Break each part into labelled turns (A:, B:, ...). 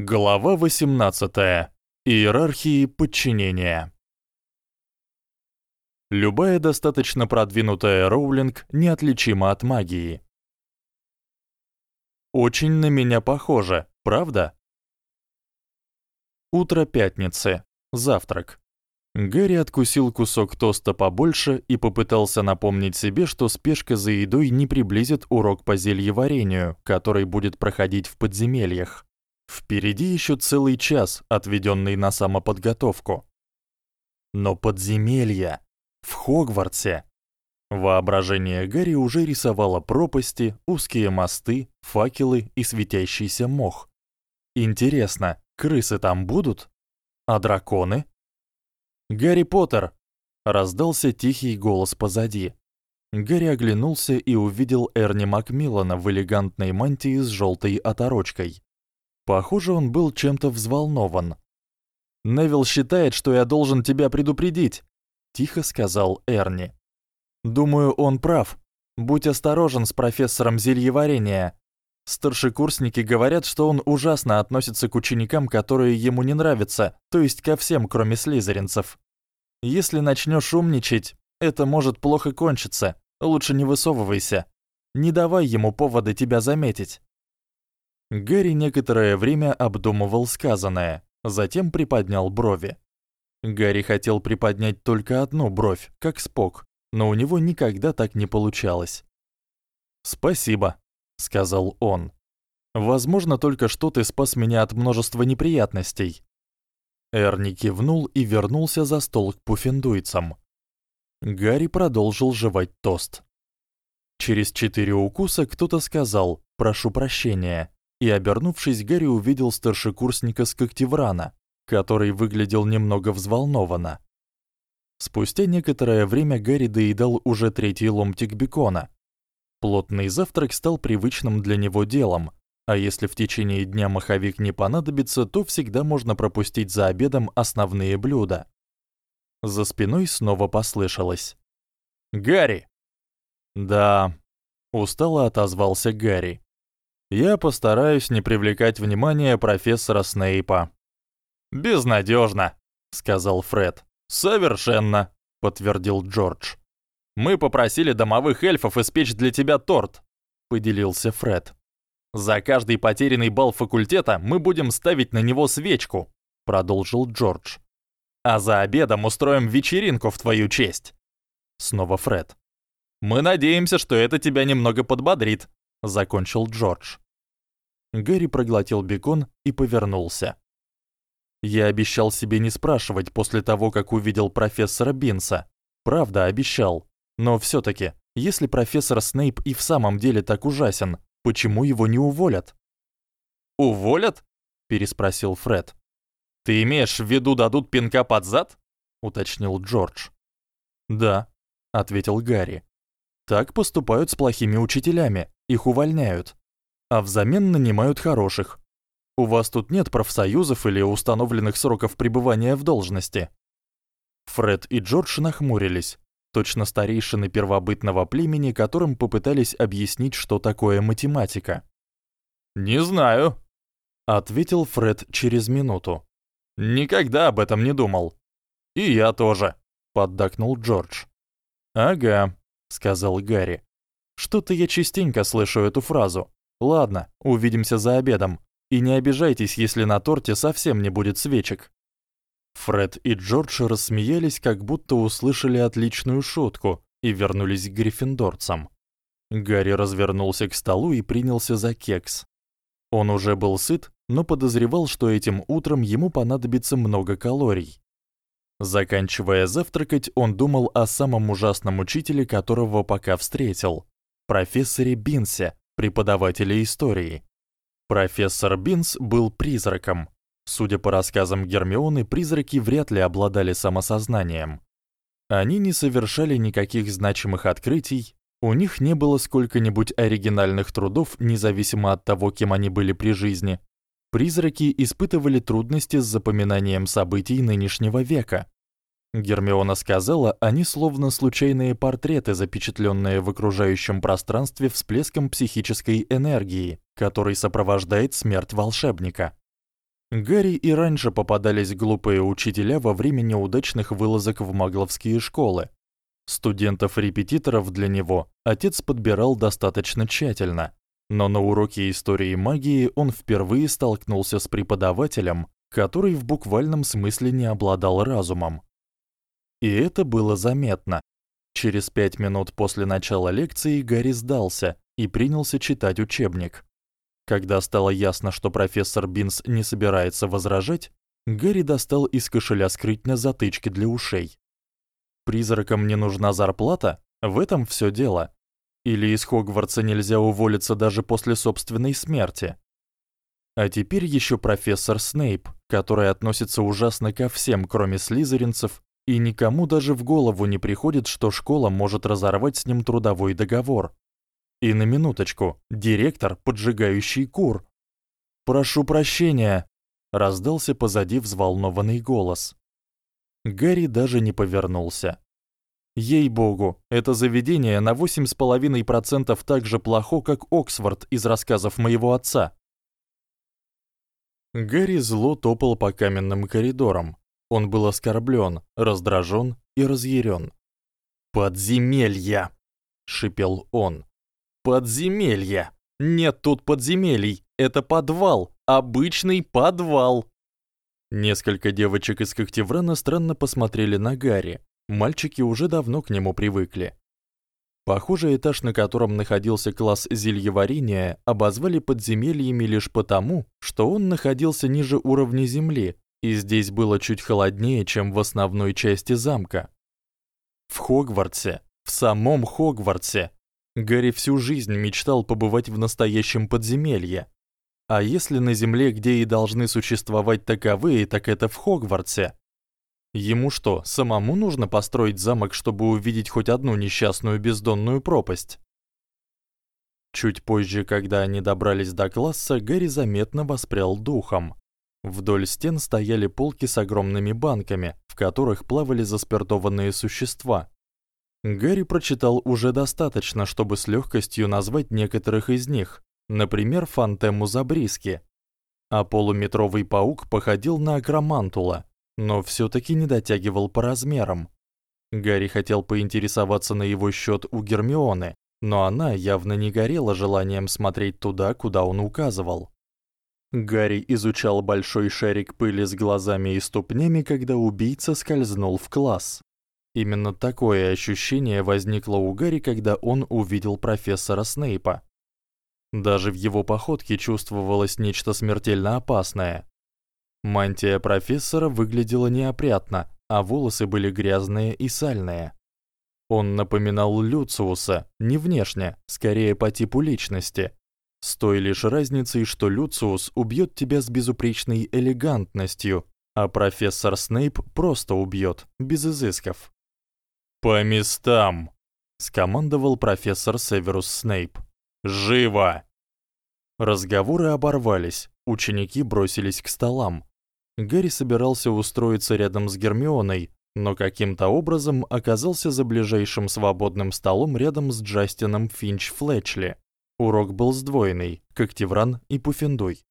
A: Глава 18. Иерархии подчинения. Любая достаточно продвинутая роулинг неотличима от магии. Очень на меня похоже, правда? Утро пятницы. Завтрак. Гэри откусил кусок тоста побольше и попытался напомнить себе, что спешка за едой не приблизит урок по зельеварению, который будет проходить в подземельях. Впереди ещё целый час, отведённый на самоподготовку. Но подземелья в Хогвартсе. Воображение Гарри уже рисовало пропасти, узкие мосты, факелы и светящийся мох. Интересно, крысы там будут? А драконы? Гарри Поттер раздался тихий голос позади. Гарри оглянулся и увидел Эрни Макмиллана в элегантной мантии с жёлтой оторочкой. Похоже, он был чем-то взволнован. Невил считает, что я должен тебя предупредить, тихо сказал Эрни. Думаю, он прав. Будь осторожен с профессором зельеварения. Старшекурсники говорят, что он ужасно относится к ученикам, которые ему не нравятся, то есть ко всем, кроме слизеринцев. Если начнёшь умничать, это может плохо кончиться. Лучше не высовывайся. Не давай ему повода тебя заметить. Гэри некоторое время обдумывал сказанное, затем приподнял брови. Гарри хотел приподнять только одну бровь, как Спок, но у него никогда так не получалось. "Спасибо", сказал он. "Возможно, только что ты спас меня от множества неприятностей". Эрни кивнул и вернулся за стол к пуффендуйцам. Гарри продолжил жевать тост. Через четыре укуса кто-то сказал: "Прошу прощения" и, обернувшись, Гарри увидел старшекурсника с Когтеврана, который выглядел немного взволнованно. Спустя некоторое время Гарри доедал уже третий ломтик бекона. Плотный завтрак стал привычным для него делом, а если в течение дня маховик не понадобится, то всегда можно пропустить за обедом основные блюда. За спиной снова послышалось: "Гарри!" "Да", устало отозвался Гарри. Я постараюсь не привлекать внимания профессора Снейпа. Безнадёжно, сказал Фред. Совершенно, подтвердил Джордж. Мы попросили домовых эльфов испечь для тебя торт, поделился Фред. За каждый потерянный балл факультета мы будем ставить на него свечку, продолжил Джордж. А за обедом устроим вечеринку в твою честь. Снова Фред. Мы надеемся, что это тебя немного подбодрит, закончил Джордж. Гэри проглотил бекон и повернулся. Я обещал себе не спрашивать после того, как увидел профессора Бинса. Правда, обещал. Но всё таки если профессор Снейп и в самом деле так ужасен, почему его не уволят? Уволят? переспросил Фред. Ты имеешь в виду дадут пинка под зад? уточнил Джордж. Да, ответил Гарри. Так поступают с плохими учителями. Их увольняют, а взамен нанимают хороших. У вас тут нет профсоюзов или установленных сроков пребывания в должности. Фред и Джордж нахмурились, точно старейшины первобытного племени, которым попытались объяснить, что такое математика. "Не знаю", ответил Фред через минуту. "Никогда об этом не думал". "И я тоже", поддакнул Джордж. "Ага", сказал Гарри. Что-то я частенько слышу эту фразу. Ладно, увидимся за обедом. И не обижайтесь, если на торте совсем не будет свечек. Фред и Джордж рассмеялись, как будто услышали отличную шутку, и вернулись к гриффиндорцам. Гарри развернулся к столу и принялся за кекс. Он уже был сыт, но подозревал, что этим утром ему понадобится много калорий. Заканчивая завтракать, он думал о самом ужасном учителе, которого пока встретил профессоре Бинсе, преподавателе истории. Профессор Бинс был призраком. Судя по рассказам Гермионы, призраки вряд ли обладали самосознанием. Они не совершали никаких значимых открытий, у них не было сколько-нибудь оригинальных трудов, независимо от того, кем они были при жизни. Призраки испытывали трудности с запоминанием событий нынешнего века. Гермиона сказала, они словно случайные портреты, запечатленные в окружающем пространстве всплеском психической энергии, который сопровождает смерть волшебника. Гарри и раньше попадались глупые учителя во время неудачных вылазок в магловские школы. Студентов-репетиторов для него отец подбирал достаточно тщательно, но на уроке истории магии он впервые столкнулся с преподавателем, который в буквальном смысле не обладал разумом. И это было заметно. Через пять минут после начала лекции Гарри сдался и принялся читать учебник. Когда стало ясно, что профессор Бинс не собирается возражать, Гарри достал из кошеля скрытно затычки для ушей. Призракам не нужна зарплата? В этом всё дело. Или из Хогвартса нельзя уволиться даже после собственной смерти? А теперь ещё профессор Снейп, который относится ужасно ко всем, кроме слизеринцев, и никому даже в голову не приходит, что школа может разорвать с ним трудовой договор. И на минуточку, директор, поджигающий кур. Прошу прощения, раздался позади взволнованный голос. Гарри даже не повернулся. Ей-богу, это заведение на 8,5% так же плохо, как Оксфорд из рассказов моего отца. Гарри зло топал по каменным коридорам. Он был оскорблён, раздражён и разъярён. «Подземелья!» — шипел он. Подземелья. Нет тут подземелий. Это подвал, обычный подвал. Несколько девочек из Когтеврана странно посмотрели на Гарри. Мальчики уже давно к нему привыкли. Похоже, этаж, на котором находился класс зельеварения, обозвали подземельями лишь потому, что он находился ниже уровня земли, и здесь было чуть холоднее, чем в основной части замка. В Хогвартсе, в самом Хогвартсе, Гарри всю жизнь мечтал побывать в настоящем подземелье. А если на земле, где и должны существовать таковые, так это в Хогвартсе. Ему что, самому нужно построить замок, чтобы увидеть хоть одну несчастную бездонную пропасть? Чуть позже, когда они добрались до класса, Гарри заметно воспрял духом. Вдоль стен стояли полки с огромными банками, в которых плавали заспиртованные существа. Гарри прочитал уже достаточно, чтобы с лёгкостью назвать некоторых из них, например, Фантему Забриски. А полуметровый паук походил на акромантула, но всё-таки не дотягивал по размерам. Гарри хотел поинтересоваться на его счёт у Гермионы, но она явно не горела желанием смотреть туда, куда он указывал. Гарри изучал большой шарик пыли с глазами и ступнями, когда убийца скользнул в класс. Именно такое ощущение возникло у Гарри, когда он увидел профессора Снейпа. Даже в его походке чувствовалось нечто смертельно опасное. Мантия профессора выглядела неопрятно, а волосы были грязные и сальные. Он напоминал Люциуса, не внешне, скорее по типу личности. С той лишь разницей, что Люциус убьёт тебя с безупречной элегантностью, а профессор Снейп просто убьёт, без изысков. «По местам!» — скомандовал профессор Северус Снейп. «Живо!» Разговоры оборвались, ученики бросились к столам. Гарри собирался устроиться рядом с Гермионой, но каким-то образом оказался за ближайшим свободным столом рядом с Джастином Финч-Флетчли. Урок был сдвоенный, Когтевран и Пуффендуй.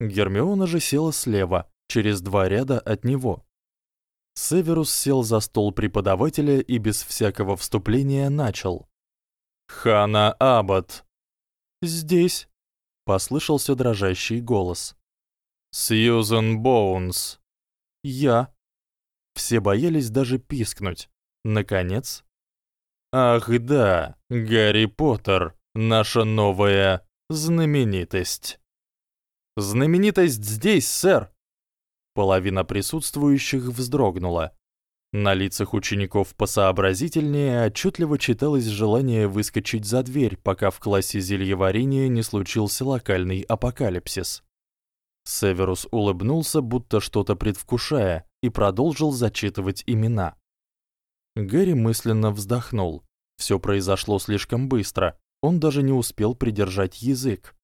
A: Гермиона же села слева, через два ряда от него. Северус сел за стол преподавателя и без всякого вступления начал. «Хана Аббат!» «Здесь!» — послышался дрожащий голос. «Сьюзен Боунс!» «Я!» Все боялись даже пискнуть. Наконец... «Ах да, Гарри Поттер, наша новая знаменитость!» «Знаменитость здесь, сэр!» Половина присутствующих вздрогнула. На лицах учеников посообразительнее отчетливо читалось желание выскочить за дверь, пока в классе зельеварения не случился локальный апокалипсис. Северус улыбнулся, будто что-то предвкушая, и продолжил зачитывать имена. Гэри мысленно вздохнул. Всё произошло слишком быстро. Он даже не успел придержать язык.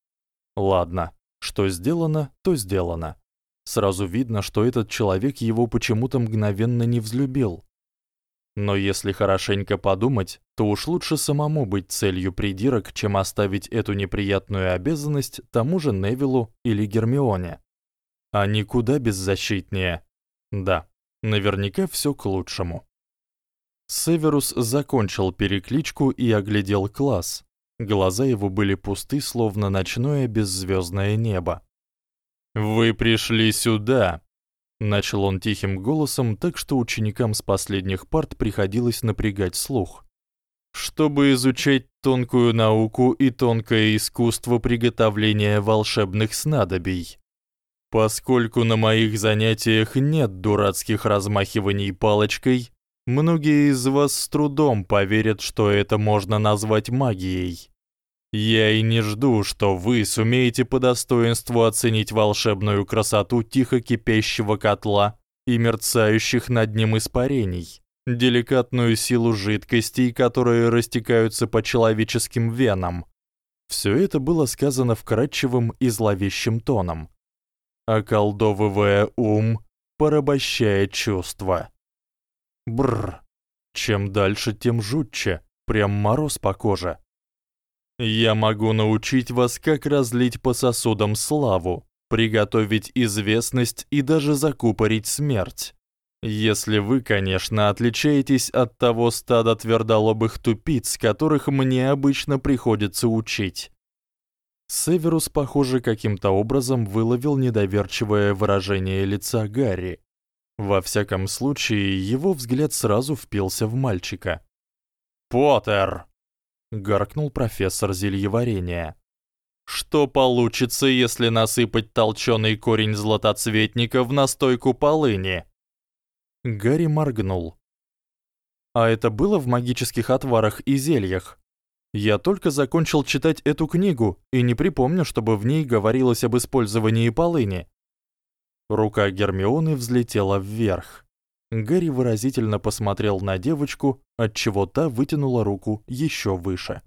A: Ладно, что сделано, то сделано. Сразу видно, что этот человек его почему-то мгновенно не взлюбил. Но если хорошенько подумать, то уж лучше самому быть целью придирок, чем оставить эту неприятную обязанность тому же Невилу или Гермионе. Они куда беззащитнее. Да, наверняка всё к лучшему. Северус закончил перекличку и оглядел класс. Глаза его были пусты, словно ночное беззвёздное небо. Вы пришли сюда, начал он тихим голосом, так что ученикам с последних парт приходилось напрягать слух. Чтобы изучать тонкую науку и тонкое искусство приготовления волшебных снадобий. Поскольку на моих занятиях нет дурацких размахиваний палочкой, многие из вас с трудом поверят, что это можно назвать магией. Я и не жду, что вы сумеете по достоинству оценить волшебную красоту тихо кипящего котла и мерцающих над ним испарений, деликатную силу жидкостей, которые растекаются по человеческим венам. Всё это было сказано вкрадчивым и зловещим тоном, околдовывая ум, порабощая чувства. Бр. Чем дальше, тем жутче, прям мороз по коже. Я могу научить вас, как разлить по сосудам славу, приготовить известность и даже закупорить смерть. Если вы, конечно, отличаетесь от того стада твердолобых тупиц, которых мне обычно приходится учить. Северус, похоже, каким-то образом выловил недоверчивое выражение лица Гарри. Во всяком случае, его взгляд сразу впился в мальчика. Поттер, гаркнул профессор зельеварения. Что получится, если насыпать толчёный корень златоцветника в настойку полыни? Гарри моргнул. А это было в магических отварах и зельях. Я только закончил читать эту книгу и не припомню, чтобы в ней говорилось об использовании полыни. Рука Гермионы взлетела вверх. Гарри выразительно посмотрел на девочку, отчего та вытянула руку ещё выше.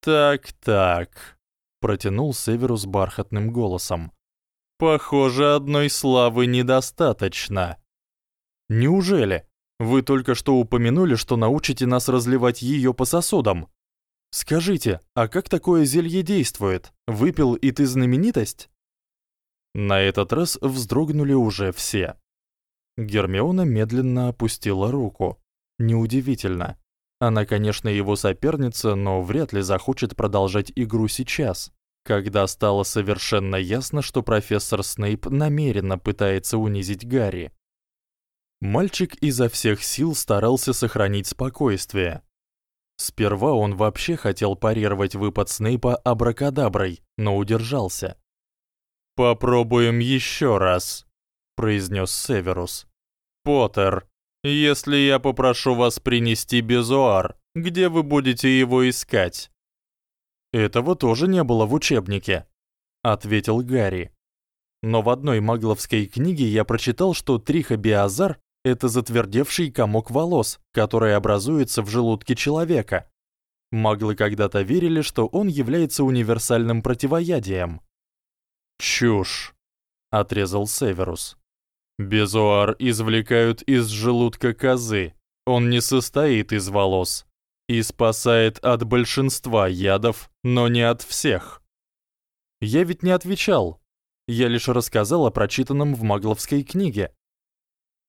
A: Так-так, протянул Северус бархатным голосом. Похоже, одной славы недостаточно. Неужели? Вы только что упомянули, что научите нас разливать её по сосудам. Скажите, а как такое зелье действует? Выпил и ты знаменитость? На этот раз вздрогнули уже все. Гермиона медленно опустила руку. Неудивительно. Она, конечно, его соперница, но вряд ли захочет продолжать игру сейчас, когда стало совершенно ясно, что профессор Снейп намеренно пытается унизить Гарри. Мальчик изо всех сил старался сохранить спокойствие. Сперва он вообще хотел парировать выпад Снейпа абракадаброй, но удержался. Попробуем ещё раз, произнес Северус. Поттер, если я попрошу вас принести безуар, где вы будете его искать? Этого тоже не было в учебнике, ответил Гарри. Но в одной магловской книге я прочитал, что трихобиазар это затвердевший комок волос, который образуется в желудке человека. Маглы когда-то верили, что он является универсальным противоядием. Чушь, отрезал Северус. Безуар извлекают из желудка козы. Он не состоит из волос и спасает от большинства ядов, но не от всех. Я ведь не отвечал. Я лишь рассказал о прочитанном в магловской книге.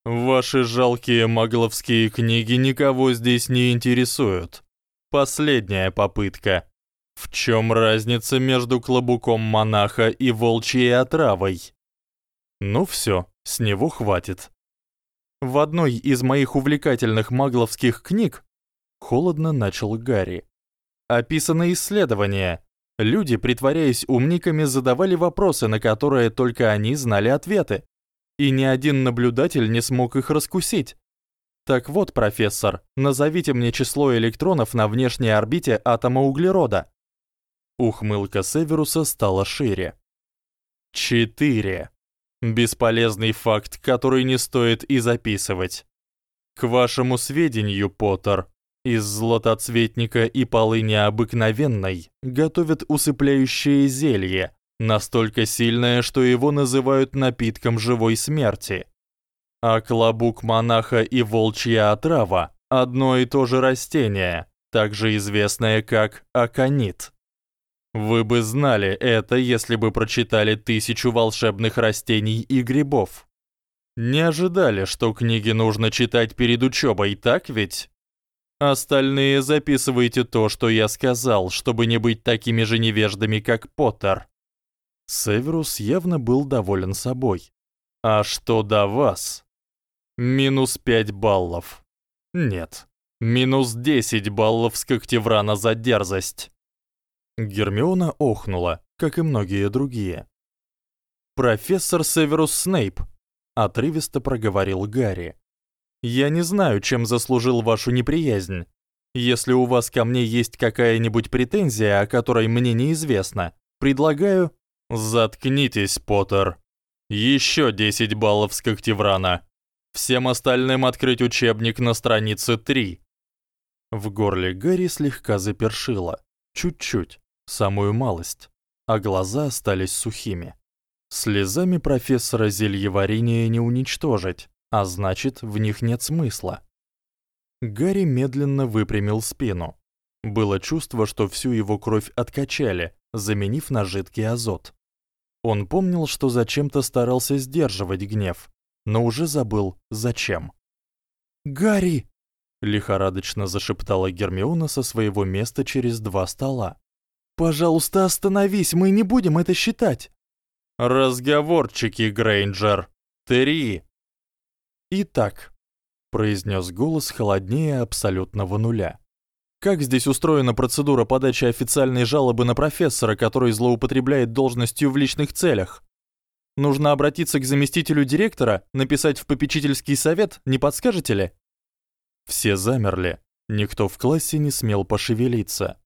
A: Ваши жалкие магловские книги никого здесь не интересуют. Последняя попытка. В чём разница между клобуком монаха и волчьей отравой? Ну всё, с него хватит. В одной из моих увлекательных магловских книг холодно начал Гарри. Описано исследование. Люди, притворяясь умниками, задавали вопросы, на которые только они знали ответы, и ни один наблюдатель не смог их раскусить. Так вот, профессор, назовите мне число электронов на внешней орбите атома углерода. Ухмылка Северуса стала шире. Четыре. Бесполезный факт, который не стоит и записывать. К вашему сведению, Поттер, из златоцветника и полыни обыкновенной готовят усыпляющее зелье, настолько сильное, что его называют напитком живой смерти. А клобук монаха и волчья отрава одно и то же растение, также известное как аконит. Вы бы знали это, если бы прочитали тысячу волшебных растений и грибов. Не ожидали, что книги нужно читать перед учёбой, так ведь? Остальные записывайте то, что я сказал, чтобы не быть такими же невеждами, как Поттер. Северус явно был доволен собой. А что до вас? Минус 5 баллов. Нет. Минус 10 баллов с Когтеврана за дерзость. Гермиона охнула, как и многие другие. Профессор Северус Снейп отрывисто проговорил Гарри. Я не знаю, чем заслужил вашу неприязнь. Если у вас ко мне есть какая-нибудь претензия, о которой мне неизвестно, предлагаю Заткнитесь, Поттер. Ещё 10 баллов с Когтеврана. Всем остальным открыть учебник на странице 3. В горле Гарри слегка запершило, чуть-чуть, самую малость, а глаза остались сухими. Слезами профессора зельеварения не уничтожить, а значит, в них нет смысла. Гарри медленно выпрямил спину. Было чувство, что всю его кровь откачали, заменив на жидкий азот. Он помнил, что зачем-то старался сдерживать гнев, но уже забыл зачем. "Гарри!" лихорадочно зашептала Гермиона со своего места через два стола. "Пожалуйста, остановись, мы не будем это считать". Разговорчики, Грейнджер. Три. Итак, произнес голос холоднее абсолютного нуля. Как здесь устроена процедура подачи официальной жалобы на профессора, который злоупотребляет должностью в личных целях? Нужно обратиться к заместителю директора, написать в попечительский совет, не подскажете ли? Все замерли. Никто в классе не смел пошевелиться.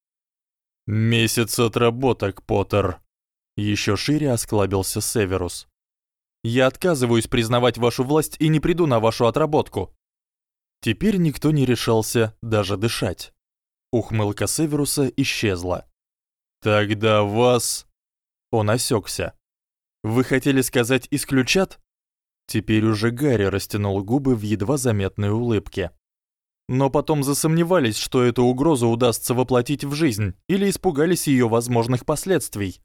A: Месяц отработок, Поттер. Ещё шире осклабился Северус. Я отказываюсь признавать вашу власть и не приду на вашу отработку. Теперь никто не решался даже дышать. Ухмылка Северуса исчезла. Тогда вас Он осекся. Вы хотели сказать исключат? Теперь уже Гарри растянул губы в едва заметной улыбке. Но потом засомневались, что эту угрозу удастся воплотить в жизнь, или испугались её возможных последствий.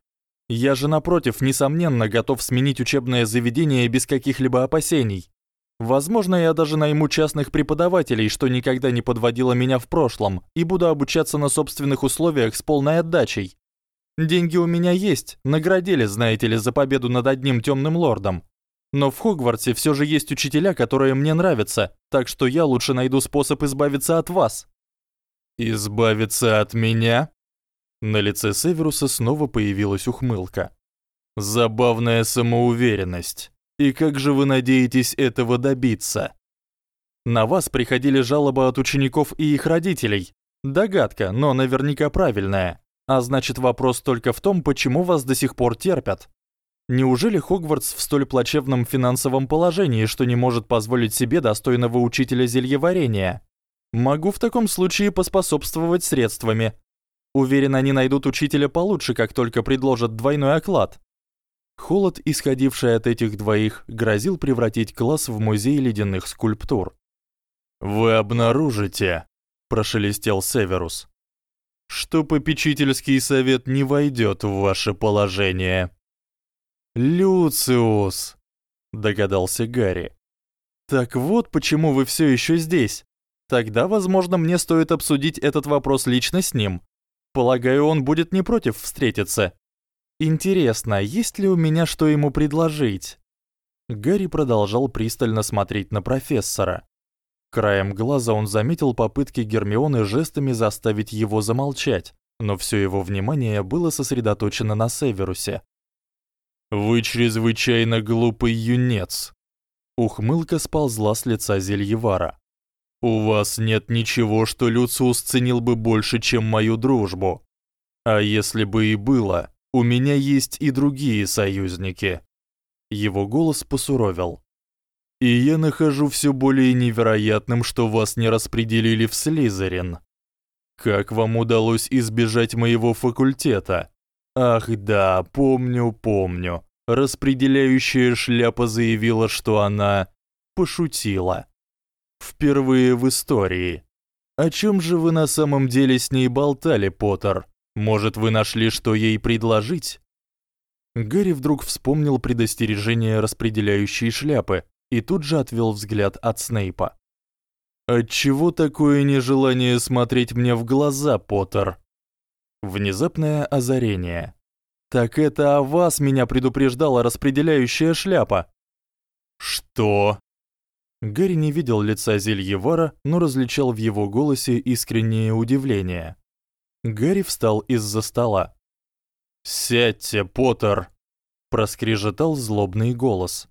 A: Я же напротив, несомненно, готов сменить учебное заведение без каких-либо опасений. Возможно, я даже найму частных преподавателей, что никогда не подводило меня в прошлом, и буду обучаться на собственных условиях с полной отдачей. Деньги у меня есть, наградили, знаете ли, за победу над одним тёмным лордом. Но в Хогвартсе всё же есть учителя, которые мне нравятся, так что я лучше найду способ избавиться от вас. Избавиться от меня? На лице Северуса снова появилась ухмылка. Забавная самоуверенность. И как же вы надеетесь этого добиться? На вас приходили жалобы от учеников и их родителей. Догадка, но наверняка правильная. А значит, вопрос только в том, почему вас до сих пор терпят. Неужели Хогвартс в столь плачевном финансовом положении, что не может позволить себе достойного учителя зельеварения? Могу в таком случае поспособствовать средствами. Уверен, они найдут учителя получше, как только предложат двойной оклад. Холод, исходивший от этих двоих, грозил превратить класс в музей ледяных скульптур. Вы обнаружите, прошелестел Северус, что попечительский совет не войдёт в ваше положение. Люциус, догадался Гарри. Так вот почему вы всё ещё здесь. Тогда, возможно, мне стоит обсудить этот вопрос лично с ним. Полагаю, он будет не против встретиться. Интересно, есть ли у меня что ему предложить? Гарри продолжал пристально смотреть на профессора. Краем глаза он заметил попытки Гермионы жестами заставить его замолчать, но всё его внимание было сосредоточено на Северусе. Вы чрезвычайно глупый юнец. Ухмылка сползла с лица Зельевара. У вас нет ничего, что Люциус ценил бы больше, чем мою дружбу. А если бы и было, у меня есть и другие союзники. Его голос посуровел. И я нахожу всё более невероятным, что вас не распределили в Слизерин. Как вам удалось избежать моего факультета? Ах, да, помню, помню. Распределяющая шляпа заявила, что она пошутила. Впервые в истории. О чём же вы на самом деле с ней болтали, Поттер? Может, вы нашли, что ей предложить? Гэри вдруг вспомнил предостережение распределяющей шляпы и тут же отвёл взгляд от Снейпа. Отчего такое нежелание смотреть мне в глаза, Поттер? Внезапное озарение. Так это о вас меня предупреждала распределяющая шляпа. Что? Гэри не видел лица Зельевара, но различал в его голосе искреннее удивление. Гэри встал из-за стола. "Сядьте, Поттер", проскрежетал злобный голос.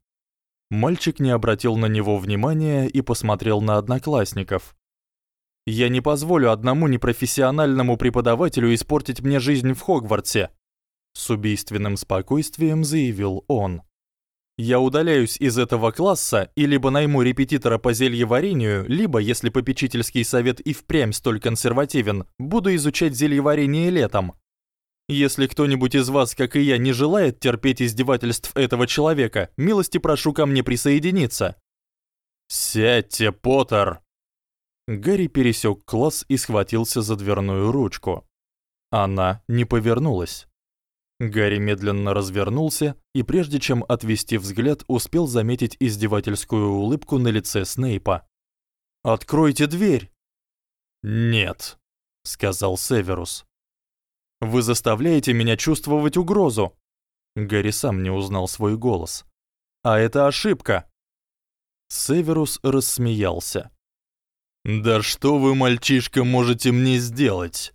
A: Мальчик не обратил на него внимания и посмотрел на одноклассников. Я не позволю одному непрофессиональному преподавателю испортить мне жизнь в Хогвартсе, с убийственным спокойствием заявил он. Я удаляюсь из этого класса и либо найму репетитора по зельеварению, либо, если попечительский совет и впрямь столь консервативен, буду изучать зельеварение летом. Если кто-нибудь из вас, как и я, не желает терпеть издевательств этого человека, милости прошу ко мне присоединиться. Сядьте, Поттер. Гарри пересек класс и схватился за дверную ручку. Она не повернулась. Гарри медленно развернулся и прежде чем отвести взгляд, успел заметить издевательскую улыбку на лице Снейпа. "Откройте дверь". "Нет", сказал Северус. "Вы заставляете меня чувствовать угрозу". Гарри сам не узнал свой голос. "А это ошибка". Северус рассмеялся. "Да что вы, мальчишка, можете мне сделать?"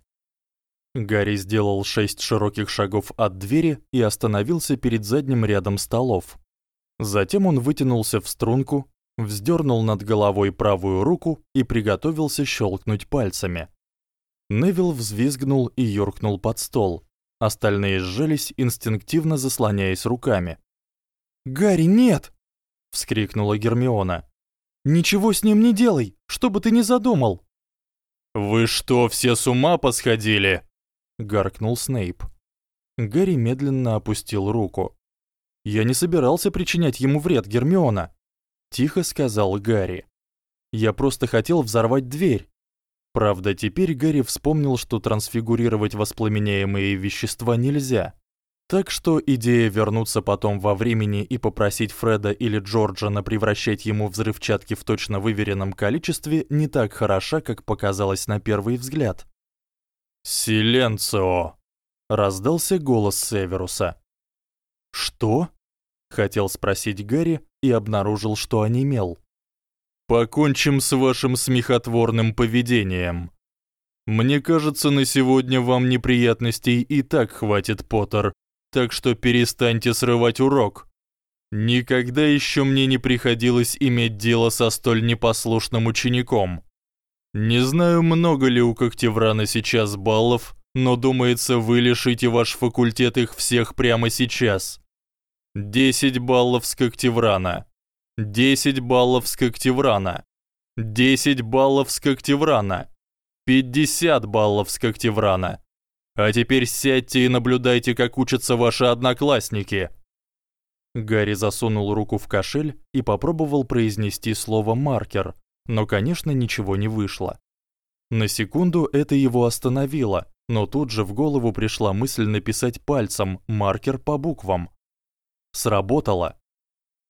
A: Гарри сделал шесть широких шагов от двери и остановился перед задним рядом столов. Затем он вытянулся в струнку, вздернул над головой правую руку и приготовился щелкнуть пальцами. Невил взвизгнул и юркнул под стол. Остальные сжались, инстинктивно заслоняясь руками. "Гарри, нет!" вскрикнула Гермиона. "Ничего с ним не делай, что бы ты ни задумал". "Вы что, все с ума посходили?" гаркнул Снейп. Гарри медленно опустил руку. Я не собирался причинять ему вред, Гермиона, тихо сказал Гарри. Я просто хотел взорвать дверь. Правда, теперь Гарри вспомнил, что трансфигурировать воспламеняемые вещества нельзя. Так что идея вернуться потом во времени и попросить Фреда или Джорджа на превращать ему взрывчатки в точно выверенном количестве не так хороша, как показалось на первый взгляд. «Силенцио!» — раздался голос Северуса. «Что?» — хотел спросить Гарри и обнаружил, что онемел. «Покончим с вашим смехотворным поведением. Мне кажется, на сегодня вам неприятностей и так хватит, Поттер, так что перестаньте срывать урок. Никогда ещё мне не приходилось иметь дело со столь непослушным учеником». Не знаю, много ли у Когтеврана сейчас баллов, но думается, вы лишите ваш факультет их всех прямо сейчас. 10 баллов с Когтеврана. 10 баллов с Когтеврана. 10 баллов с Когтеврана. 50 баллов с Когтеврана. А теперь сядьте и наблюдайте, как учатся ваши одноклассники. Гарри засунул руку в кошель и попробовал произнести слово маркер, но, конечно, ничего не вышло. На секунду это его остановило, но тут же в голову пришла мысль написать пальцем маркер по буквам. Сработало.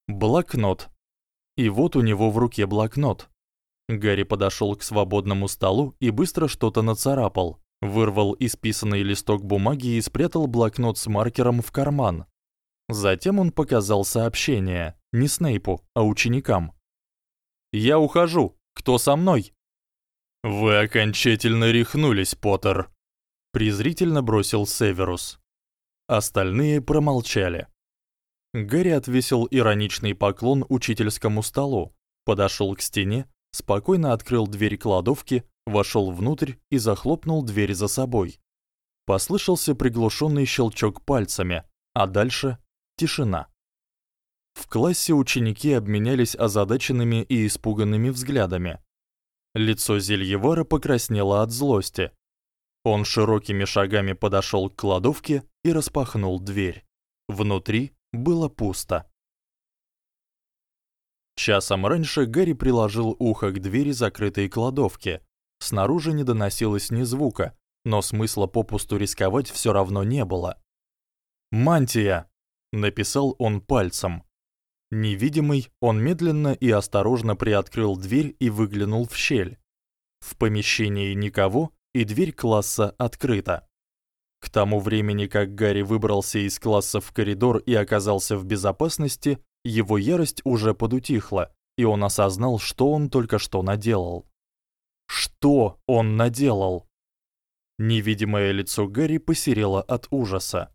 A: Блокнот. И вот у него в руке блокнот. Гарри подошёл к свободному столу и быстро что-то нацарапал, вырвал исписанный листок бумаги и спрятал блокнот с маркером в карман. Затем он показал сообщение, не Снейпу, а ученикам. Я ухожу. Кто со мной? Вы окончательно рехнулись, Поттер, презрительно бросил Северус. Остальные промолчали. Гарри отвесил ироничный поклон учительскому столу, подошёл к стене, спокойно открыл дверь кладовки, вошёл внутрь и захлопнул дверь за собой. Послышался приглушённый щелчок пальцами, а дальше тишина. В классе ученики обменялись озадаченными и испуганными взглядами. Лицо Зельевара покраснело от злости. Он широкими шагами подошёл к кладовке и распахнул дверь. Внутри было пусто. Часом раньше Гарри приложил ухо к двери закрытой кладовки. Снаружи не доносилось ни звука, но смысла попусту рисковать всё равно не было. «Мантия!» — написал он пальцем. Невидимый, он медленно и осторожно приоткрыл дверь и выглянул в щель. В помещении никого, и дверь класса открыта. К тому времени, как Гарри выбрался из класса в коридор и оказался в безопасности, его ярость уже подутихла, и он осознал, что он только что наделал. Что он наделал? Невидимое лицо Гарри посерело от ужаса.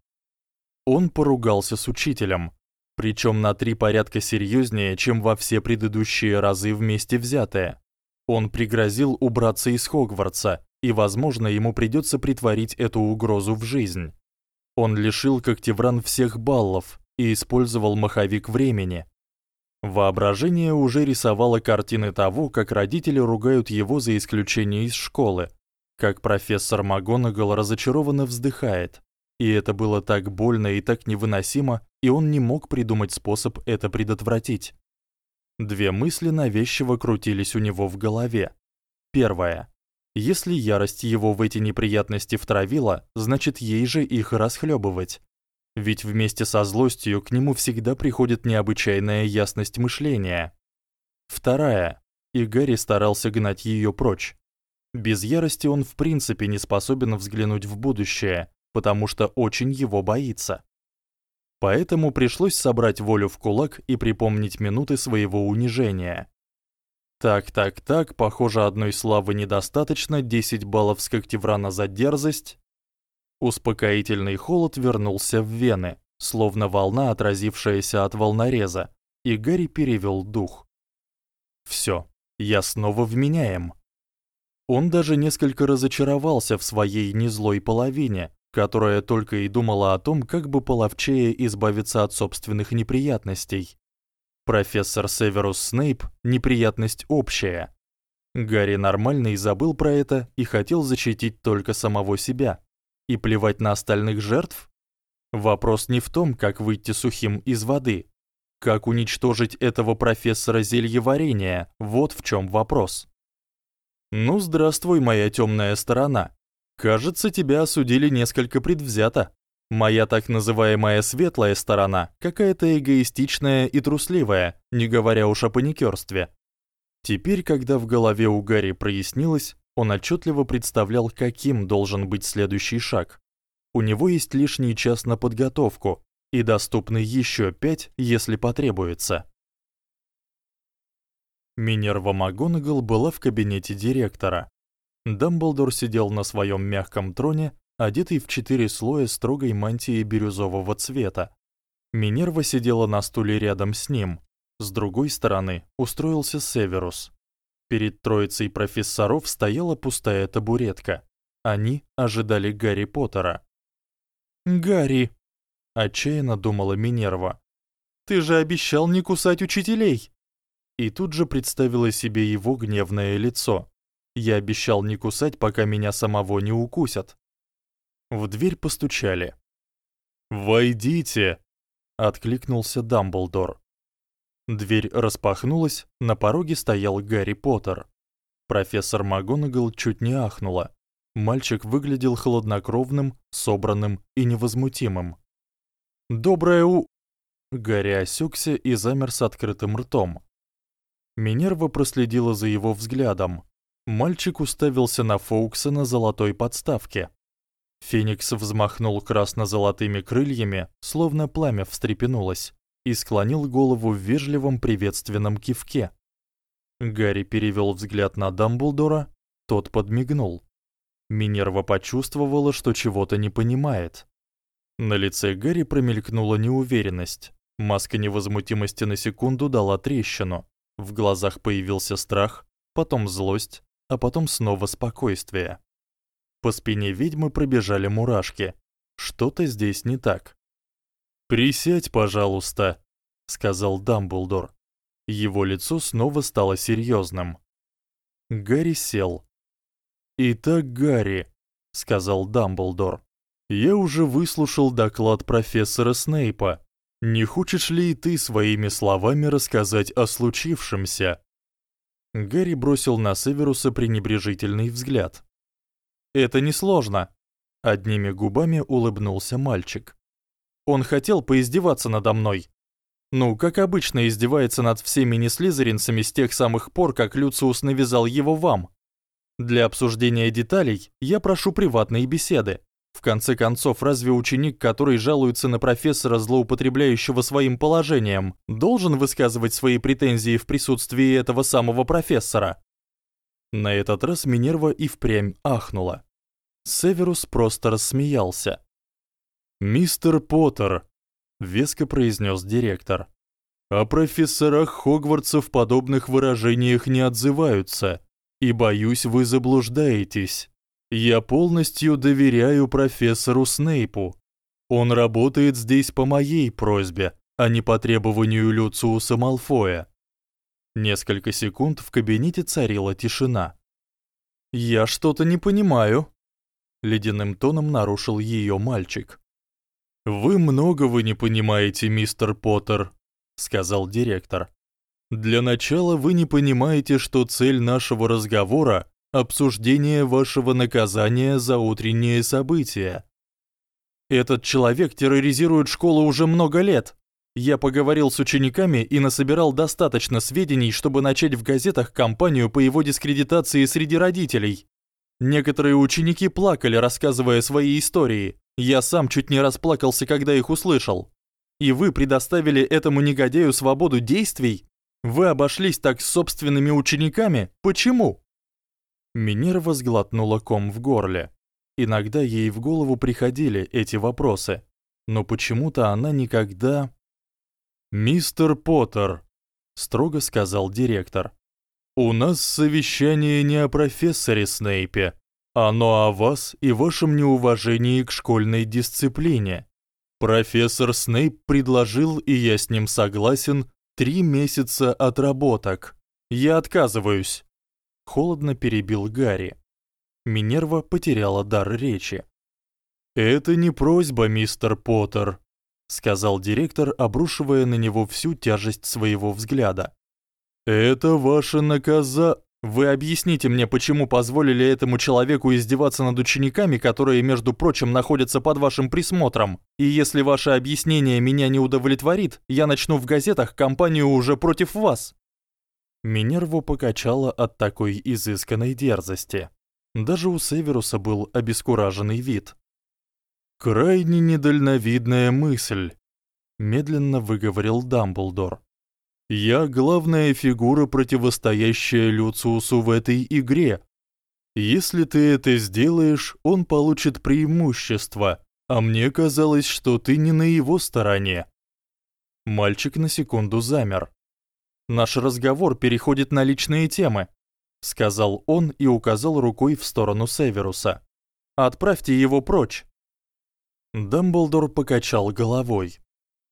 A: Он поругался с учителем, причём на три порядка серьёзнее, чем во все предыдущие разы вместе взятые. Он пригрозил убраться из Хогвартса, и, возможно, ему придётся притворить эту угрозу в жизнь. Он лишил Когтевран всех баллов и использовал маховик времени. Воображение уже рисовало картины того, как родители ругают его за исключение из школы, как профессор МакГонагал разочарованно вздыхает. И это было так больно и так невыносимо, и он не мог придумать способ это предотвратить. Две мысли навязчиво крутились у него в голове. Первая. Если ярость его в эти неприятности втравила, значит, ей же их расхлёбывать. Ведь вместе со злостью к нему всегда приходит необычайная ясность мышления. Вторая. И Гарри старался гнать её прочь. Без ярости он в принципе не способен взглянуть в будущее, потому что очень его боится. Поэтому пришлось собрать волю в кулак и припомнить минуты своего унижения. Так, так, так, похоже, одной славы недостаточно, 10 баллов с Когтеврана за дерзость. Успокоительный холод вернулся в вены, словно волна, отразившаяся от волнореза, и Гарри перевёл дух. Всё, я снова вменяем. Он даже несколько разочаровался в своей незлой половине, которая только и думала о том, как бы половчее избавиться от собственных неприятностей. Профессор Северус Снейп неприятность общая. Гарри нормально и забыл про это и хотел защитить только самого себя. И плевать на остальных жертв? Вопрос не в том, как выйти сухим из воды. Как уничтожить этого профессора зельеварения? Вот в чём вопрос. Ну, здравствуй, моя тёмная сторона. Кажется, тебя осудили несколько предвзято. Моя так называемая светлая сторона какая-то эгоистичная и трусливая, не говоря уж о паникёрстве. Теперь, когда в голове у Гарри прояснилось, он отчётливо представлял, каким должен быть следующий шаг. У него есть лишний час на подготовку и доступны ещё пять, если потребуется. Минерва МакГонагал была в кабинете директора. Дамблдор сидел на своём мягком троне, одетый в четыре слоя строгой мантии бирюзового цвета. Минерва сидела на стуле рядом с ним. С другой стороны устроился Северус. Перед троицей профессоров стояла пустая табуретка. Они ожидали Гарри Поттера. "Гарри", отчаянно думала Минерва. "Ты же обещал не кусать учителей". И тут же представила себе его гневное лицо. Я обещал не кусать, пока меня самого не укусят. В дверь постучали. "Войдите", откликнулся Дамблдор. Дверь распахнулась, на пороге стоял Гарри Поттер. Профессор МакГонагал чуть не ахнула. Мальчик выглядел хладнокровным, собранным и невозмутимым. "Доброе у..." Гарри осёкся и замер с открытым ртом. Минерва проследила за его взглядом. Мальчик уставился на Фоукса на золотой подставке. Феникс взмахнул красно-золотыми крыльями, словно пламя встрепенулось, и склонил голову в вежливом приветственном кивке. Гарри перевёл взгляд на Дамблдора, тот подмигнул. Минерва почувствовала, что чего-то не понимает. На лице Гарри промелькнула неуверенность. Маска невозмутимости на секунду дала трещину. В глазах появился страх, потом злость, а потом снова спокойствие. По спине ведьмы пробежали мурашки. Что-то здесь не так. "Присядь, пожалуйста", сказал Дамблдор. Его лицо снова стало серьёзным. Гарри сел. "Итак, Гарри", сказал Дамблдор. "Я уже выслушал доклад профессора Снейпа. Не хочешь ли и ты своими словами рассказать о случившемся?" Гарри бросил на Северуса пренебрежительный взгляд. Это несложно. Одними губами улыбнулся мальчик. Он хотел поиздеваться надо мной. Ну, как обычно издевается над всеми неслизеринцами с тех самых пор, как Люциус навязал его вам. Для обсуждения деталей я прошу приватные беседы. В конце концов, разве ученик, который жалуется на профессора, злоупотребляющего своим положением, должен высказывать свои претензии в присутствии этого самого профессора? На этот раз Минерва и впрямь ахнула. Северус просто рассмеялся. «Мистер Поттер», — веско произнес директор, — «о профессорах Хогвартса в подобных выражениях не отзываются, и, боюсь, вы заблуждаетесь». Я полностью доверяю профессору Снейпу. Он работает здесь по моей просьбе, а не по требованию Люциуса Малфоя. Несколько секунд в кабинете царила тишина. Я что-то не понимаю, ледяным тоном нарушил её мальчик. Вы многого не понимаете, мистер Поттер, сказал директор. Для начала вы не понимаете, что цель нашего разговора обсуждение вашего наказания за утренние события. Этот человек терроризирует школу уже много лет. Я поговорил с учениками и насобирал достаточно сведений, чтобы начать в газетах кампанию по его дискредитации среди родителей. Некоторые ученики плакали, рассказывая свои истории. Я сам чуть не расплакался, когда их услышал. И вы предоставили этому негодяю свободу действий? Вы обошлись так с собственными учениками? Почему? Минерва сглотнула ком в горле. Иногда ей в голову приходили эти вопросы, но почему-то она никогда Мистер Поттер, строго сказал директор. У нас совещание не о профессоре Снейпе, оно о вас и вашем неуважении к школьной дисциплине. Профессор Снейп предложил, и я с ним согласен, три месяца отработок. Я отказываюсь холодно перебил Гарри. Минерва потеряла дар речи. Это не просьба, мистер Поттер, сказал директор, обрушивая на него всю тяжесть своего взгляда. Это ваше наказа Вы объясните мне, почему позволили этому человеку издеваться над учениками, которые, между прочим, находятся под вашим присмотром. И если ваше объяснение меня не удовлетворит, я начну в газетах кампанию уже против вас. Минерву покачало от такой изысканной дерзости. Даже у Северуса был обескураженный вид. Крайне недальновидная мысль, медленно выговорил Дамблдор. Я главная фигура, противостоящая Люциусу в этой игре. Если ты это сделаешь, он получит преимущество, а мне казалось, что ты не на его стороне. Мальчик на секунду замер. Наш разговор переходит на личные темы, сказал он и указал рукой в сторону Северуса. Отправьте его прочь. Дамблдор покачал головой.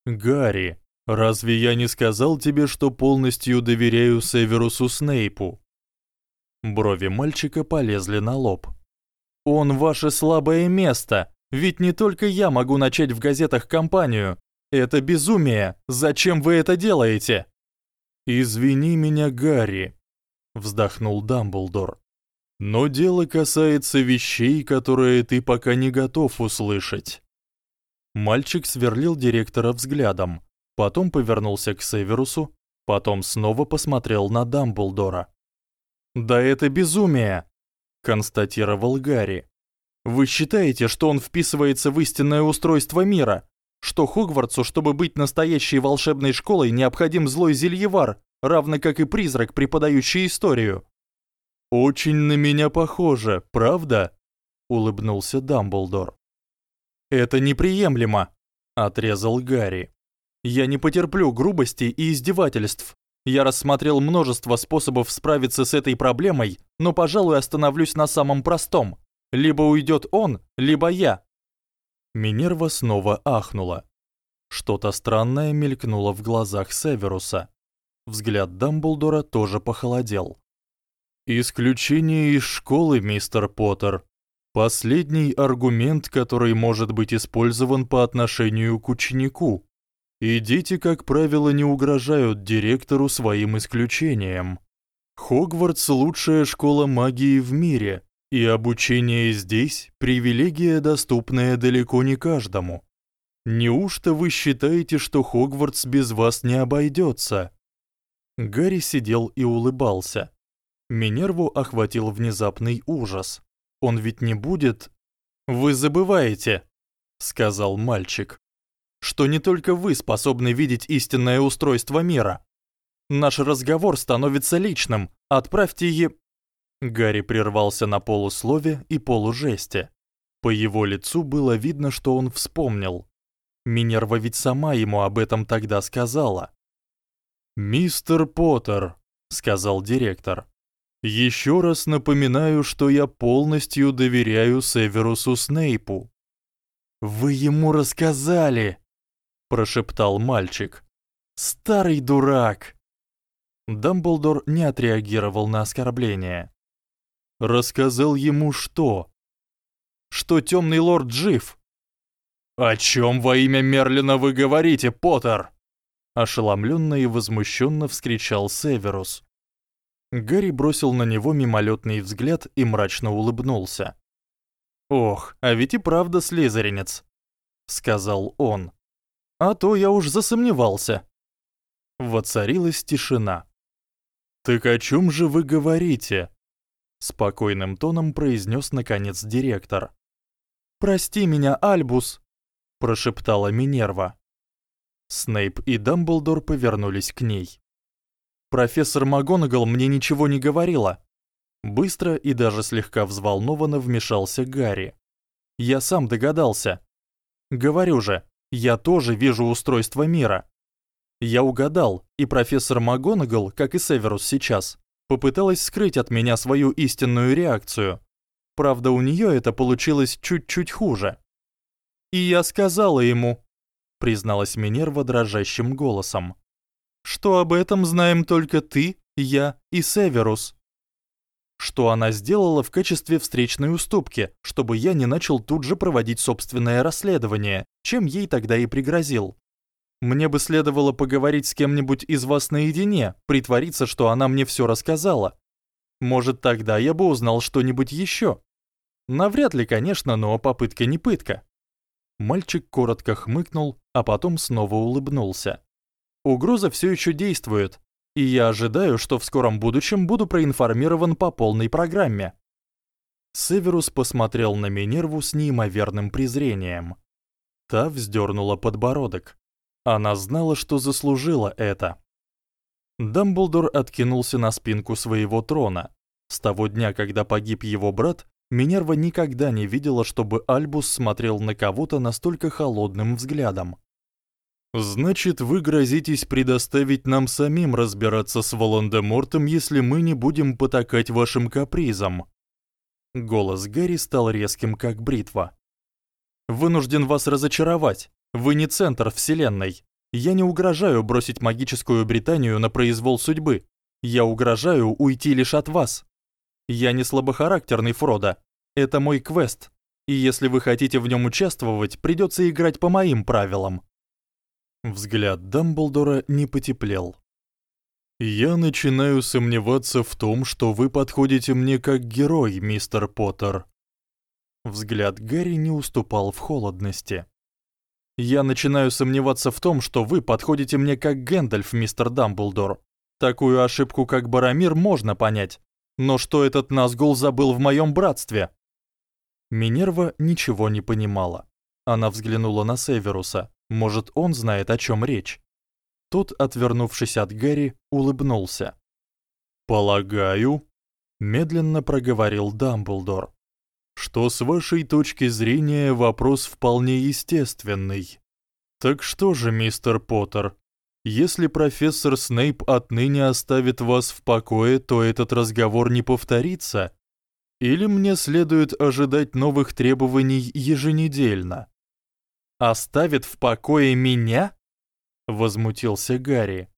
A: Гарри, разве я не сказал тебе, что полностью доверяю Северусу Снейпу? Брови мальчика полезли на лоб. Он ваше слабое место, ведь не только я могу начать в газетах кампанию. Это безумие. Зачем вы это делаете? Извини меня, Гарри, вздохнул Дамблдор. Но дело касается вещей, которые ты пока не готов услышать. Мальчик сверлил директора взглядом, потом повернулся к Северусу, потом снова посмотрел на Дамблдора. "Да это безумие", констатировал Гарри. "Вы считаете, что он вписывается в истинное устройство мира? что Хогвартсу, чтобы быть настоящей волшебной школой, необходим злой зельевар, равно как и призрак, преподающий историю. Очень на меня похоже, правда? улыбнулся Дамблдор. Это неприемлемо, отрезал Гарри. Я не потерплю грубости и издевательств. Я рассмотрел множество способов справиться с этой проблемой, но, пожалуй, остановлюсь на самом простом. Либо уйдет он, либо я. Минерва снова ахнула. Что-то странное мелькнуло в глазах Северуса. Взгляд Дамблдора тоже похолодел. Исключение из школы, мистер Поттер. Последний аргумент, который может быть использован по отношению к ученику. И дети, как правило, не угрожают директору своим исключением. Хогвартс лучшая школа магии в мире, И обучение здесь привилегия, доступная далеко не каждому. Неужто вы считаете, что Хогвартс без вас не обойдется? Гарри сидел и улыбался. Минерву охватил внезапный ужас. Он ведь не будет Вы забываете, сказал мальчик, что не только вы способны видеть истинное устройство мира. Наш разговор становится личным. Отправьте е Гарри прервался на полуслове и полужесте. По его лицу было видно, что он вспомнил. Минерва ведь сама ему об этом тогда сказала. «Мистер Поттер», — сказал директор, — «еще раз напоминаю, что я полностью доверяю Северусу Снейпу». «Вы ему рассказали!» — прошептал мальчик. «Старый дурак!» Дамблдор не отреагировал на оскорбление. Рассказал ему что? Что темный лорд жив. О чем во имя Мерлина вы говорите, Поттер? ошеломленно и возмущенно вскричал Северус. Гарри бросил на него мимолетный взгляд и мрачно улыбнулся. Ох, а ведь и правда слизеринец, сказал он. А то я уж засомневался. Воцарилась тишина. Так о чем же вы говорите? спокойным тоном произнес наконец директор. Прости меня, Альбус, прошептала Минерва. Снейп и Дамблдор повернулись к ней. Профессор МакГонагал мне ничего не говорила. Быстро и даже слегка взволнованно вмешался Гарри. Я сам догадался. Говорю же, я тоже вижу устройство мира. Я угадал, и профессор МакГонагал, как и Северус сейчас, попыталась скрыть от меня свою истинную реакцию. Правда, у неё это получилось чуть-чуть хуже. И я сказала ему, призналась Минерва дрожащим голосом, что об этом знаем только ты, я и Северус. Что она сделала в качестве встречной уступки, чтобы я не начал тут же проводить собственное расследование, чем ей тогда и пригрозил. Мне бы следовало поговорить с кем-нибудь из вас наедине, притвориться, что она мне всё рассказала. Может, тогда я бы узнал что-нибудь ещё. Навряд ли, конечно, но попытка не пытка. Мальчик коротко хмыкнул, а потом снова улыбнулся. Угроза всё ещё действует, и я ожидаю, что в скором будущем буду проинформирован по полной программе. Северус посмотрел на Минерву с неимоверным презрением. Та вздернула подбородок. Она знала, что заслужила это. Дамблдор откинулся на спинку своего трона. С того дня, когда погиб его брат, Минерва никогда не видела, чтобы Альбус смотрел на кого-то настолько холодным взглядом. Значит, вы грозитесь предоставить нам самим разбираться с Волан-де-Мортом, если мы не будем потакать вашим капризам. Голос Гарри стал резким, как бритва. Вынужден вас разочаровать. Вы не центр вселенной. Я не угрожаю бросить магическую Британию на произвол судьбы. Я угрожаю уйти лишь от вас. Я не слабохарактерный Фродо. Это мой квест. И если вы хотите в нём участвовать, придётся играть по моим правилам. Взгляд Дамблдора не потеплел. Я начинаю сомневаться в том, что вы подходите мне как герой, мистер Поттер. Взгляд Гарри не уступал в холодности. Я начинаю сомневаться в том, что вы подходите мне как Гэндальф, мистер Дамблдор. Такую ошибку, как Барамир, можно понять. Но что этот Назгул забыл в моем братстве? Минерва ничего не понимала. Она взглянула на Северуса. Может, он знает, о чем речь. Тот, отвернувшись от Гэри, улыбнулся. "Полагаю", медленно проговорил Дамблдор что с вашей точки зрения вопрос вполне естественный. Так что же, мистер Поттер, если профессор Снейп отныне оставит вас в покое, то этот разговор не повторится? Или мне следует ожидать новых требований еженедельно? Оставит в покое меня? возмутился Гарри.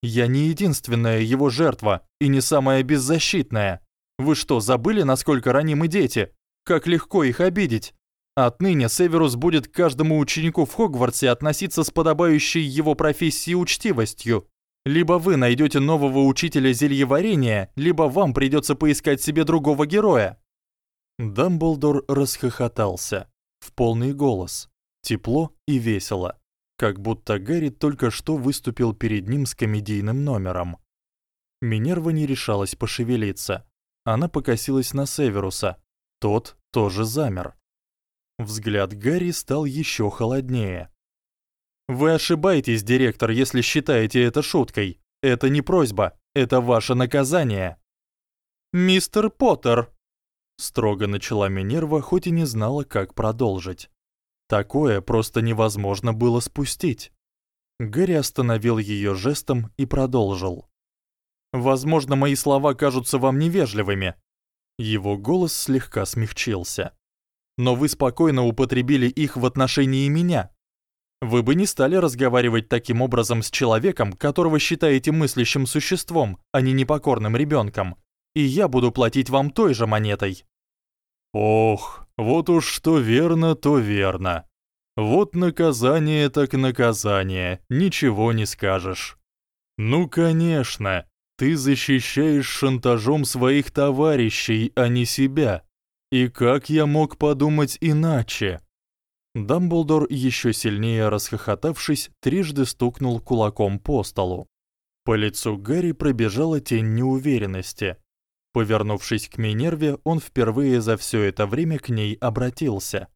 A: Я не единственная его жертва и не самая беззащитная. Вы что, забыли, насколько ранимы дети? Как легко их обидеть. Отныне Северус будет к каждому ученику в Хогвартсе относиться с подобающей его профессии учтивостью. Либо вы найдете нового учителя зельеварения, либо вам придется поискать себе другого героя. Дамблдор расхохотался в полный голос, тепло и весело, как будто Гарри только что выступил перед ним с комедийным номером. Минерва не решалась пошевелиться. Она покосилась на Северуса. Тот тоже замер. Взгляд Гарри стал ещё холоднее. Вы ошибаетесь, директор, если считаете это шуткой. Это не просьба, это ваше наказание. Мистер Поттер, строго начала Минерва, хоть и не знала, как продолжить. Такое просто невозможно было спустить. Гэри остановил её жестом и продолжил. Возможно, мои слова кажутся вам невежливыми. Его голос слегка смягчился. Но вы спокойно употребили их в отношении меня. Вы бы не стали разговаривать таким образом с человеком, которого считаете мыслящим существом, а не непокорным ребёнком. И я буду платить вам той же монетой. Ох, вот уж что верно, то верно. Вот наказание так наказание, ничего не скажешь. Ну, конечно, ты защищаешь шантажом своих товарищей, а не себя. И как я мог подумать иначе? Дамблдор, ещё сильнее расхохотавшись, трижды стукнул кулаком по столу. По лицу Гарри пробежала тень неуверенности. Повернувшись к Минерве, он впервые за всё это время к ней обратился.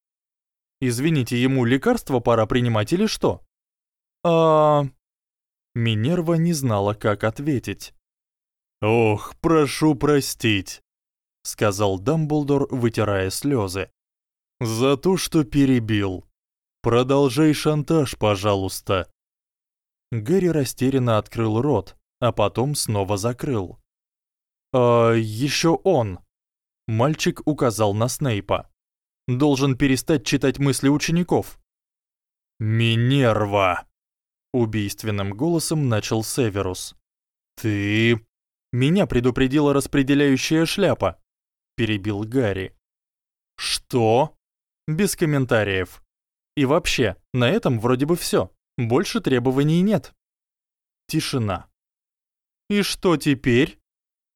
A: Извините, ему лекарство пора принимать или что? А Минерва не знала, как ответить. Ох, прошу простить, сказал Дамблдор, вытирая слёзы. За то, что перебил. Продолжай шантаж, пожалуйста. Гэри растерянно открыл рот, а потом снова закрыл. А ещё он. Мальчик указал на Снейпа. Должен перестать читать мысли учеников. Минерва, убийственным голосом начал Северус. Ты меня предупредила распределяющая шляпа, перебил Гарри. Что? Без комментариев. И вообще, на этом вроде бы всё. Больше требований нет. Тишина. И что теперь?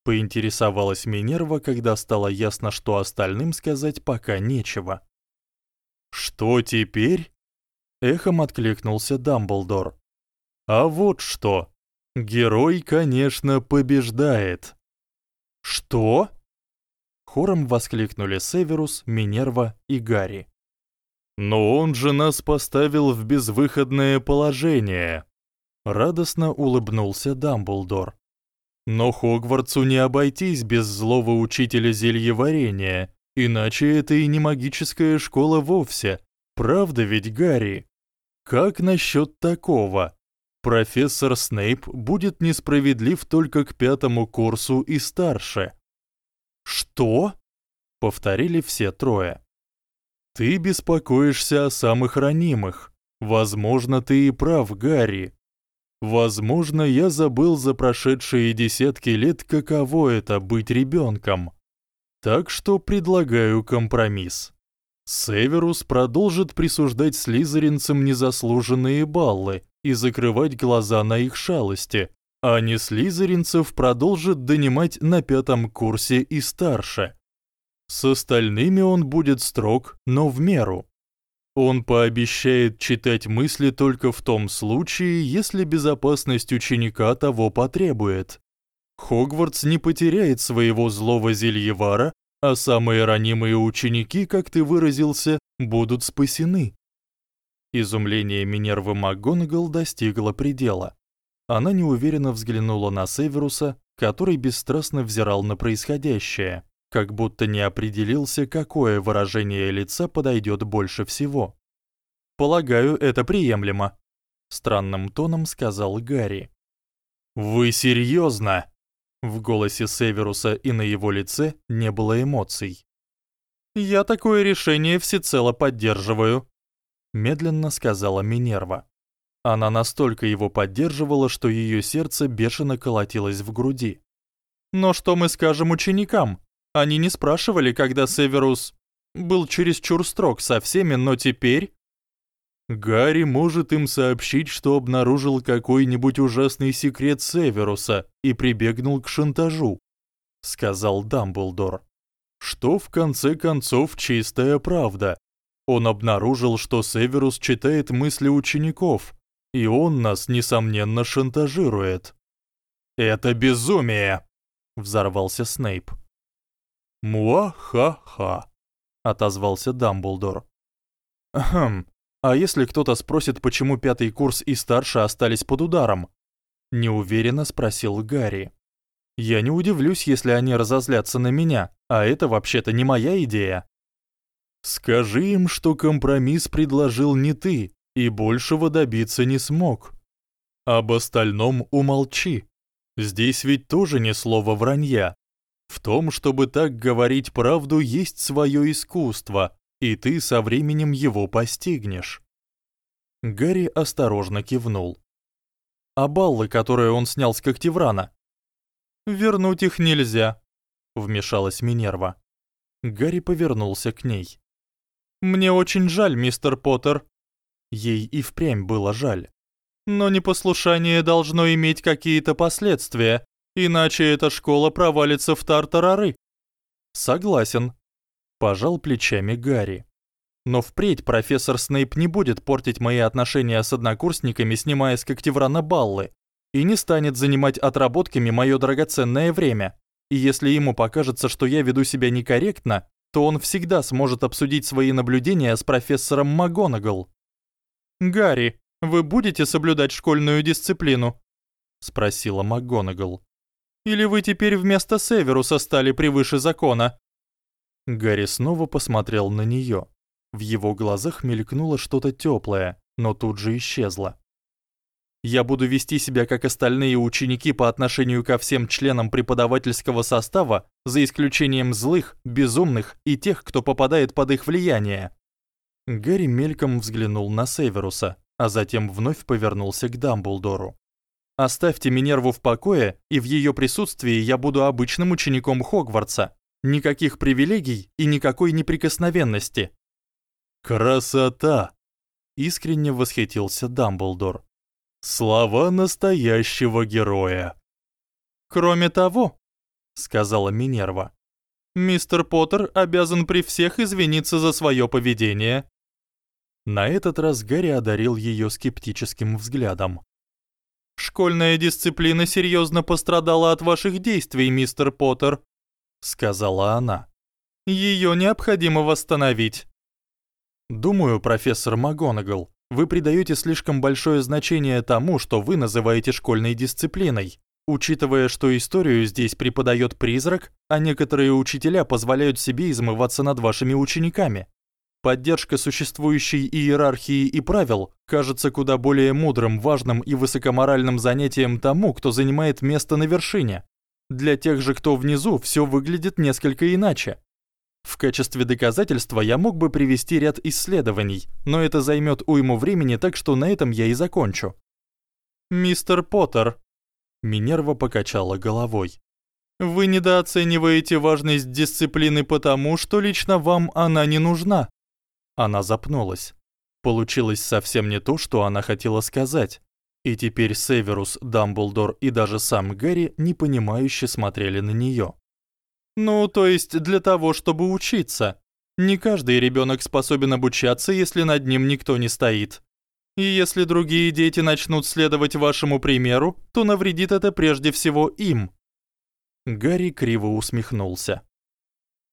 A: Поинтересовалась Минерва, когда стало ясно, что остальным сказать пока нечего. Что теперь? эхом откликнулся Дамблдор. А вот что. Герой, конечно, побеждает. Что? хором воскликнули Северус, Минерва и Гарри. Но он же нас поставил в безвыходное положение, радостно улыбнулся Дамблдор. Но Хогвартсу не обойтись без злого учителя зельеварения, иначе это и не магическая школа вовсе. Правда ведь, Гарри? Как насчёт такого? Профессор Снейп будет несправедлив только к пятому курсу и старше. Что? повторили все трое. Ты беспокоишься о самых ранимых. Возможно, ты и прав, Гарри. Возможно, я забыл за прошедшие десятки лет, каково это быть ребёнком. Так что предлагаю компромисс. Северус продолжит присуждать слизеринцам незаслуженные баллы и закрывать глаза на их шалости, а не слизеринцев продолжит донимать на пятом курсе и старше. С остальными он будет строг, но в меру. Он пообещает читать мысли только в том случае, если безопасность ученика того потребует. Хогвартс не потеряет своего злого зельевара, а самые ранимые ученики, как ты выразился, будут спасены. Изумление Минервы МакГонагал достигло предела. Она неуверенно взглянула на Северуса, который бесстрастно взирал на происходящее, как будто не определился, какое выражение лица подойдёт больше всего. Полагаю, это приемлемо, странным тоном сказал Гарри. Вы серьёзно? В голосе Северуса и на его лице не было эмоций. Я такое решение всецело поддерживаю, медленно сказала Минерва. Она настолько его поддерживала, что её сердце бешено колотилось в груди. Но что мы скажем ученикам? Они не спрашивали, когда Северус был чересчур строг со всеми, но теперь Гарри может им сообщить, что обнаружил какой-нибудь ужасный секрет Северуса и прибегнул к шантажу, сказал Дамблдор. что в конце концов чистая правда. Он обнаружил, что Северус читает мысли учеников, и он нас несомненно шантажирует. Это безумие, взорвался Снейп. Муа-ха-ха, отозвался Дамблдор. Хм. А если кто-то спросит, почему пятый курс и старше остались под ударом? неуверенно спросил Гарри. Я не удивлюсь, если они разозлятся на меня, а это вообще-то не моя идея. Скажи им, что компромисс предложил не ты и большего добиться не смог. Об остальном умолчи. Здесь ведь тоже не слово вранья. В том, чтобы так говорить правду, есть свое искусство, и ты со временем его постигнешь. Гарри осторожно кивнул. А баллы, которые он снял с Когтеврана? Вернуть их нельзя, вмешалась Минерва. Гарри повернулся к ней. Мне очень жаль, мистер Поттер. Ей и впрямь было жаль. Но непослушание должно иметь какие-то последствия, иначе эта школа провалится в тартарары. Согласен, пожал плечами Гарри. Но впредь профессор Снейп не будет портить мои отношения с однокурсниками, снимая с Когтеврана баллы, и не станет занимать отработками моё драгоценное время. И если ему покажется, что я веду себя некорректно, то он всегда сможет обсудить свои наблюдения с профессором МакГонагал. Гарри, вы будете соблюдать школьную дисциплину? спросила МакГонагал. Или вы теперь вместо Северуса стали превыше закона? Гарри снова посмотрел на неё. В его глазах мелькнуло что-то тёплое, но тут же исчезло. Я буду вести себя как остальные ученики по отношению ко всем членам преподавательского состава, за исключением злых, безумных и тех, кто попадает под их влияние. Гарри мельком взглянул на Северуса, а затем вновь повернулся к Дамблдору. Оставьте Минерву в покое, и в её присутствии я буду обычным учеником Хогвартса. Никаких привилегий и никакой неприкосновенности. Красота, искренне восхитился Дамблдор. Слова настоящего героя. Кроме того, сказала Минерва, мистер Поттер обязан при всех извиниться за своё поведение. На этот раз Гарри одарил её скептическим взглядом. Школьная дисциплина серьёзно пострадала от ваших действий, мистер Поттер, сказала она. Её необходимо восстановить. Думаю, профессор МакГонагал, вы придаёте слишком большое значение тому, что вы называете школьной дисциплиной, учитывая, что историю здесь преподаёт призрак, а некоторые учителя позволяют себе измываться над вашими учениками. Поддержка существующей иерархии и правил кажется куда более мудрым, важным и высокоморальным занятием тому, кто занимает место на вершине. Для тех же, кто внизу, всё выглядит несколько иначе. В качестве доказательства я мог бы привести ряд исследований, но это займёт уйму времени, так что на этом я и закончу. Мистер Поттер, Минерва покачала головой. Вы недооцениваете важность дисциплины потому, что лично вам она не нужна. Она запнулась. Получилось совсем не то, что она хотела сказать. И теперь Северус, Дамблдор и даже сам Гарри непонимающе смотрели на неё. Ну, то есть для того, чтобы учиться. Не каждый ребёнок способен обучаться, если над ним никто не стоит. И если другие дети начнут следовать вашему примеру, то навредит это прежде всего им. Гарри криво усмехнулся.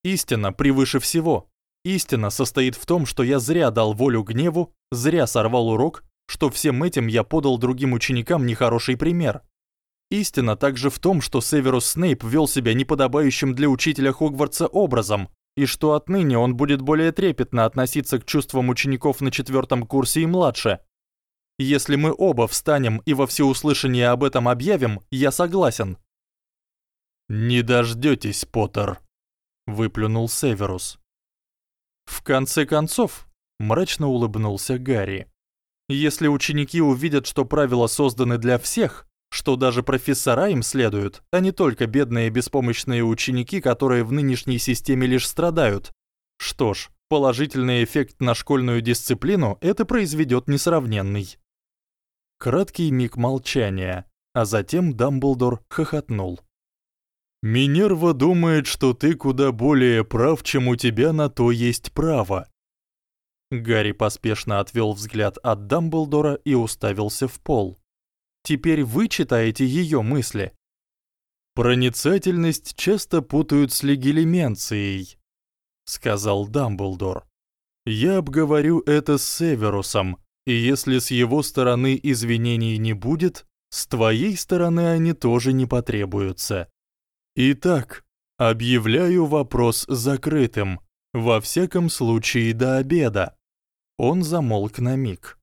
A: Истина превыше всего. Истина состоит в том, что я зря дал волю гневу, зря сорвал урок, что всем этим я подал другим ученикам нехороший пример. Истина также в том, что Северус Снейп вел себя неподобающим для учителя Хогвартса образом, и что отныне он будет более трепетно относиться к чувствам учеников на четвертом курсе и младше. Если мы оба встанем и во всеуслышание об этом объявим, я согласен. Не дождётесь, Поттер, выплюнул Северус. В конце концов, мрачно улыбнулся Гарри. Если ученики увидят, что правила созданы для всех, что даже профессора им следуют, а не только бедные беспомощные ученики, которые в нынешней системе лишь страдают. Что ж, положительный эффект на школьную дисциплину это произведёт несравненный. Краткий миг молчания, а затем Дамблдор хохотнул. Минерва думает, что ты куда более прав, чем у тебя на то есть право. Гарри поспешно отвёл взгляд от Дамблдора и уставился в пол. Теперь вы читаете её мысли. Проницательность часто путают с легилименцией, сказал Дамблдор. Я обговорю это с Северусом, и если с его стороны извинений не будет, с твоей стороны они тоже не потребуются. Итак, объявляю вопрос закрытым, во всяком случае до обеда. Он замолк на миг.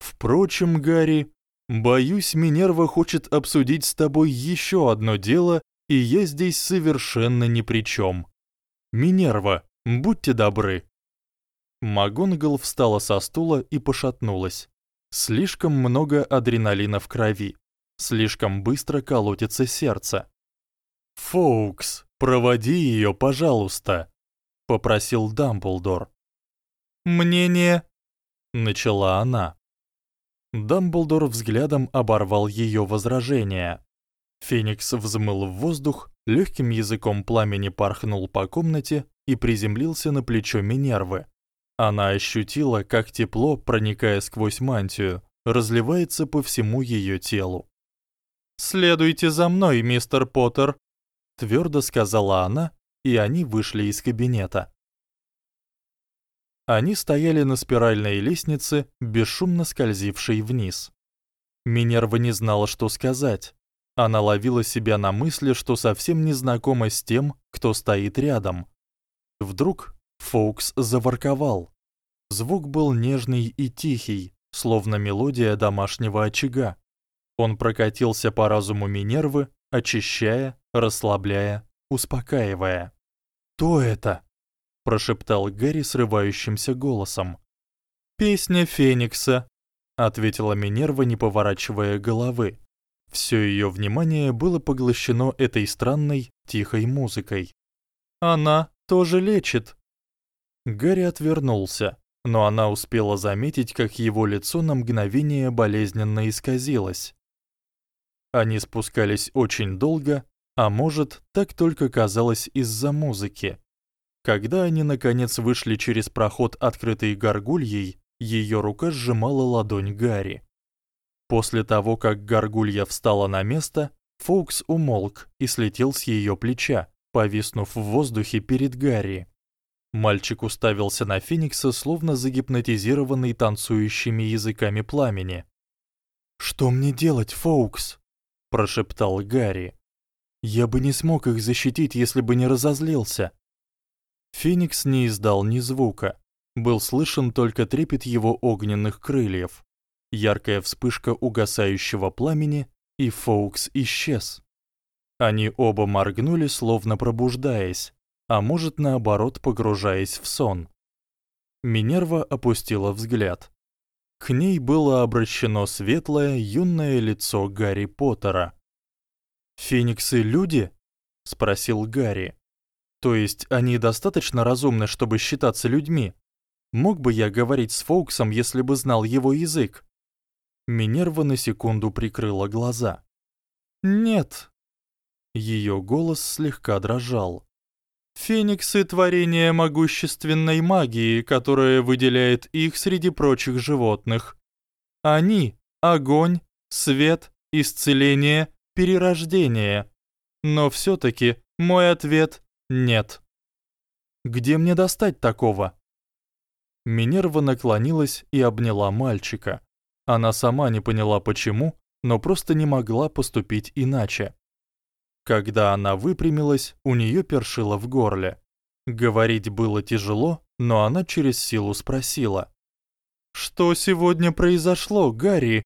A: Впрочем, Гарри, боюсь, Минерва хочет обсудить с тобой ещё одно дело, и я здесь совершенно ни при чём. Минерва, будьте добры. Магонгол встала со стула и пошатнулась. Слишком много адреналина в крови. Слишком быстро колотится сердце. «Фоукс, проводи её, пожалуйста», — попросил Дамблдор.
B: «Мнение...»
A: — начала она. Дамблдор взглядом оборвал её возражение. Феникс взмыл в воздух, лёгким языком пламени порхнул по комнате и приземлился на плечо Минервы. Она ощутила, как тепло, проникая сквозь мантию, разливается по всему её телу.
B: «Следуйте за мной, мистер Поттер»,
A: твёрдо сказала она, и они вышли из кабинета. Они стояли на спиральной лестнице, бесшумно скользившей вниз. Минерва не знала, что сказать. Она ловила себя на мысли, что совсем не знакома с тем, кто стоит рядом. Вдруг Фоукс заворковал. Звук был нежный и тихий, словно мелодия домашнего очага. Он прокатился по разуму Минервы, очищая, расслабляя, успокаивая. "Кто это?" прошептал Гарри срывающимся голосом.
B: "Песня Феникса",
A: ответила Минерва, не поворачивая головы. Всё её внимание было поглощено этой странной, тихой музыкой.
B: "Она тоже лечит".
A: Гарри отвернулся, но она успела заметить, как его лицо на мгновение болезненно исказилось. Они спускались очень долго, а может, так только казалось из-за музыки. Когда они наконец вышли через проход, открытый горгульей, её рука сжимала ладонь Гарри. После того, как горгулья встала на место, Фокс умолк и слетел с её плеча, повиснув в воздухе перед Гарри. Мальчик уставился на Феникса, словно загипнотизированный танцующими языками пламени.
B: «Что мне делать, Фоукс?»
A: Прошептал Гарри. Я бы не смог их защитить, если бы не разозлился. Феникс не издал ни звука. Был слышен только трепет его огненных крыльев. Яркая вспышка угасающего пламени, и Фоукс исчез. Они оба моргнули, словно пробуждаясь, а может, наоборот, погружаясь в сон. Минерва опустила взгляд. К ней было обращено светлое, юное лицо Гарри Поттера. «Фениксы люди?» — спросил Гарри. «То есть они достаточно разумны, чтобы считаться людьми? Мог бы я говорить с Фоуксом, если бы знал его язык?» Минерва на секунду прикрыла глаза.
B: «Нет».
A: Её голос слегка дрожал.
B: Фениксы — творение могущественной магии, которая выделяет их среди прочих животных. Они — огонь, свет, исцеление, перерождение. Но всё-таки мой ответ — нет.
A: Где мне достать такого? Минерва наклонилась и обняла мальчика. Она сама не поняла почему, но просто не могла поступить иначе. Когда она выпрямилась, у неё першило в горле. Говорить было тяжело, но она через силу спросила:
B: "Что сегодня произошло, Гарри?"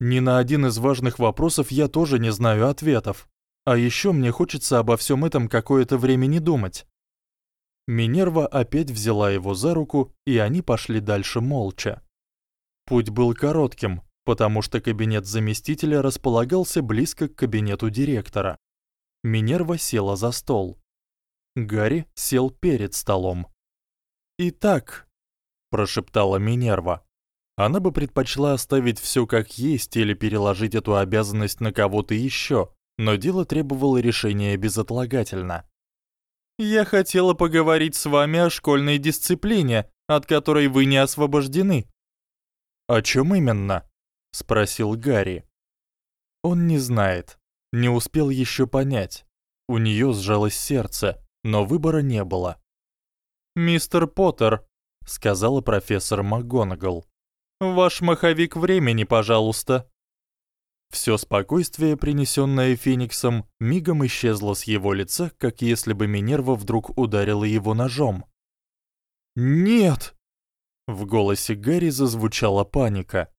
A: Ни на один из важных вопросов я тоже не знаю ответов. А ещё мне хочется обо всём этом какое-то время не думать. Минерва опять взяла его за руку, и они пошли дальше молча. Путь был коротким, потому что кабинет заместителя располагался близко к кабинету директора. Минерва села за стол. Гарри сел перед столом.
B: "Итак",
A: прошептала Минерва. Она бы предпочла оставить всё как есть или переложить эту обязанность на кого-то ещё, но дело требовало решения безотлагательно.
B: Я хотела поговорить с вами о школьной дисциплине, от которой вы не освобождены.
A: О чём именно? Спросил Гарри. Он не знает, не успел ещё понять. У неё сжалось сердце, но выбора не было.
B: Мистер Поттер,
A: сказала профессор МакГонагал.
B: Ваш маховик времени, пожалуйста.
A: Всё спокойствие, принесённое Фениксом, мигом исчезло с его лица, как если бы Минерва вдруг ударила его ножом.
B: "Нет!"
A: В голосе Гарри зазвучала паника.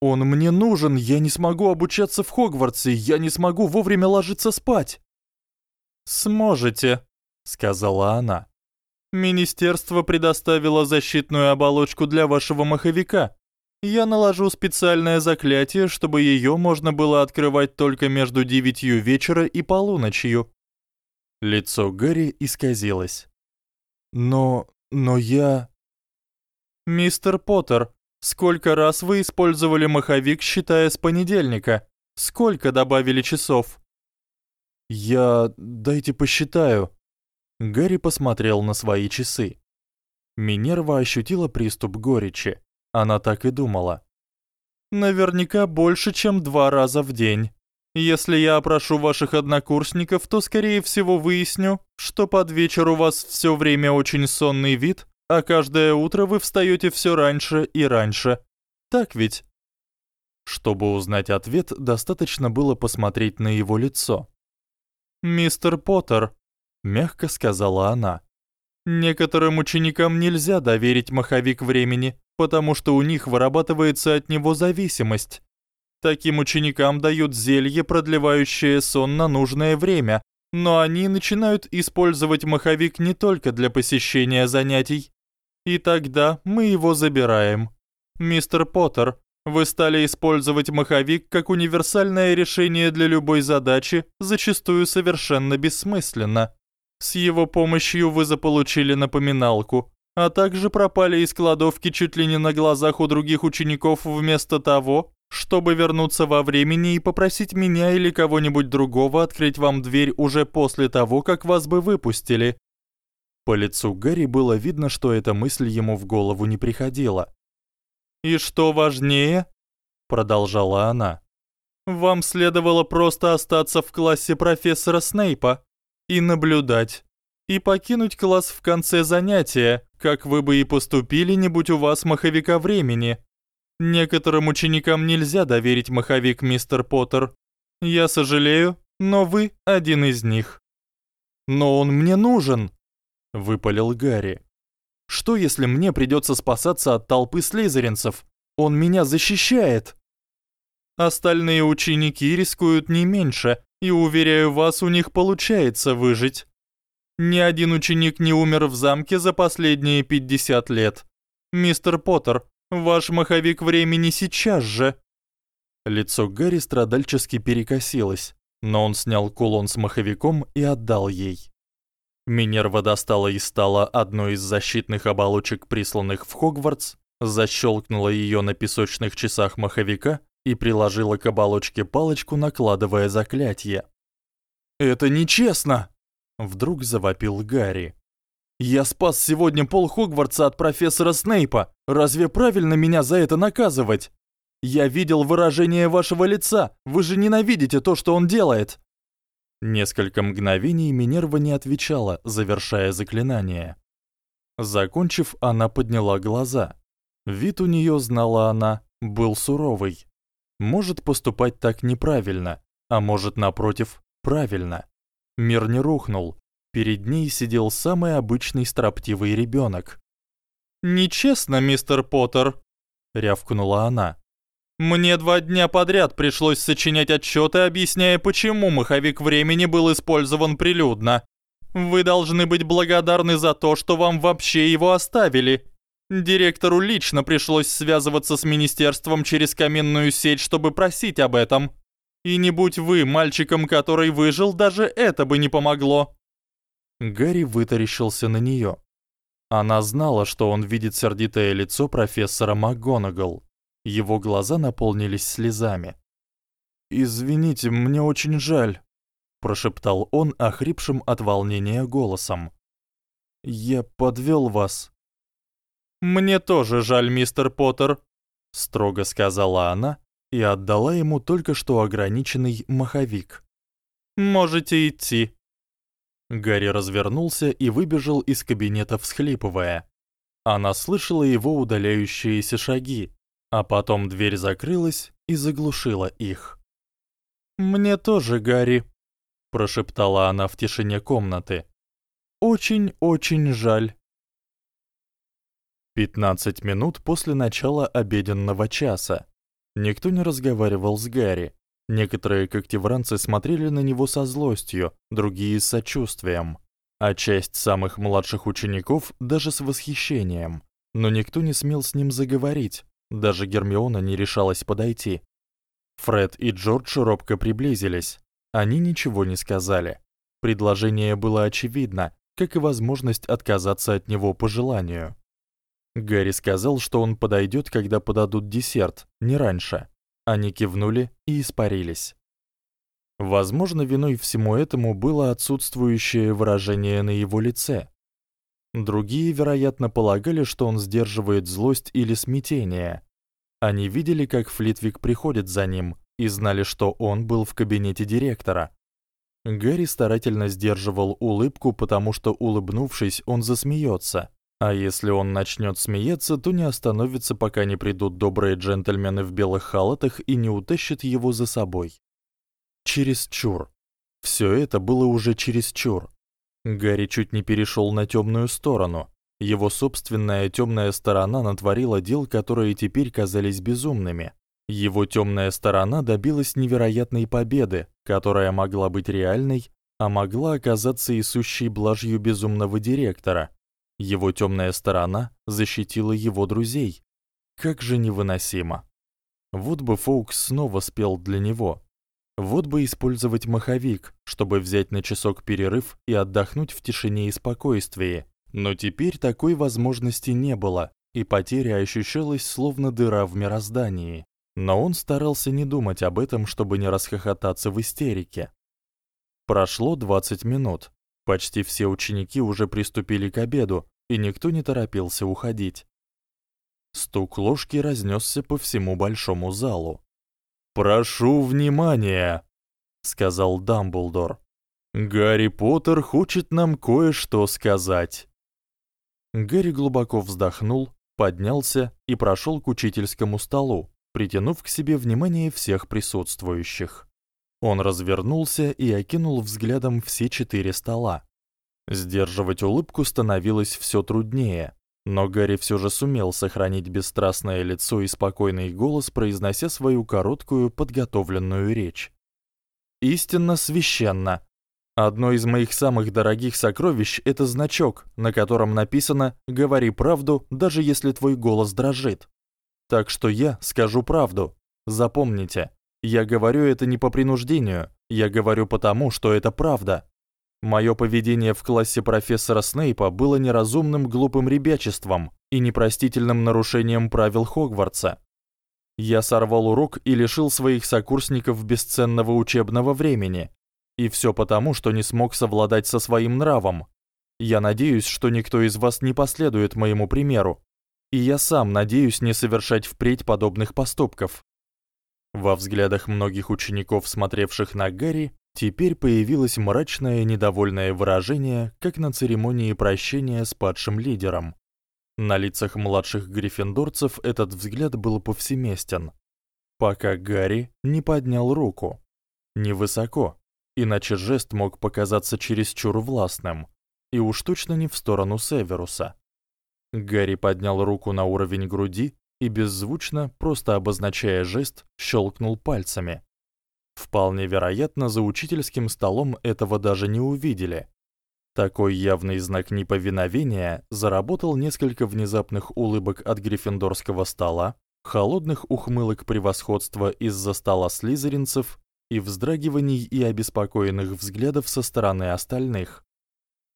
B: "Он мне нужен, я не смогу обучаться в Хогвартсе, я не смогу вовремя ложиться спать". "Сможете", сказала она. "Министерство предоставило защитную оболочку для вашего маховика. Я наложу специальное заклятие, чтобы её можно было открывать только между девятью вечера и полуночью.
A: Лицо Гарри исказилось. Но, но я
B: Мистер Поттер, сколько раз вы использовали маховик, считая с понедельника? Сколько добавили часов?
A: Я, дайте посчитаю. Гарри посмотрел на свои часы. Минерва ощутила приступ горечи. Она так и думала.
B: Наверняка больше, чем два раза в день. Если я опрошу ваших однокурсников, то скорее всего выясню, что под вечер у вас всё время очень сонный вид, а каждое утро вы встаёте всё раньше и раньше. Так ведь?
A: Чтобы узнать ответ, достаточно было посмотреть на его лицо.
B: Мистер Поттер,
A: мягко сказала она.
B: Некоторым ученикам нельзя доверить маховик времени потому что у них вырабатывается от него зависимость. Таким ученикам дают зелье, продлевающее сон на нужное время, но они начинают использовать маховик не только для посещения занятий. И тогда мы его забираем. Мистер Поттер, вы стали использовать маховик как универсальное решение для любой задачи, зачастую совершенно бессмысленно. С его помощью вы заполучили напоминалку, а также пропали из кладовки чуть ли не на глазах у других учеников вместо того, чтобы вернуться во времени и попросить меня или кого-нибудь другого открыть вам дверь уже после того, как вас бы выпустили.
A: По лицу Гарри было видно, что эта мысль ему в голову не приходила.
B: И что важнее, продолжала она. Вам следовало просто остаться в классе профессора Снейпа и наблюдать и покинуть класс в конце занятия, как вы бы и поступили, не будь у вас маховика времени. Некоторым ученикам нельзя доверить маховик, мистер Поттер. Я сожалею, но вы один из них.
A: Но он мне нужен, выпалил Гарри. Что если мне придётся спасаться от толпы слизеринцев? Он меня защищает.
B: Остальные ученики рискуют не меньше, и уверяю вас, у них получается выжить. Ни один ученик не умер в замке за последние 50 лет. Мистер Поттер, ваш маховик времени сейчас же.
A: Лицо Гарри страдальчески перекосилось, но он снял кулон с маховиком и отдал ей. Минерва достала из стола одну из защитных оболочек, присланных в Хогвартс, защёлкнула её на песочных часах маховика и приложила к оболочке палочку, накладывая заклятие.
B: Это нечестно,
A: Вдруг завопил Гарри.
B: Я спас сегодня пол Хогвартса от профессора Снейпа. Разве правильно меня за это наказывать? Я видел выражение вашего лица. Вы же ненавидите то, что он делает.
A: Несколько мгновений Минерва не отвечала, завершая заклинание. Закончив, она подняла глаза. Вид у неё, знала она, был суровый. Может поступать так неправильно, а может напротив, правильно. Мир не рухнул. Перед ней сидел самый обычный строптивый ребёнок.
B: "Нечестно, мистер Поттер", рявкнула она. Мне два дня подряд пришлось сочинять отчёты, объясняя, почему маховик времени был использован прилюдно. Вы должны быть благодарны за то, что вам вообще его оставили. Директору лично пришлось связываться с министерством через каменную сеть, чтобы просить об этом. И не будь вы мальчиком, который выжил, даже это бы не помогло.
A: Гарри вытаращился на неё. Она знала, что он видит сердитое лицо профессора МакГонагал. Его глаза наполнились слезами. извините, мне очень жаль, прошептал он охрипшим от волнения голосом. Я подвёл вас.
B: Мне тоже жаль, мистер Поттер,
A: строго сказала она и отдала ему только что ограниченный маховик.
B: Можете идти.
A: Гарри развернулся и выбежал из кабинета, всхлипывая. Она слышала его удаляющиеся шаги, а потом дверь закрылась и заглушила их.
B: Мне тоже, Гарри, прошептала она в тишине комнаты. Очень-очень жаль.
A: 15 минут после начала обеденного часа. Никто не разговаривал с Гарри. Некоторые когтевранцы смотрели на него со злостью, другие с сочувствием, а часть самых младших учеников даже с восхищением. Но никто не смел с ним заговорить, даже Гермиона не решалась подойти. Фред и Джордж робко приблизились. Они ничего не сказали. Предложение было очевидно, как и возможность отказаться от него по желанию. Гарри сказал, что он подойдёт, когда подадут десерт, не раньше. Они кивнули и испарились. Возможно, виной всему этому было отсутствующее выражение на его лице. Другие, вероятно, полагали, что он сдерживает злость или смятение. Они видели, как Флитвик приходит за ним, и знали, что он был в кабинете директора. Гарри старательно сдерживал улыбку, потому что улыбнувшись, он засмеётся. А если он начнёт смеяться, то не остановится, пока не придут добрые джентльмены в белых халатах и не утащат его за собой. Чересчур. Всё это было уже чересчур. Гарри чуть не перешёл на тёмную сторону. Его собственная тёмная сторона натворила дел, которые теперь казались безумными. Его тёмная сторона добилась невероятной победы, которая могла быть реальной, а могла оказаться и сущей блажью безумного директора. Его тёмная сторона защитила его друзей. Как же невыносимо. Вот бы Фоукс снова спел для него. Вот бы использовать маховик, чтобы взять на часок перерыв и отдохнуть в тишине и спокойствии. Но теперь такой возможности не было, и потеря ощущалась словно дыра в мироздании. Но он старался не думать об этом, чтобы не расхохотаться в истерике. Прошло 20 минут. Почти все ученики уже приступили к обеду, и никто не торопился уходить. Стук ложки разнесся по всему большому залу. "Прошу внимания", сказал Дамблдор. "Гарри Поттер хочет нам кое-что сказать". Гарри глубоко вздохнул, поднялся и прошёл к учительскому столу, притянув к себе внимание всех присутствующих. Он развернулся и окинул взглядом все четыре стола. Сдерживать улыбку становилось всё труднее, но Гарри всё же сумел сохранить бесстрастное лицо и спокойный голос, произнося свою короткую подготовленную речь. Истинно священно. Одно из моих самых дорогих сокровищ это значок, на котором написано: "Говори правду, даже если твой голос дрожит". Так что я скажу правду. Запомните, я говорю это не по принуждению, я говорю потому, что это правда. Моё поведение в классе профессора Снейпа было неразумным глупым ребячеством и непростительным нарушением правил Хогвартса. Я сорвал урок и лишил своих сокурсников бесценного учебного времени. И всё потому, что не смог совладать со своим нравом. Я надеюсь, что никто из вас не последует моему примеру. И я сам надеюсь не совершать впредь подобных поступков. Во взглядах многих учеников, смотревших на Гарри, Теперь появилось мрачное недовольное выражение, как на церемонии прощения с падшим лидером. На лицах младших гриффиндорцев этот взгляд был повсеместен, пока Гарри не поднял руку. Невысоко, иначе жест мог показаться чересчур властным, и уж точно не в сторону Северуса. Гарри поднял руку на уровень груди и беззвучно, просто обозначая жест, щелкнул пальцами. Вполне вероятно, за учительским столом этого даже не увидели. Такой явный знак неповиновения заработал несколько внезапных улыбок от гриффиндорского стола, холодных ухмылок превосходства из-за стола слизеринцев и вздрагиваний и обеспокоенных взглядов со стороны остальных.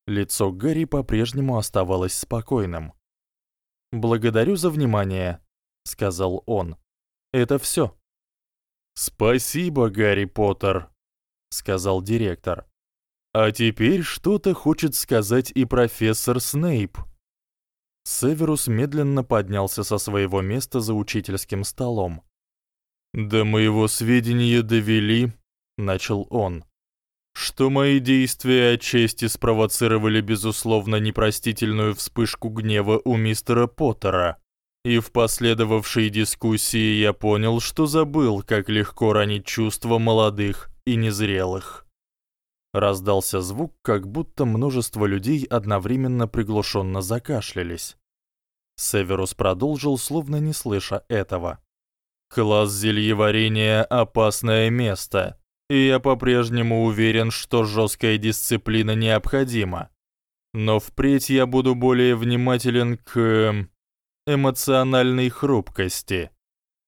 A: Лицо Гарри по-прежнему оставалось спокойным. "Благодарю за внимание", сказал он. "Это всё". Спасибо, Гарри Поттер, сказал директор. А теперь что-то хочет сказать и профессор Снейп. Северус медленно поднялся со своего места за учительским столом. До моего сведения довели, начал он, что мои действия отчасти спровоцировали безусловно непростительную вспышку гнева у мистера Поттера. И в последовавшей дискуссии я понял, что забыл, как легко ранить чувства молодых и незрелых. Раздался звук, как будто множество людей одновременно приглушенно закашлялись. Северус продолжил, словно не слыша этого. Класс зельеварения опасное место, и я по-прежнему уверен, что жесткая дисциплина необходима. Но впредь я буду более внимателен к эм, эмоциональной хрупкости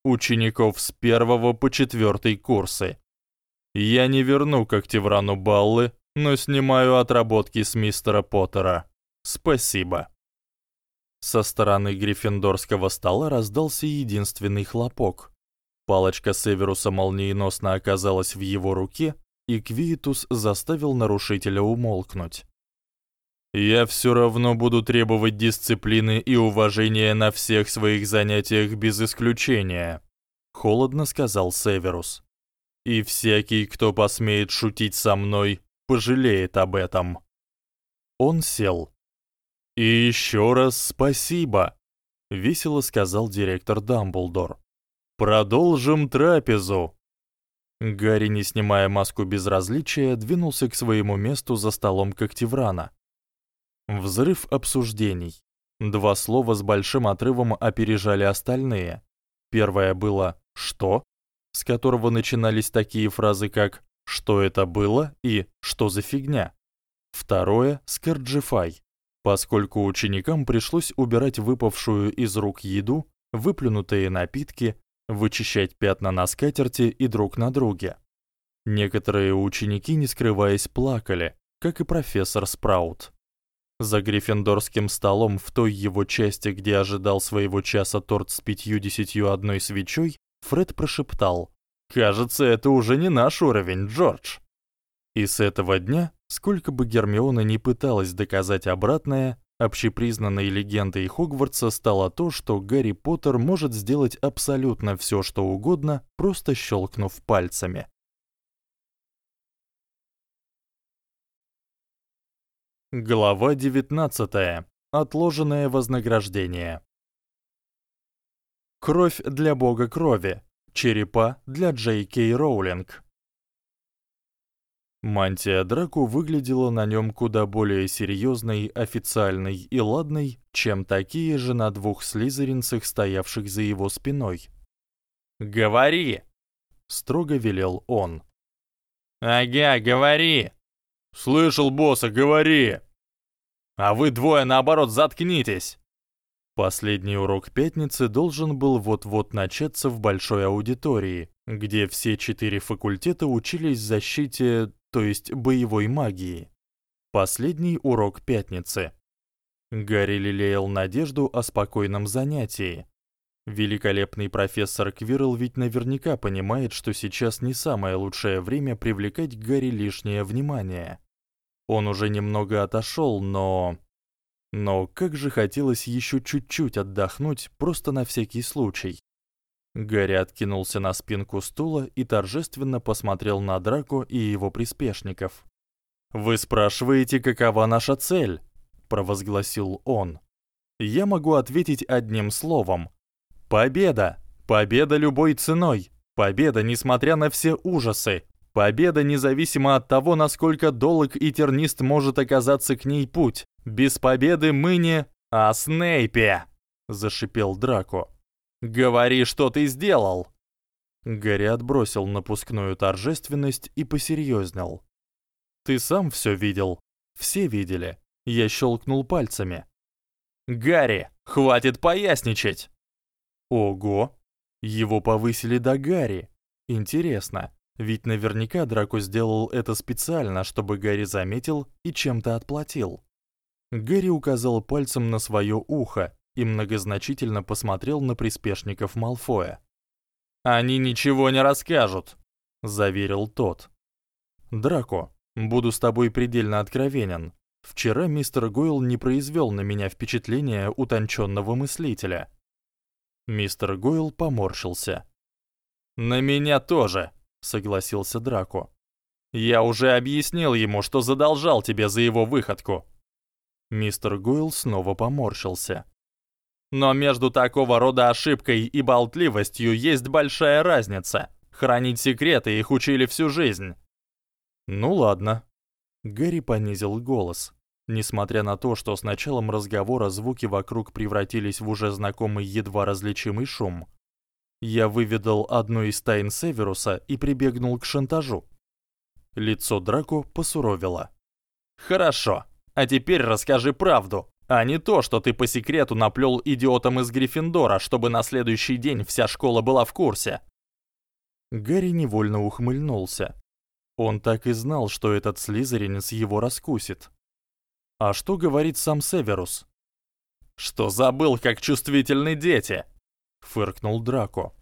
A: учеников с первого по четвертый курсы. Я не верну к Активрану баллы, но снимаю отработки с мистера Поттера. Спасибо. Со стороны гриффиндорского стола раздался единственный хлопок. Палочка Северуса молниеносно оказалась в его руке, и Квитус заставил нарушителя умолкнуть. Я всё равно буду требовать дисциплины и уважения на всех своих занятиях без исключения, холодно сказал Северус. И всякий, кто посмеет шутить со мной, пожалеет об этом. Он сел. И ещё раз спасибо, весело сказал директор Дамблдор. Продолжим трапезу. Гарри, не снимая маску безразличия, двинулся к своему месту за столом Когтеврана. Взрыв обсуждений. Два слова с большим отрывом опережали остальные. Первое было «что?», с которого начинались такие фразы, как «что это было?» и «что за фигня?». Второе «скарджифай», поскольку ученикам пришлось убирать выпавшую из рук еду, выплюнутые напитки, вычищать пятна на скатерти и друг на друге. Некоторые ученики, не скрываясь, плакали, как и профессор Спраут. За гриффиндорским столом в той его части, где ожидал своего часа торт с пятью-десятью одной свечой, Фред прошептал: "Кажется, это уже не наш уровень, Джордж". И с этого дня, сколько бы Гермиона ни пыталась доказать обратное, общепризнанной легендой Хогвартса стало то, что Гарри Поттер может сделать абсолютно всё, что угодно, просто щелкнув пальцами. Глава 19. Отложенное вознаграждение. Кровь для бога крови. Черепа для Джей Кей Роулинг. Мантия Драку выглядела на нём куда более серьёзной, официальной и ладной, чем такие же на двух слизеринцах, стоявших за его спиной. "Говори", строго велел он. "Ага, говори", «Слышал, босса, говори!» «А вы двое, наоборот, заткнитесь!» Последний урок пятницы должен был вот-вот начаться в большой аудитории, где все четыре факультета учились защите, то есть боевой магии. Последний урок пятницы. Гарри лелеял надежду о спокойном занятии. Великолепный профессор Квирл ведь наверняка понимает, что сейчас не самое лучшее время привлекать к Гарри лишнее внимание. Он уже немного отошёл, но но как же хотелось ещё чуть-чуть отдохнуть, просто на всякий случай. Гарри откинулся на спинку стула и торжественно посмотрел на Драко и его приспешников. Вы спрашиваете, какова наша цель? провозгласил он. Я могу ответить одним словом: победа. Победа любой ценой. Победа, несмотря на все ужасы. Победа независимо от того, насколько долг и тернист может оказаться к ней путь. Без победы мы не... А Снейпе!» — зашипел Драко. «Говори, что ты сделал!» Гарри отбросил напускную торжественность и посерьезнел. «Ты сам все видел. Все видели. Я щелкнул пальцами». «Гарри, хватит поясничать!» «Ого! Его повысили до Гарри. Интересно, ведь наверняка Драко сделал это специально, чтобы Гарри заметил и чем-то отплатил. Гарри указал пальцем на своё ухо и многозначительно посмотрел на приспешников Малфоя.
B: Они ничего не расскажут, заверил тот.
A: Драко, буду с тобой предельно откровенен. Вчера мистер Гойл не произвел на меня впечатления утонченного мыслителя. Мистер Гойл поморщился.
B: На меня тоже, согласился Драко. Я уже объяснил ему, что задолжал тебе за его выходку.
A: Мистер Гойл снова поморщился.
B: Но между такого рода ошибкой и болтливостью есть большая разница. Хранить секреты их учили всю жизнь.
A: Ну ладно. Гэри понизил голос. Несмотря на то, что с началом разговора звуки вокруг превратились в уже знакомый едва различимый шум. Я выведал одну из тайн Северуса и прибегнул к шантажу. Лицо Драко посуровило.
B: Хорошо. А теперь расскажи правду, а не то, что ты по секрету наплел идиотам из Гриффиндора, чтобы на следующий день вся школа была в курсе.
A: Гарри невольно ухмыльнулся. Он так и знал, что этот слизеринец его раскусит. А что говорит сам Северус?
B: Что забыл, как чувствительны дети, фыркнул Драко.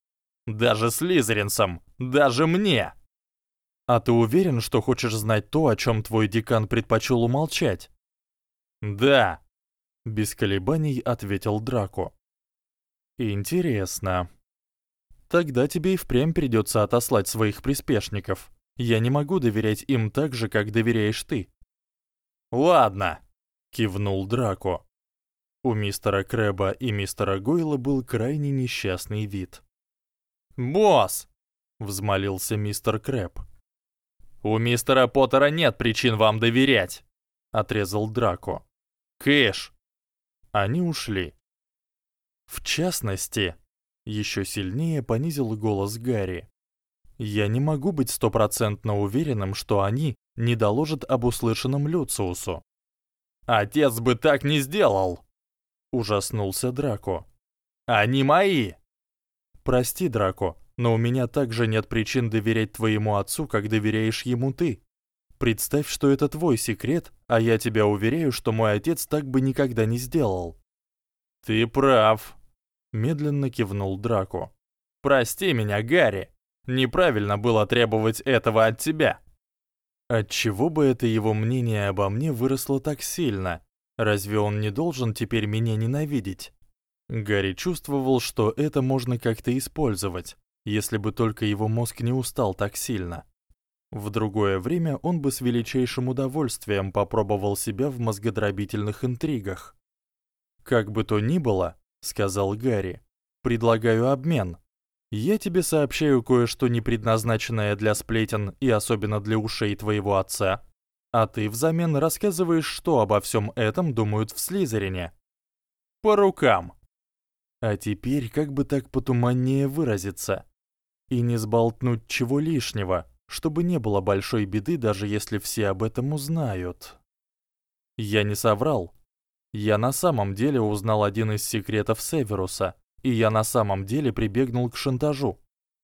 B: Даже слизеринцам, даже мне.
A: А ты уверен, что хочешь знать то, о чем твой декан предпочел умолчать?
B: Да,
A: без колебаний ответил Драко. Интересно. Тогда тебе и впрямь придется отослать своих приспешников. Я не могу доверять им так же, как доверяешь ты.
B: Ладно,
A: кивнул Драко. У мистера Крэба и мистера Гойла был крайне несчастный вид.
B: "Босс!"
A: взмолился мистер Крэб.
B: "У мистера Поттера нет причин вам доверять", отрезал Драко. "Кэш!"
A: Они ушли. В частности, еще сильнее понизил голос Гарри. Я не могу быть стопроцентно уверенным, что они не доложат об услышанном Люциусу.
B: Отец бы так не сделал, ужаснулся Драко. Они мои.
A: Прости, Драко, но у меня также нет причин доверять твоему отцу, как доверяешь ему ты. Представь, что это твой секрет, а я тебя уверяю, что мой отец так бы никогда не сделал.
B: Ты прав,
A: медленно кивнул Драко.
B: Прости меня, Гарри. Неправильно было требовать этого от тебя.
A: Отчего бы это его мнение обо мне выросло так сильно? Разве он не должен теперь меня ненавидеть? Гарри чувствовал, что это можно как-то использовать, если бы только его мозг не устал так сильно. В другое время он бы с величайшим удовольствием попробовал себя в мозгодробительных интригах. Как бы то ни было, сказал Гарри, предлагаю обмен. Я тебе сообщаю кое-что не предназначенное для сплетен и особенно для ушей твоего отца, а ты взамен рассказываешь, что обо всем этом думают в Слизерине.
B: По рукам.
A: А теперь как бы так потуманнее выразиться и не сболтнуть чего лишнего, чтобы не было большой беды, даже если все об этом узнают. Я не соврал. Я на самом деле узнал один из секретов Северуса, и я на самом деле прибегнул к шантажу.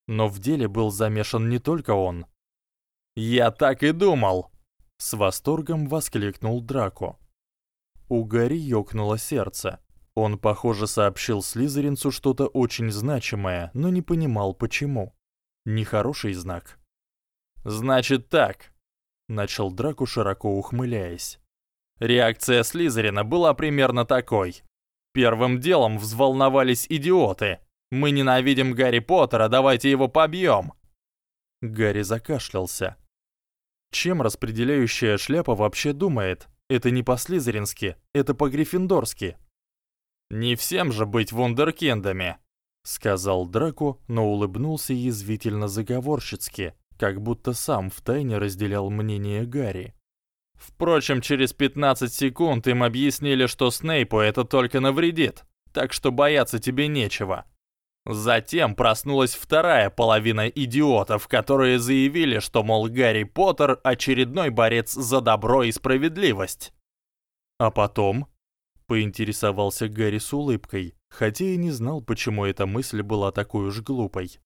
A: Но в деле был замешан не только он.
B: Я так и думал,
A: с восторгом воскликнул Драко. У Гарри ёкнуло сердце. Он, похоже, сообщил слизеринцу что-то очень значимое, но не понимал почему. Нехороший знак.
B: Значит так,
A: начал Драко широко ухмыляясь.
B: Реакция Слизерина была примерно такой: Первым делом взволновались идиоты. Мы ненавидим Гарри Поттера, давайте его побьем.
A: Гарри закашлялся. Чем распределяющая шляпа вообще думает? Это не по-слизерински, это по-гриффиндорски.
B: Не всем же быть вундеркиндами,
A: сказал Драко, но улыбнулся язвительно заговорщицки, как будто сам втайне разделял мнение Гарри.
B: Впрочем, через 15 секунд им объяснили, что Снейпу это только навредит, так что бояться тебе нечего. Затем проснулась вторая половина идиотов, которые заявили, что, мол, Гарри Поттер – очередной борец за добро и справедливость.
A: А потом, поинтересовался Гарри с улыбкой, хотя и не знал, почему эта мысль была такой уж глупой.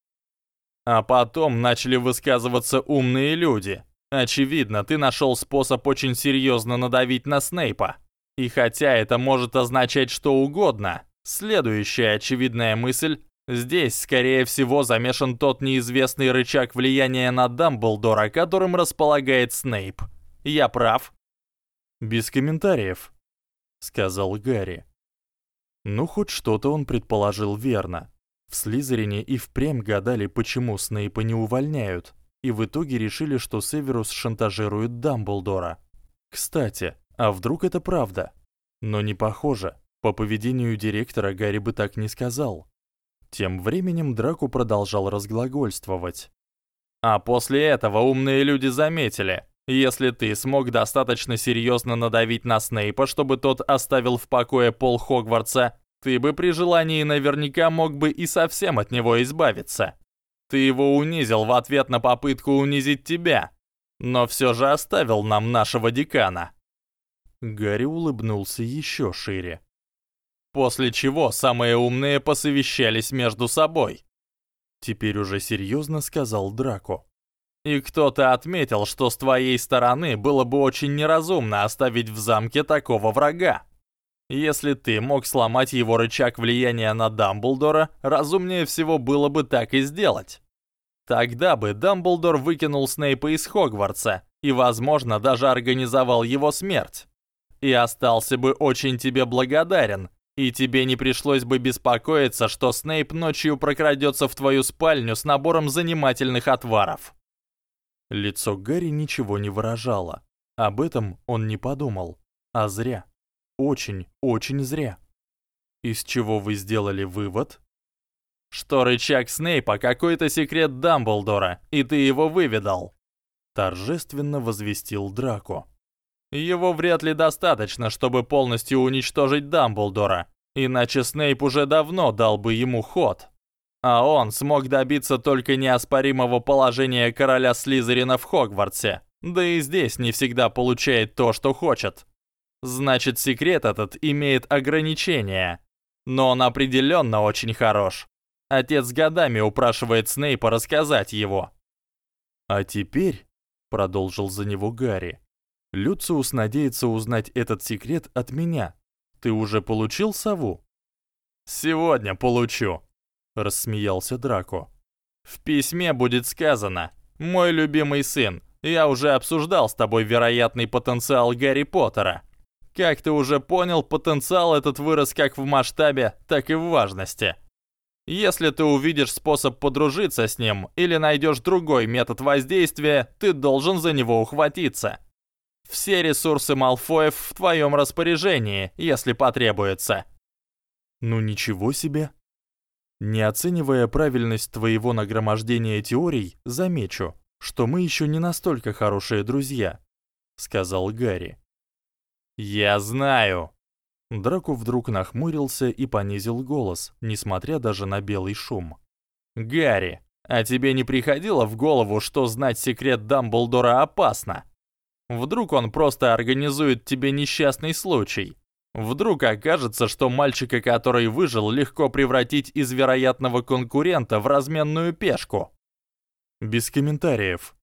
B: А потом начали высказываться умные люди, Очевидно, ты нашел способ очень серьезно надавить на Снейпа. И хотя это может означать что угодно, следующая очевидная мысль Здесь, скорее всего, замешан тот неизвестный рычаг влияния на Дамблдора, которым располагает Снейп. Я прав?»
A: «Без комментариев», — сказал Гарри. Ну, хоть что-то он предположил верно. В Слизерине и впрямь гадали, почему Снейпа не увольняют, и в итоге решили, что Северус шантажирует Дамблдора. Кстати, а вдруг это правда? Но не похоже. По поведению директора Гарри бы так не сказал. Тем временем Драку продолжал разглагольствовать.
B: А после этого умные люди заметили, если ты смог достаточно серьезно надавить на Снейпа, чтобы тот оставил в покое пол Хогвартса, ты бы при желании наверняка мог бы и совсем от него избавиться. Ты его унизил в ответ на попытку унизить тебя, но все же оставил нам нашего декана.
A: Гарри улыбнулся еще шире.
B: После чего самые умные посовещались между собой.
A: Теперь уже серьезно сказал Драко.
B: И кто-то отметил, что с твоей стороны было бы очень неразумно оставить в замке такого врага. Если ты мог сломать его рычаг влияния на Дамблдора, разумнее всего было бы так и сделать. Тогда бы Дамблдор выкинул Снейпа из Хогвартса и, возможно, даже организовал его смерть. И остался бы очень тебе благодарен, и тебе не пришлось бы беспокоиться, что Снейп ночью прокрадется в твою спальню с набором занимательных отваров.
A: Лицо Гарри ничего не выражало. Об этом он не подумал. А зря. Очень, очень зря. Из чего вы сделали вывод?
B: Что рычаг Снейпа какой-то секрет Дамблдора, и ты его выведал.
A: Торжественно возвестил Драко.
B: Его вряд ли достаточно, чтобы полностью уничтожить Дамблдора, иначе Снейп уже давно дал бы ему ход. А он смог добиться только неоспоримого положения короля Слизерина в Хогвартсе, да и здесь не всегда получает то, что хочет. Значит, секрет этот имеет ограничения, но он определенно очень хорош. Отец годами упрашивает Снейпа рассказать его.
A: «А теперь», — продолжил за него Гарри, Люциус надеется узнать этот секрет от меня. Ты уже получил сову?
B: Сегодня получу, рассмеялся Драко. В письме будет сказано: "Мой любимый сын, я уже обсуждал с тобой вероятный потенциал Гарри Поттера. Как ты уже понял, потенциал этот вырос как в масштабе, так и в важности. Если ты увидишь способ подружиться с ним или найдешь другой метод воздействия, ты должен за него ухватиться. Все ресурсы Малфоев в твоем распоряжении, если потребуется.
A: Ну ничего себе. Не оценивая правильность твоего нагромождения теорий, замечу, что мы еще не настолько хорошие друзья, сказал Гарри.
B: Я знаю.
A: Драко вдруг нахмурился и понизил голос, несмотря даже на белый шум.
B: Гарри, а тебе не приходило в голову, что знать секрет Дамблдора опасно? Вдруг он просто организует тебе несчастный случай. Вдруг окажется, что мальчика, который выжил, легко превратить из вероятного конкурента в разменную пешку.
A: Без комментариев,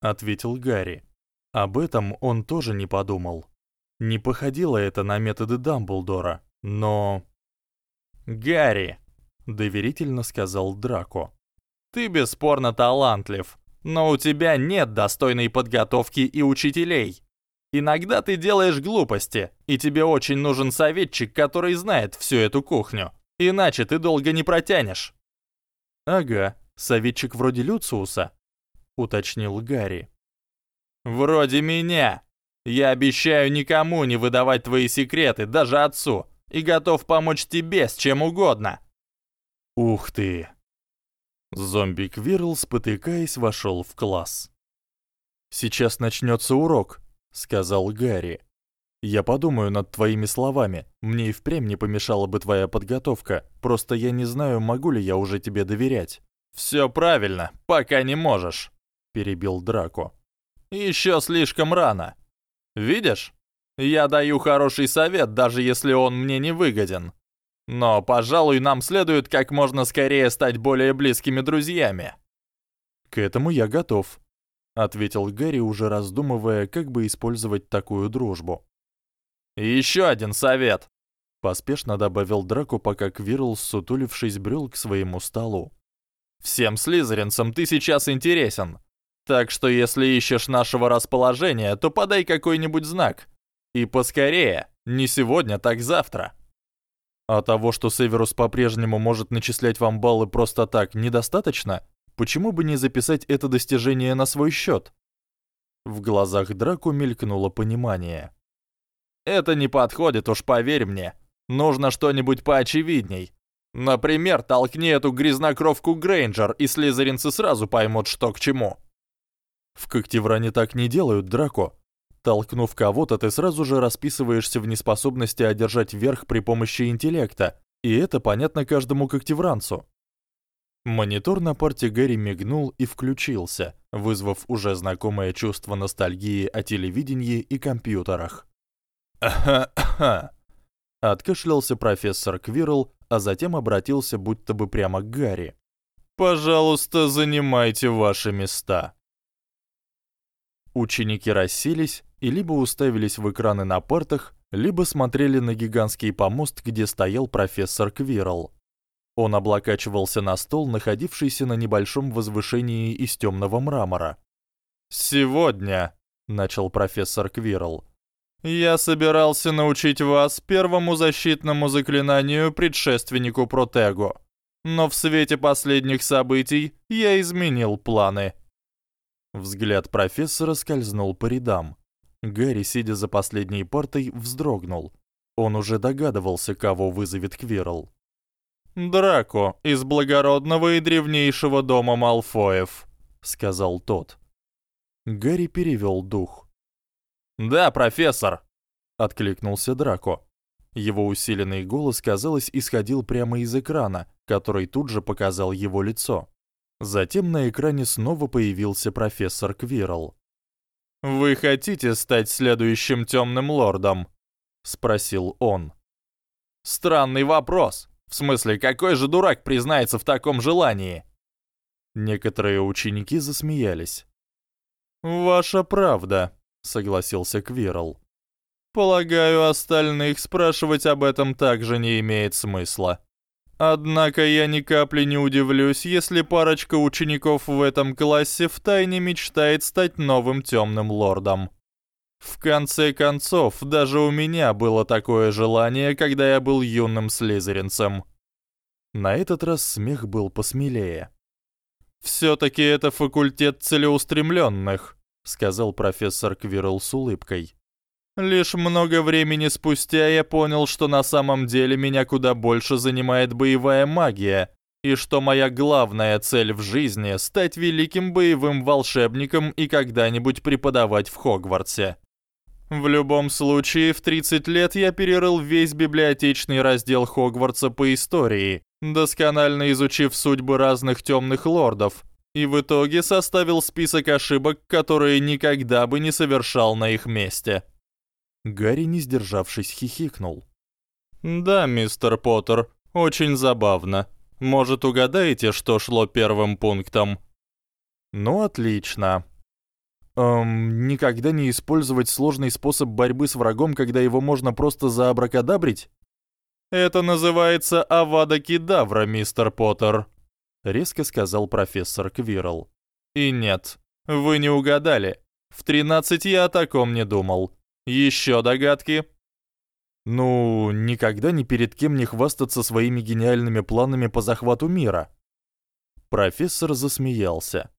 A: ответил Гарри. Об этом он тоже не подумал. Не походило это на методы Дамблдора, но
B: Гарри,
A: доверительно сказал Драко.
B: Ты бесспорно талантлив, но у тебя нет достойной подготовки и учителей. Иногда ты делаешь глупости, и тебе очень нужен советчик, который знает всю эту кухню. Иначе ты долго не протянешь.
A: Ага, советчик вроде Люциуса, уточнил Гарри.
B: Вроде меня. Я обещаю никому не выдавать твои секреты, даже отцу, и готов помочь тебе с чем угодно.
A: Ух ты, Зомби-Квирл, спотыкаясь, вошел в класс. «Сейчас начнется урок», — сказал Гарри. «Я подумаю над твоими словами. Мне и впрямь не помешала бы твоя подготовка. Просто я не знаю, могу ли я уже тебе доверять».
B: «Всё правильно, пока не можешь», — перебил Драко. «Ещё слишком рано. Видишь? Я даю хороший совет, даже если он мне не выгоден. Но, пожалуй, нам следует как можно скорее стать более близкими друзьями.
A: К этому я готов, ответил Гарри, уже раздумывая, как бы использовать такую дружбу.
B: И еще один совет,
A: поспешно добавил Драко, пока Квирл, сутулившись, брел к своему столу.
B: Всем слизеринцам ты сейчас интересен. Так что если ищешь нашего расположения, то подай какой-нибудь знак. И поскорее, не сегодня, так завтра.
A: А того, что Северус по-прежнему может начислять вам баллы просто так, недостаточно? Почему бы не записать это достижение на свой счет? В глазах Драку мелькнуло понимание.
B: Это не подходит, уж поверь мне. Нужно что-нибудь поочевидней. Например, толкни эту грязнокровку Грейнджер, и слизеринцы сразу поймут, что к чему.
A: В Когтевране так не делают, Драко. Толкнув кого-то, ты сразу же расписываешься в неспособности одержать верх при помощи интеллекта, и это понятно каждому когтевранцу. Монитор на парте Гэри мигнул и включился, вызвав уже знакомое чувство ностальгии о телевидении и компьютерах.
B: «Ага-ага», —
A: откашлялся профессор Квирл, а затем обратился будто бы прямо к Гарри.
B: «Пожалуйста, занимайте ваши места».
A: Ученики расселись и либо уставились в экраны на партах, либо смотрели на гигантский помост, где стоял профессор Квирл. Он облокачивался на стол, находившийся на небольшом возвышении из темного мрамора.
B: «Сегодня», — начал профессор Квирл, — «я собирался научить вас первому защитному заклинанию предшественнику Протего. Но в свете последних событий я изменил планы».
A: Взгляд профессора скользнул по рядам. Гарри, сидя за последней партой, вздрогнул. Он уже догадывался, кого вызовет Квирл.
B: «Драко из благородного и древнейшего дома Малфоев», — сказал тот.
A: Гарри перевёл дух.
B: «Да, профессор», —
A: откликнулся Драко. Его усиленный голос, казалось, исходил прямо из экрана, который тут же показал его лицо. Затем на экране снова появился профессор Квирл.
B: «Вы хотите стать следующим Тёмным Лордом?» — спросил он. «Странный вопрос. В смысле, какой же дурак признается в таком желании?»
A: Некоторые ученики засмеялись.
B: «Ваша правда», — согласился Квирл. «Полагаю, остальных спрашивать об этом также не имеет смысла». Однако я ни капли не удивлюсь, если парочка учеников в этом классе втайне мечтает стать новым темным лордом. В конце концов, даже у меня было такое желание, когда я был юным слизеринцем.
A: На этот раз смех был посмелее.
B: «Всё-таки это факультет целеустремлённых», — сказал профессор Квирл с улыбкой. Лишь много времени спустя я понял, что на самом деле меня куда больше занимает боевая магия, и что моя главная цель в жизни — стать великим боевым волшебником и когда-нибудь преподавать в Хогвартсе. В любом случае, в 30 лет я перерыл весь библиотечный раздел Хогвартса по истории, досконально изучив судьбы разных темных лордов, и в итоге составил список ошибок, которые никогда бы не совершал на их месте.
A: Гарри, не сдержавшись, хихикнул.
B: «Да, мистер Поттер, очень забавно. Может, угадаете, что шло первым пунктом?»
A: «Ну, отлично. Эм, никогда не использовать сложный способ борьбы с врагом, когда его можно просто заабракадабрить?»
B: «Это называется авада кедавра, мистер Поттер», — резко сказал профессор Квирл. «И нет, вы не угадали. В тринадцать я о таком не думал. Еще догадки?
A: Ну, никогда ни перед кем не хвастаться своими гениальными планами по захвату мира. Профессор засмеялся.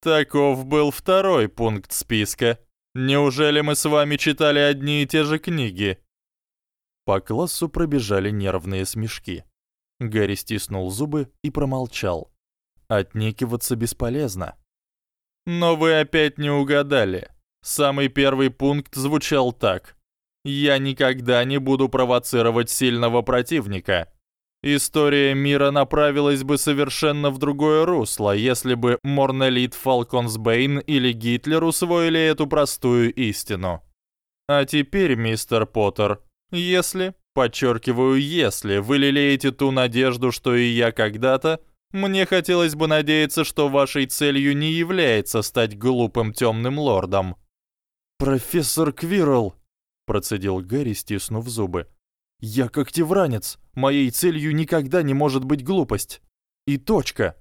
B: Таков был второй пункт списка. Неужели мы с вами читали одни и те же книги?
A: По классу пробежали нервные смешки. Гарри стиснул зубы и промолчал. Отнекиваться бесполезно.
B: Но вы опять не угадали. Самый первый пункт звучал так. «Я никогда не буду провоцировать сильного противника». История мира направилась бы совершенно в другое русло, если бы Морнелит Фалконсбейн или Гитлер усвоили эту простую истину. А теперь, мистер Поттер, если, подчеркиваю, если вы лелеете ту надежду, что и я когда-то, мне хотелось бы надеяться, что вашей целью не является стать глупым темным лордом.
A: «Профессор Квирл!» — процедил Гэри, стиснув зубы. Я когтевранец, моей целью никогда не может быть глупость. И точка.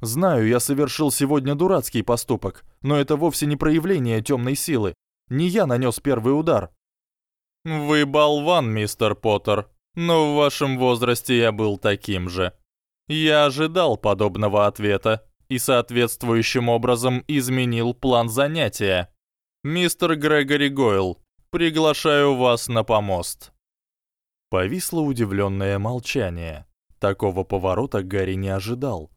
A: Знаю, я совершил сегодня дурацкий поступок, но это вовсе не проявление темной силы. Не я нанес первый удар.
B: Вы болван, мистер Поттер, но в вашем возрасте я был таким же. Я ожидал подобного ответа и соответствующим образом изменил план занятия. Мистер Грегори Гойл, приглашаю вас на помост.
A: Повисло удивленное молчание. Такого поворота Гарри не ожидал.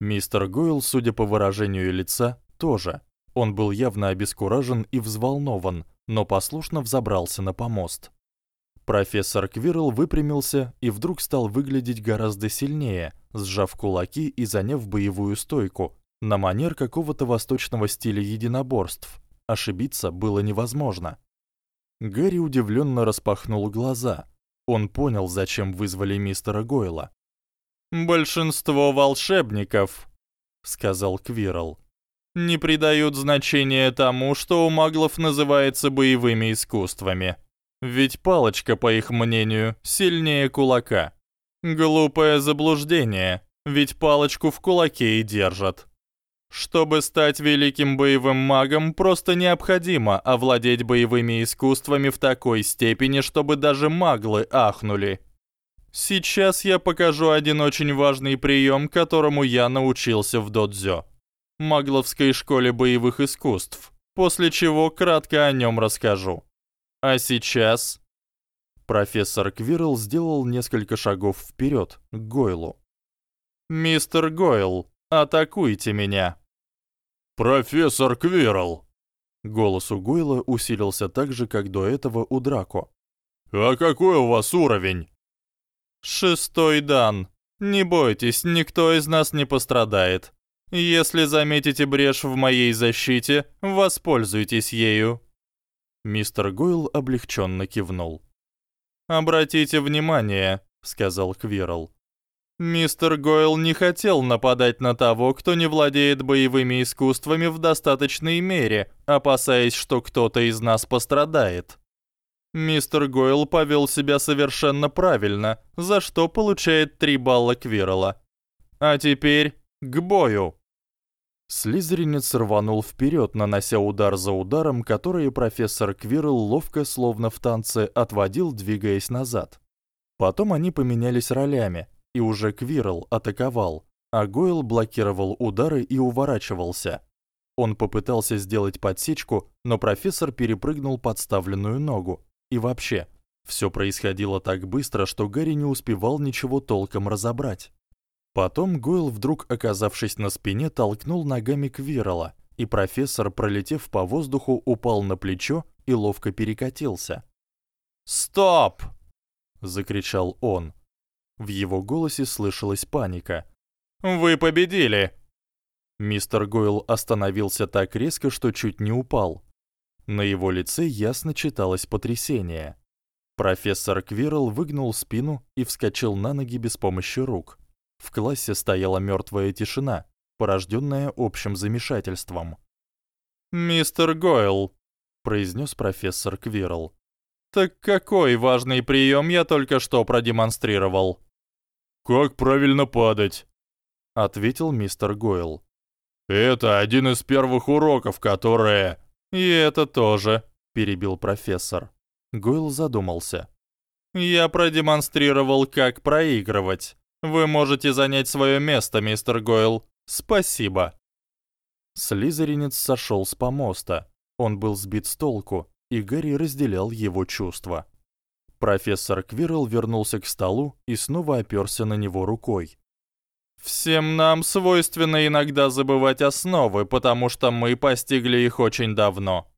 A: Мистер Гойл, судя по выражению лица, тоже. Он был явно обескуражен и взволнован, но послушно взобрался на помост. Профессор Квирл выпрямился и вдруг стал выглядеть гораздо сильнее, сжав кулаки и заняв боевую стойку, на манер какого-то восточного стиля единоборств. Ошибиться было невозможно. Гэри удивленно распахнул глаза. Он понял, зачем вызвали мистера Гойла.
B: Большинство волшебников, сказал Квирл, не придают значения тому, что у маглов называется боевыми искусствами. Ведь палочка, по их мнению, сильнее кулака. Глупое заблуждение, ведь палочку в кулаке и держат. Чтобы стать великим боевым магом, просто необходимо овладеть боевыми искусствами в такой степени, чтобы даже маглы ахнули. Сейчас я покажу один очень важный прием, которому я научился в додзё. Магловской школе боевых искусств, после чего кратко о нем расскажу. А сейчас
A: профессор Квирл сделал несколько шагов вперед к Гойлу.
B: Мистер Гойл, атакуйте меня.
C: Профессор Квирл.
A: Голос у Гойла усилился так же, как до этого у Драко.
C: А какой у вас уровень?
B: Шестой дан. Не бойтесь, никто из нас не пострадает. Если заметите брешь в моей защите, воспользуйтесь ею.
A: Мистер Гойл облегченно кивнул.
B: Обратите внимание, сказал Квирл. Мистер Гойл не хотел нападать на того, кто не владеет боевыми искусствами в достаточной мере, опасаясь, что кто-то из нас пострадает. Мистер Гойл повел себя совершенно правильно, за что получает 3 балла Квирла. А теперь к бою.
A: Слизеринец рванул вперед, нанося удар за ударом, который профессор Квирл ловко, словно в танце, отводил, двигаясь назад. Потом они поменялись ролями, и уже Квирл атаковал, а Гойл блокировал удары и уворачивался. Он попытался сделать подсечку, но профессор перепрыгнул подставленную ногу, и вообще, всё происходило так быстро, что Гарри не успевал ничего толком разобрать. Потом Гойл, вдруг оказавшись на спине, толкнул ногами Квирла, и профессор, пролетев по воздуху, упал на плечо и ловко перекатился.
B: "Стоп!"
A: закричал он. В его голосе слышалась паника.
B: Вы победили.
A: Мистер Гойл остановился так резко, что чуть не упал. На его лице ясно читалось потрясение. Профессор Квирл выгнул спину и вскочил на ноги без помощи рук. В классе стояла мёртвая тишина, порождённая общим замешательством.
B: "Мистер Гойл", произнёс профессор Квирл. "Так какой важный приём я только что продемонстрировал?"
C: "Как правильно падать?"
A: ответил мистер Гойл.
C: "Это один из первых уроков, которые
B: «И это тоже», — перебил профессор.
A: Гойл задумался.
B: «Я продемонстрировал, как проигрывать. Вы можете занять свое место, мистер Гойл. Спасибо».
A: Слизеринец сошел с помоста. Он был сбит с толку, и Гарри разделял его чувства. Профессор Квирл вернулся к столу и снова оперся на него рукой.
B: Всем нам свойственно иногда забывать основы, потому что мы постигли их очень давно.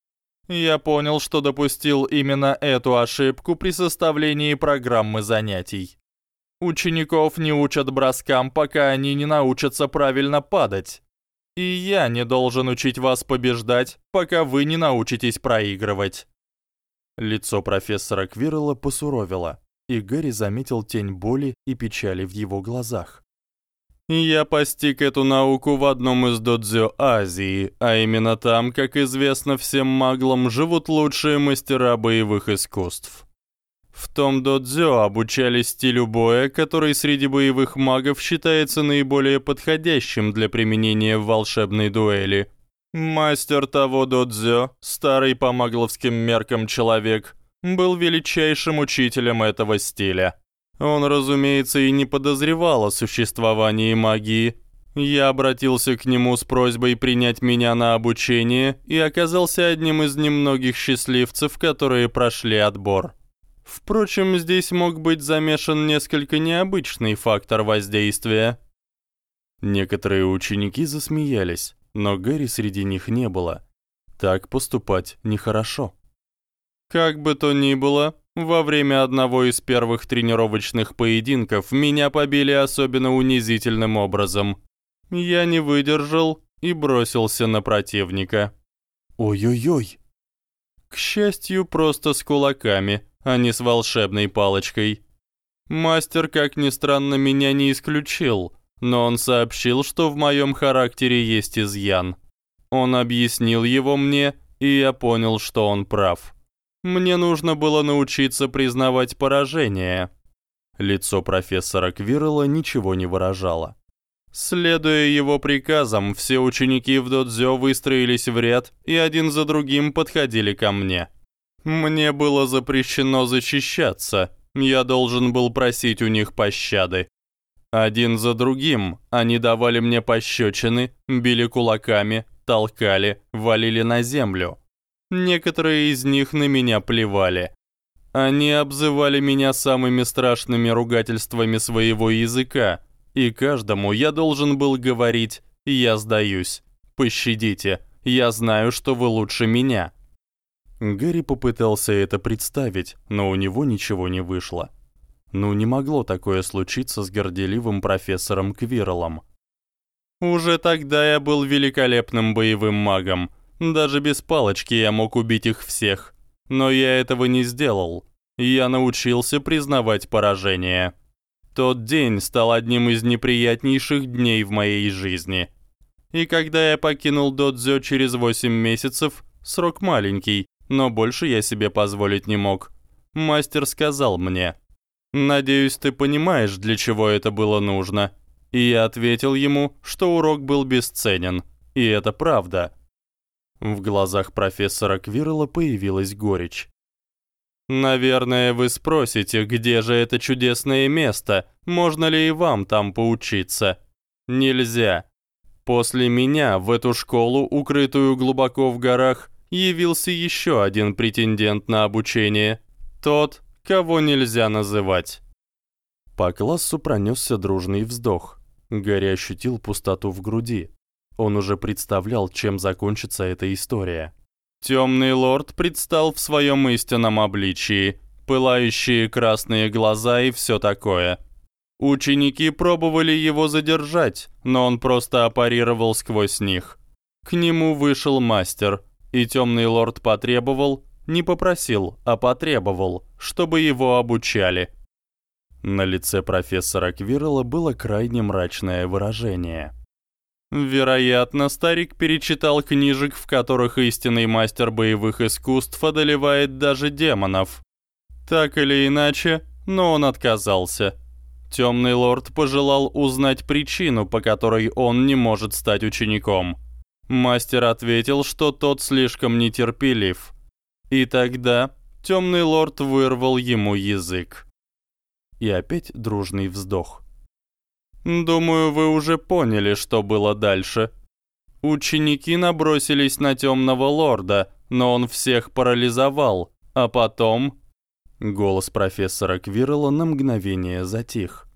B: Я понял, что допустил именно эту ошибку при составлении программы занятий. Учеников не учат броскам, пока они не научатся правильно падать. И я не должен учить вас побеждать, пока вы не научитесь проигрывать.
A: Лицо профессора Квирла посуровило, и Гэри заметил тень боли и печали в его глазах.
B: Я постиг эту науку в одном из додзё Азии, а именно там, как известно всем маглам, живут лучшие мастера боевых искусств. В том додзё обучались стилю боя, который среди боевых магов считается наиболее подходящим для применения в волшебной дуэли. Мастер того додзё, старый по магловским меркам человек, был величайшим учителем этого стиля. Он, разумеется, и не подозревал о существовании магии. Я обратился к нему с просьбой принять меня на обучение и оказался одним из немногих счастливцев, которые прошли отбор. Впрочем, здесь мог быть замешан несколько необычный фактор воздействия.
A: Некоторые ученики засмеялись, но Гэри среди них не было. Так поступать нехорошо.
B: Как бы то ни было, во время одного из первых тренировочных поединков меня побили особенно унизительным образом. Я не выдержал и бросился на противника.
A: Ой-ой-ой.
B: К счастью, просто с кулаками, а не с волшебной палочкой. Мастер, как ни странно, меня не исключил, но он сообщил, что в моем характере есть изъян. Он объяснил его мне, и я понял, что он прав. Мне нужно было научиться признавать поражение.
A: Лицо профессора Квирла ничего не выражало.
B: Следуя его приказам, все ученики в додзё выстроились в ряд и один за другим подходили ко мне. Мне было запрещено защищаться, я должен был просить у них пощады. Один за другим они давали мне пощечины, били кулаками, толкали, валили на землю. Некоторые из них на меня плевали. Они обзывали меня самыми страшными ругательствами своего языка, и каждому я должен был говорить «я сдаюсь, пощадите, я знаю, что вы лучше меня».
A: Гэри попытался это представить, но у него ничего не вышло. Ну не могло такое случиться с горделивым профессором Квирлом.
B: Уже тогда я был великолепным боевым магом, даже без палочки я мог убить их всех. Но я этого не сделал. Я научился признавать поражение. Тот день стал одним из неприятнейших дней в моей жизни. И когда я покинул додзё через 8 месяцев, срок маленький, но больше я себе позволить не мог. Мастер сказал мне: "Надеюсь, ты понимаешь, для чего это было нужно". И я ответил ему, что урок был бесценен. И это правда.
A: В глазах профессора Квирла появилась горечь.
B: Наверное, вы спросите, где же это чудесное место? Можно ли и вам там поучиться? Нельзя. После меня в эту школу, укрытую глубоко в горах, явился еще один претендент на обучение. Тот, кого нельзя называть.
A: По классу пронесся дружный вздох. Гарри ощутил пустоту в груди. Он уже представлял, чем закончится эта история.
B: Темный лорд предстал в своем истинном обличии, пылающие красные глаза и все такое. Ученики пробовали его задержать, но он просто апарировал сквозь них. К нему вышел мастер, и темный лорд потребовал, не попросил, а потребовал, чтобы его обучали.
A: На лице профессора Квирла было крайне мрачное выражение.
B: Вероятно, старик перечитал книжек, в которых истинный мастер боевых искусств одолевает даже демонов. Так или иначе, но он отказался. Темный лорд пожелал узнать причину, по которой он не может стать учеником. Мастер ответил, что тот слишком нетерпелив. И тогда Темный лорд вырвал ему язык.
A: И опять дружный вздох.
B: Думаю, вы уже поняли, что было дальше. Ученики набросились на Темного лорда, но он всех парализовал, а потом
A: голос профессора Квирла на мгновение затих.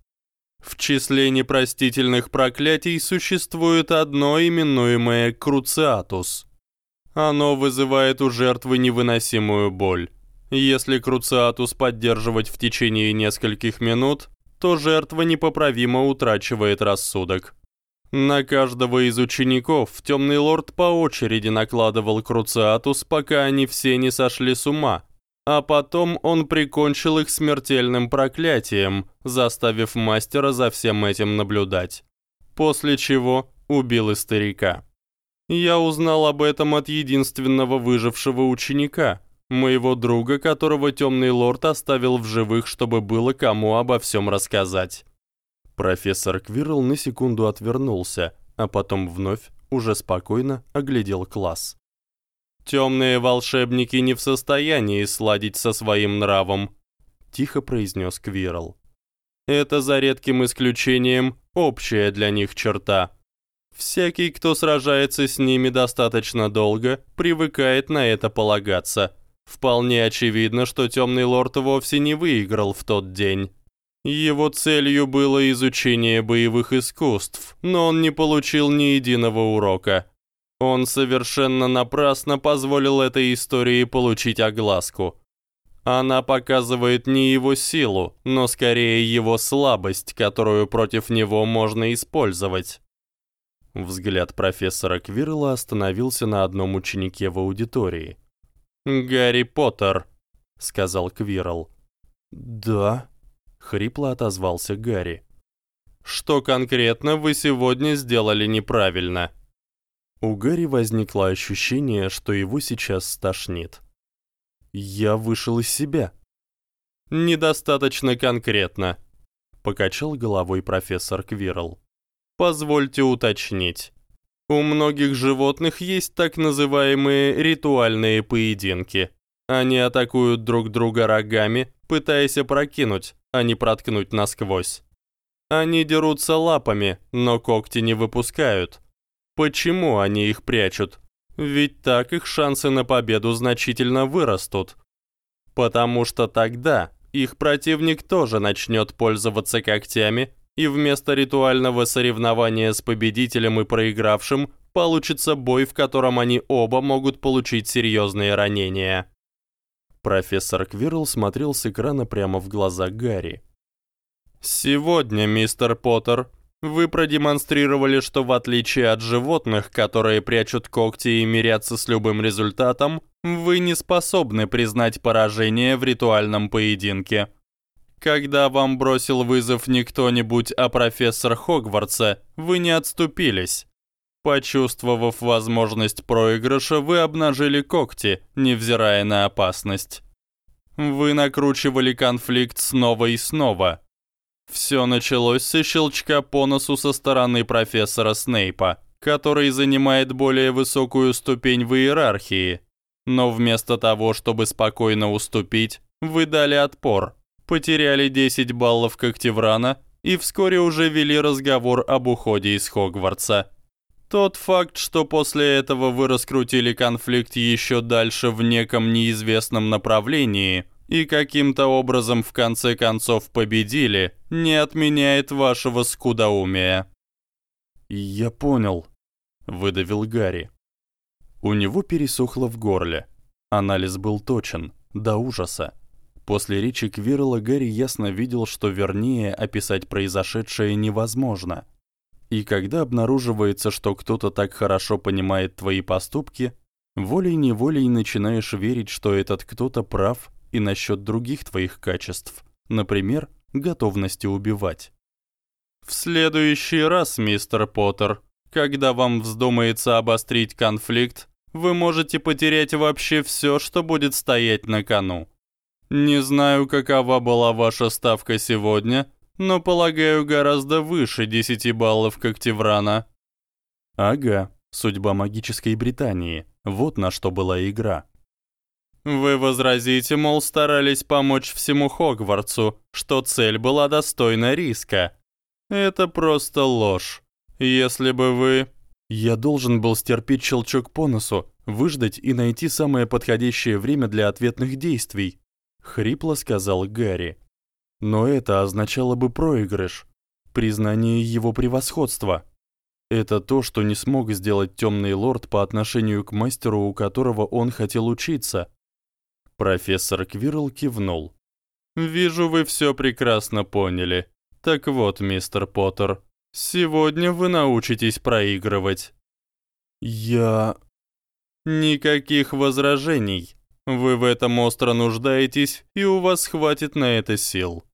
B: В числе непростительных проклятий существует одно именуемое круциатус. Оно вызывает у жертвы невыносимую боль. Если круциатус поддерживать в течение нескольких минут, то жертва непоправимо утрачивает рассудок. На каждого из учеников Темный Лорд по очереди накладывал круциатус, пока они все не сошли с ума, а потом он прикончил их смертельным проклятием, заставив мастера за всем этим наблюдать. После чего убил и старика. Я узнал об этом от единственного выжившего ученика, моего друга, которого Темный Лорд оставил в живых, чтобы было кому обо всем рассказать».
A: Профессор Квирл на секунду отвернулся, а потом вновь, уже спокойно, оглядел класс.
B: «Темные волшебники не в состоянии сладить со своим нравом», — тихо произнес Квирл. «Это за редким исключением общая для них черта. Всякий, кто сражается с ними достаточно долго, привыкает на это полагаться. Вполне очевидно, что Темный Лорд вовсе не выиграл в тот день. Его целью было изучение боевых искусств, но он не получил ни единого урока. Он совершенно напрасно позволил этой истории получить огласку. Она показывает не его силу, но скорее его слабость, которую против него можно использовать. Взгляд профессора Квирла остановился на одном ученике в аудитории. «Гарри Поттер», — сказал Квирл.
A: «Да», — хрипло отозвался Гарри.
B: «Что конкретно вы сегодня сделали неправильно?»
A: У Гарри возникло ощущение, что его сейчас стошнит. «Я вышел из себя».
B: «Недостаточно конкретно», — покачал головой профессор Квирл. Позвольте уточнить. У многих животных есть так называемые ритуальные поединки. Они атакуют друг друга рогами, пытаясь опрокинуть, а не проткнуть насквозь. Они дерутся лапами, но когти не выпускают. Почему они их прячут? Ведь так их шансы на победу значительно вырастут. Потому что тогда их противник тоже начнет пользоваться когтями и вместо ритуального соревнования с победителем и проигравшим получится бой, в котором они оба могут получить серьезные ранения.
A: Профессор Квирл смотрел с экрана прямо в глаза Гарри.
B: «Сегодня, мистер Поттер, вы продемонстрировали, что в отличие от животных, которые прячут когти и мирятся с любым результатом, вы не способны признать поражение в ритуальном поединке. Когда вам бросил вызов не кто-нибудь, а профессор Хогвартса, вы не отступились. Почувствовав возможность проигрыша, вы обнажили когти, невзирая на опасность. Вы накручивали конфликт снова и снова. Все началось со щелчка по носу со стороны профессора Снейпа, который занимает более высокую ступень в иерархии. Но вместо того, чтобы спокойно уступить, вы дали отпор потеряли 10 баллов Когтеврана и вскоре уже вели разговор об уходе из Хогвартса. Тот факт, что после этого вы раскрутили конфликт еще дальше в неком неизвестном направлении и каким-то образом в конце концов победили, не отменяет вашего скудоумия.
A: «Я понял», — выдавил Гарри. У него пересохло в горле. Анализ был точен, до ужаса. После речи Квирла Гарри ясно видел, что вернее описать произошедшее невозможно. И когда обнаруживается, что кто-то так хорошо понимает твои поступки, волей-неволей начинаешь верить, что этот кто-то прав и насчет других твоих качеств, например, готовности убивать.
B: В следующий раз, мистер Поттер, когда вам вздумается обострить конфликт, вы можете потерять вообще все, что будет стоять на кону. Не знаю, какова была ваша ставка сегодня, но, полагаю, гораздо выше 10 баллов Когтеврана.
A: Ага, судьба магической Британии. Вот на что была игра.
B: Вы возразите, мол, старались помочь всему Хогвартсу, что цель была достойна риска. Это просто ложь. Если бы вы...
A: Я должен был стерпеть щелчок по носу, выждать и найти самое подходящее время для ответных действий хрипло сказал Гарри. Но это означало бы проигрыш, признание его превосходства. Это то, что не смог сделать Темный лорд по отношению к мастеру, у которого он хотел учиться. Профессор Квирл кивнул.
B: Вижу, вы все прекрасно поняли. Так вот, мистер Поттер, сегодня вы научитесь проигрывать.
A: Я
B: Никаких возражений. Вы в этом остро нуждаетесь, и у вас хватит на это сил.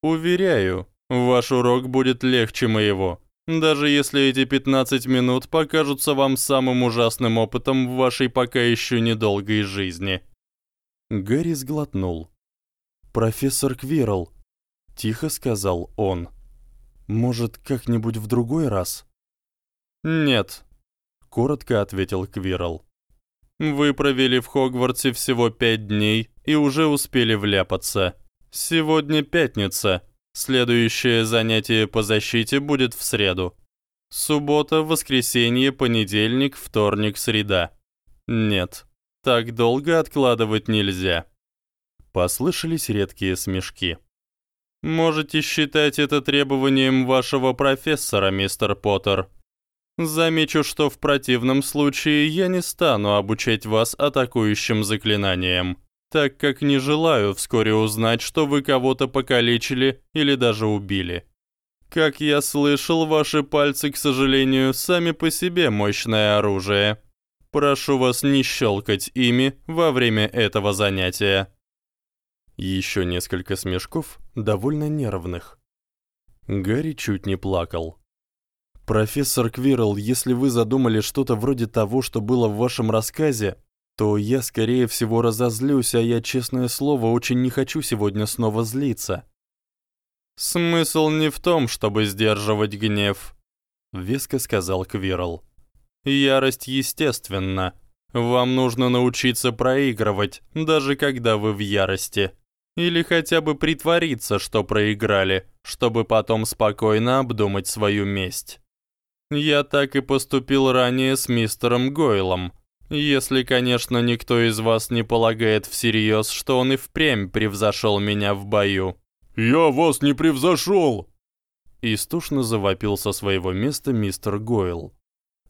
B: Уверяю, ваш урок будет легче моего, даже если эти 15 минут покажутся вам самым ужасным опытом в вашей пока еще недолгой жизни.
A: Гарри сглотнул. «Профессор Квирл», — тихо сказал он. «Может, как-нибудь в другой раз?»
B: «Нет», — коротко ответил Квирл. «Вы провели в Хогвартсе всего пять дней и уже успели вляпаться. Сегодня пятница. Следующее занятие по защите будет в среду. Суббота, воскресенье, понедельник, вторник, среда. Нет, так долго откладывать нельзя». Послышались редкие смешки. «Можете считать это требованием вашего профессора, мистер Поттер. Замечу, что в противном случае я не стану обучать вас атакующим заклинаниям, так как не желаю вскоре узнать, что вы кого-то покалечили или даже убили. Как я слышал, ваши пальцы, к сожалению, сами по себе мощное оружие. Прошу вас не щелкать ими во время этого занятия.
A: Еще несколько смешков, довольно нервных. Гарри чуть не плакал. «Профессор Квирл, если вы задумали что-то вроде того, что было в вашем рассказе, то я, скорее всего, разозлюсь, а я, честное слово, очень не хочу сегодня снова злиться».
B: «Смысл не в том, чтобы сдерживать гнев», — веско сказал Квирл. «Ярость естественна. Вам нужно научиться проигрывать, даже когда вы в ярости». Или хотя бы притвориться, что проиграли, чтобы потом спокойно обдумать свою месть. Я так и поступил ранее с мистером Гойлом. Если, конечно, никто из вас не полагает всерьез, что он и впрямь превзошел меня в бою.
C: «Я вас не превзошел!»
A: Истушно завопил со своего места мистер Гойл.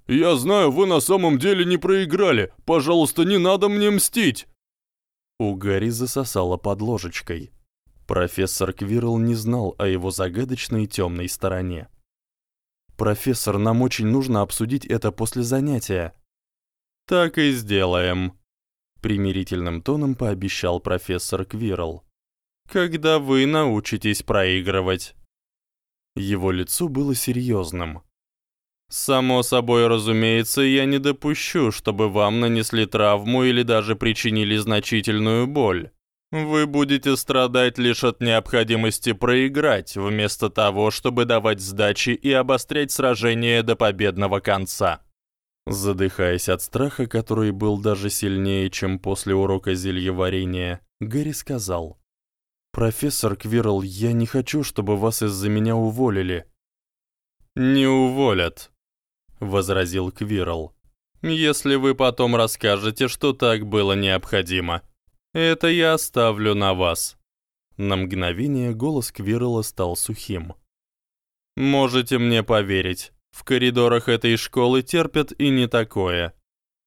C: «Я знаю, вы на самом деле не проиграли. Пожалуйста, не надо мне мстить.
A: У Гарри засосало под ложечкой. Профессор Квирл не знал о его загадочной темной стороне. «Профессор, нам очень нужно обсудить это после занятия».
B: «Так и сделаем», —
A: примирительным тоном пообещал профессор Квирл.
B: «Когда вы научитесь проигрывать».
A: Его лицо было серьезным.
B: Само собой разумеется, я не допущу, чтобы вам нанесли травму или даже причинили значительную боль. Вы будете страдать лишь от необходимости проиграть, вместо того, чтобы давать сдачи и обострять сражение до победного конца.
A: Задыхаясь от страха, который был даже сильнее, чем после урока зельеварения, Гэри сказал: "Профессор Квирл, я не хочу, чтобы вас из-за меня уволили".
B: "Не уволят", возразил Квирл. Если вы потом расскажете, что так было необходимо, это я оставлю на вас.
A: На мгновение голос Квирла стал сухим.
B: Можете мне поверить, в коридорах этой школы терпят и не такое.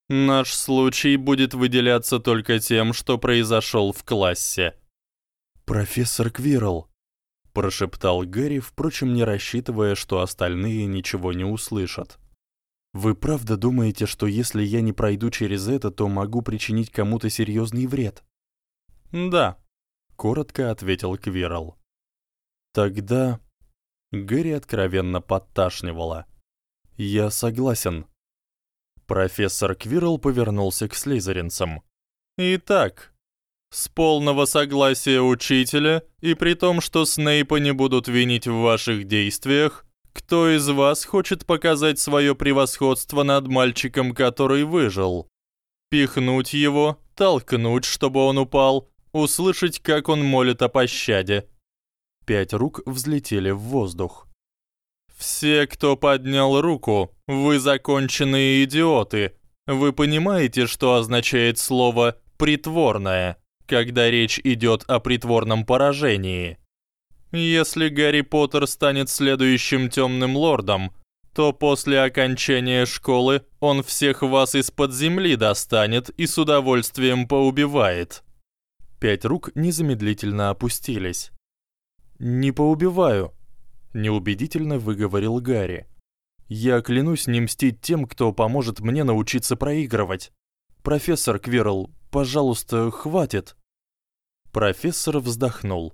B: Наш случай будет выделяться только тем, что произошел в классе.
A: Профессор Квирл прошептал Гэри, впрочем, не рассчитывая, что остальные ничего не услышат. Вы правда думаете, что если я не пройду через это, то могу причинить кому-то серьезный вред?
B: Да,
A: коротко ответил Квирл. Тогда Гэри откровенно подташнивало. Я согласен. Профессор Квирл повернулся к слизеринцам.
B: Итак, с полного согласия учителя и при том, что Снейпа не будут винить в ваших действиях, кто из вас хочет показать свое превосходство над мальчиком, который выжил? Пихнуть его, толкнуть, чтобы он упал, услышать, как он молит о пощаде.
A: Пять рук взлетели в воздух.
B: Все, кто поднял руку, вы законченные идиоты. Вы понимаете, что означает слово притворное, когда речь идет о притворном поражении? Если Гарри Поттер станет следующим Темным Лордом, то после окончания школы он всех вас из-под земли достанет и с удовольствием поубивает.
A: Пять рук незамедлительно опустились. Не поубиваю, неубедительно выговорил Гарри. Я клянусь не мстить тем, кто поможет мне научиться проигрывать. Профессор Квирл, пожалуйста, хватит. Профессор вздохнул.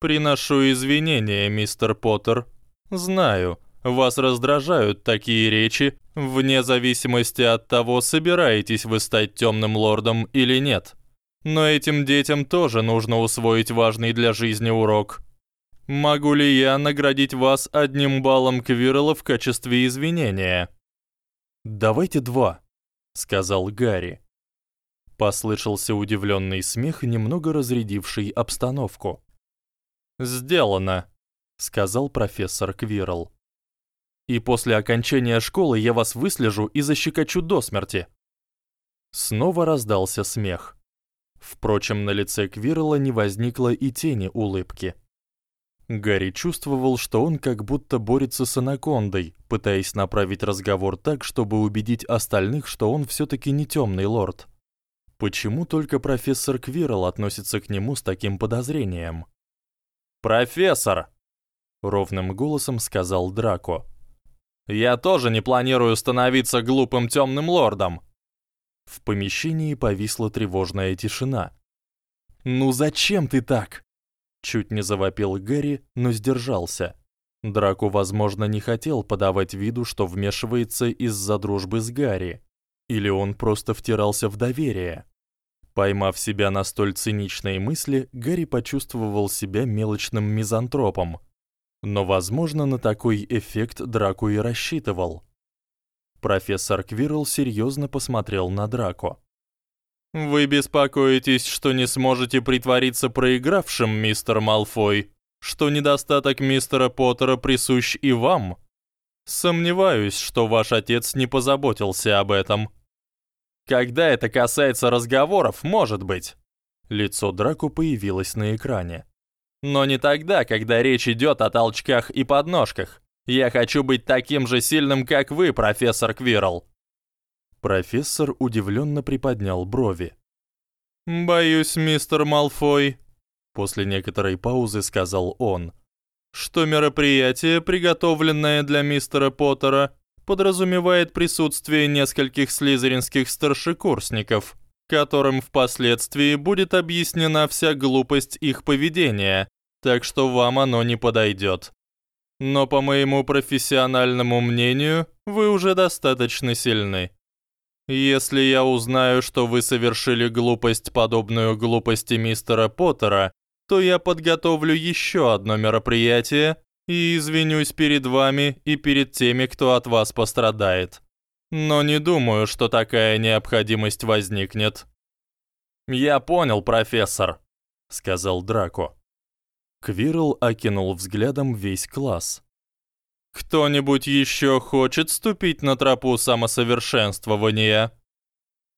B: Приношу извинения, мистер Поттер. Знаю, вас раздражают такие речи, вне зависимости от того, собираетесь вы стать темным лордом или нет. Но этим детям тоже нужно усвоить важный для жизни урок. Могу ли я наградить вас одним баллом Квирла в качестве извинения?
A: Давайте два, сказал Гарри. Послышался удивленный смех, немного разрядивший обстановку.
B: Сделано, сказал профессор Квирл. И после окончания школы я вас выслежу и защекочу до смерти. Снова раздался смех. Впрочем, на лице Квирла не возникло и тени улыбки.
A: Гарри чувствовал, что он как будто борется с анакондой, пытаясь направить разговор так, чтобы убедить остальных, что он всё-таки не тёмный лорд. Почему только профессор Квирл относится к нему с таким подозрением?
B: «Профессор!» — ровным голосом сказал Драко. «Я тоже не планирую становиться глупым тёмным лордом!»
A: В помещении повисла тревожная тишина. «Ну зачем ты так?» Чуть не завопил Гэри, но сдержался. Драко, возможно, не хотел подавать виду, что вмешивается из-за дружбы с Гарри. Или он просто втирался в доверие. Поймав себя на столь циничной мысли, Гарри почувствовал себя мелочным мизантропом. Но, возможно, на такой эффект Драко и рассчитывал. Профессор Квирл серьёзно посмотрел на Драко.
B: Вы беспокоитесь, что не сможете притвориться проигравшим, мистер Малфой, что недостаток мистера Поттера присущ и вам. Сомневаюсь, что ваш отец не позаботился об этом. Когда это касается разговоров, может быть.
A: Лицо Драко появилось на экране.
B: Но не тогда, когда речь идёт о толчках и подножках. Я хочу быть таким же сильным, как вы, профессор Квирл.
A: Профессор удивленно приподнял брови.
B: Боюсь, мистер Малфой, после некоторой паузы сказал он, что мероприятие, приготовленное для мистера Поттера, подразумевает присутствие нескольких слизеринских старшекурсников, которым впоследствии будет объяснена вся глупость их поведения, так что вам оно не подойдет. Но по моему профессиональному мнению, вы уже достаточно сильны. Если я узнаю, что вы совершили глупость, подобную глупости мистера Поттера, то я подготовлю ещё одно мероприятие и извинюсь перед вами и перед теми, кто от вас пострадает. Но не думаю, что такая необходимость возникнет. Я понял, профессор, сказал Драко.
A: Квирл окинул взглядом весь класс.
B: Кто-нибудь ещё хочет ступить на тропу самосовершенствования?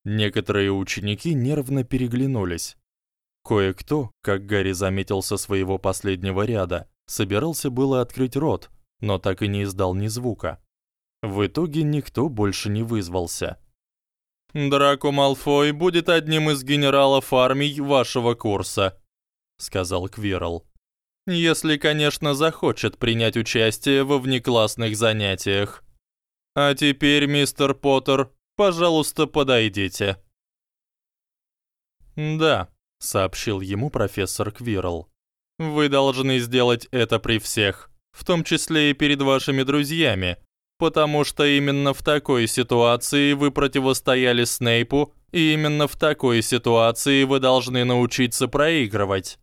A: Некоторые ученики нервно переглянулись. Кое-кто, как Гарри заметил со своего последнего ряда, собирался было открыть рот, но так и не издал ни звука. В итоге никто больше не вызвался.
B: Драко Малфой будет одним из генералов армий вашего курса, сказал Квирл. Если, конечно, захочет принять участие во внеклассных занятиях. А теперь, мистер Поттер, пожалуйста, подойдите. Да, сообщил ему профессор Квирл. Вы должны сделать это при всех, в том числе и перед вашими друзьями, потому что именно в такой ситуации вы противостояли Снейпу, и именно в такой ситуации вы должны научиться проигрывать.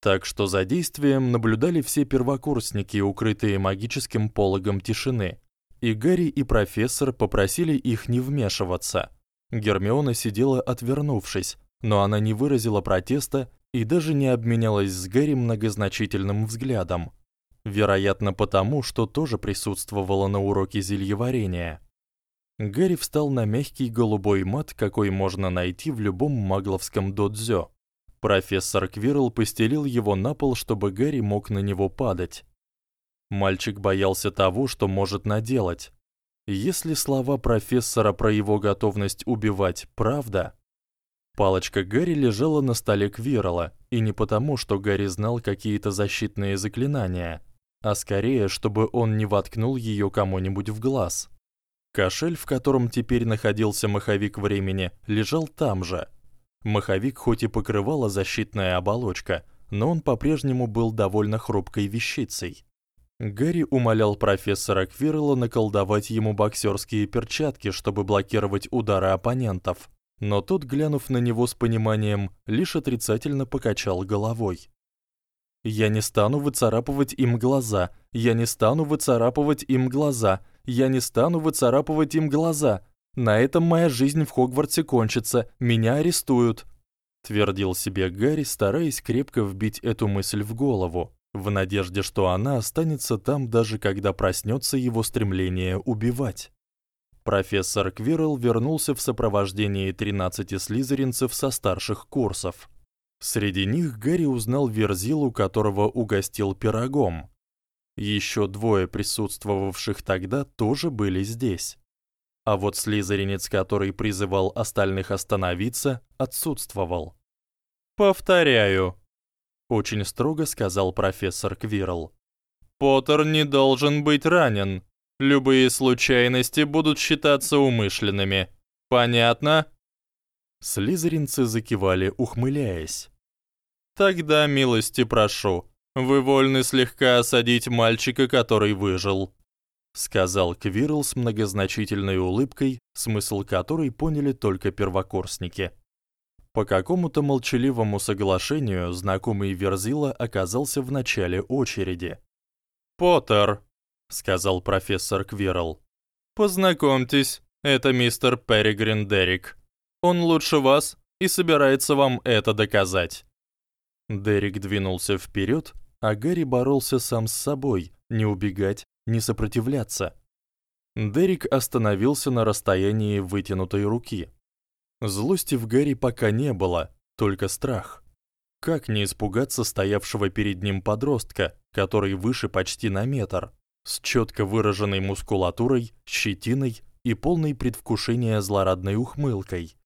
A: Так что за действием наблюдали все первокурсники, укрытые магическим пологом тишины. И Гарри и профессор попросили их не вмешиваться. Гермиона сидела отвернувшись, но она не выразила протеста и даже не обменялась с Гарри многозначительным взглядом. Вероятно, потому, что тоже присутствовала на уроке зельеварения. Гарри встал на мягкий голубой мат, какой можно найти в любом магловском додзё. Профессор Квирл постелил его на пол, чтобы Гарри мог на него падать. Мальчик боялся того, что может наделать. Если слова профессора про его готовность убивать правда, палочка Гарри лежала на столе Квирла, и не потому, что Гарри знал какие-то защитные заклинания, а скорее, чтобы он не воткнул её кому-нибудь в глаз. Кошель, в котором теперь находился маховик времени, лежал там же. Маховик хоть и покрывала защитная оболочка, но он по-прежнему был довольно хрупкой вещицей. Гарри умолял профессора Квирла наколдовать ему боксерские перчатки, чтобы блокировать удары оппонентов, но тот, глянув на него с пониманием, лишь отрицательно покачал головой. Я не стану выцарапывать им глаза. Я не стану выцарапывать им глаза. Я не стану выцарапывать им глаза. На этом моя жизнь в Хогвартсе кончится. Меня арестуют, твердил себе Гарри, стараясь крепко вбить эту мысль в голову, в надежде, что она останется там даже когда проснётся его стремление убивать. Профессор Квирл вернулся в сопровождении 13 слизеринцев со старших курсов. Среди них Гарри узнал Верзилу, которого угостил пирогом. Ещё двое присутствовавших тогда тоже были здесь. А вот слизеринец, который призывал остальных остановиться, отсутствовал.
B: Повторяю,
A: очень строго сказал профессор Квирл.
B: Поттер не должен быть ранен. Любые случайности будут считаться умышленными. Понятно?
A: Слизеринцы закивали, ухмыляясь.
B: Тогда милости прошу. Вы вольны слегка осадить мальчика, который выжил,
A: сказал Квирл с многозначительной улыбкой, смысл которой поняли только первокурсники. По какому-то молчаливому соглашению знакомый Верзила оказался в начале очереди.
B: Поттер,
A: сказал профессор Квирл.
B: Познакомьтесь, это мистер Перегрин Деррик. Он лучше вас и собирается вам это доказать.
A: Деррик двинулся вперед, а Гарри боролся сам с собой, не убегать, не сопротивляться. Деррик остановился на расстоянии вытянутой руки. Злости в Гарри пока не было, только страх. Как не испугаться стоявшего перед ним подростка, который выше почти на метр, с четко выраженной мускулатурой, щетиной и полной предвкушения злорадной ухмылкой.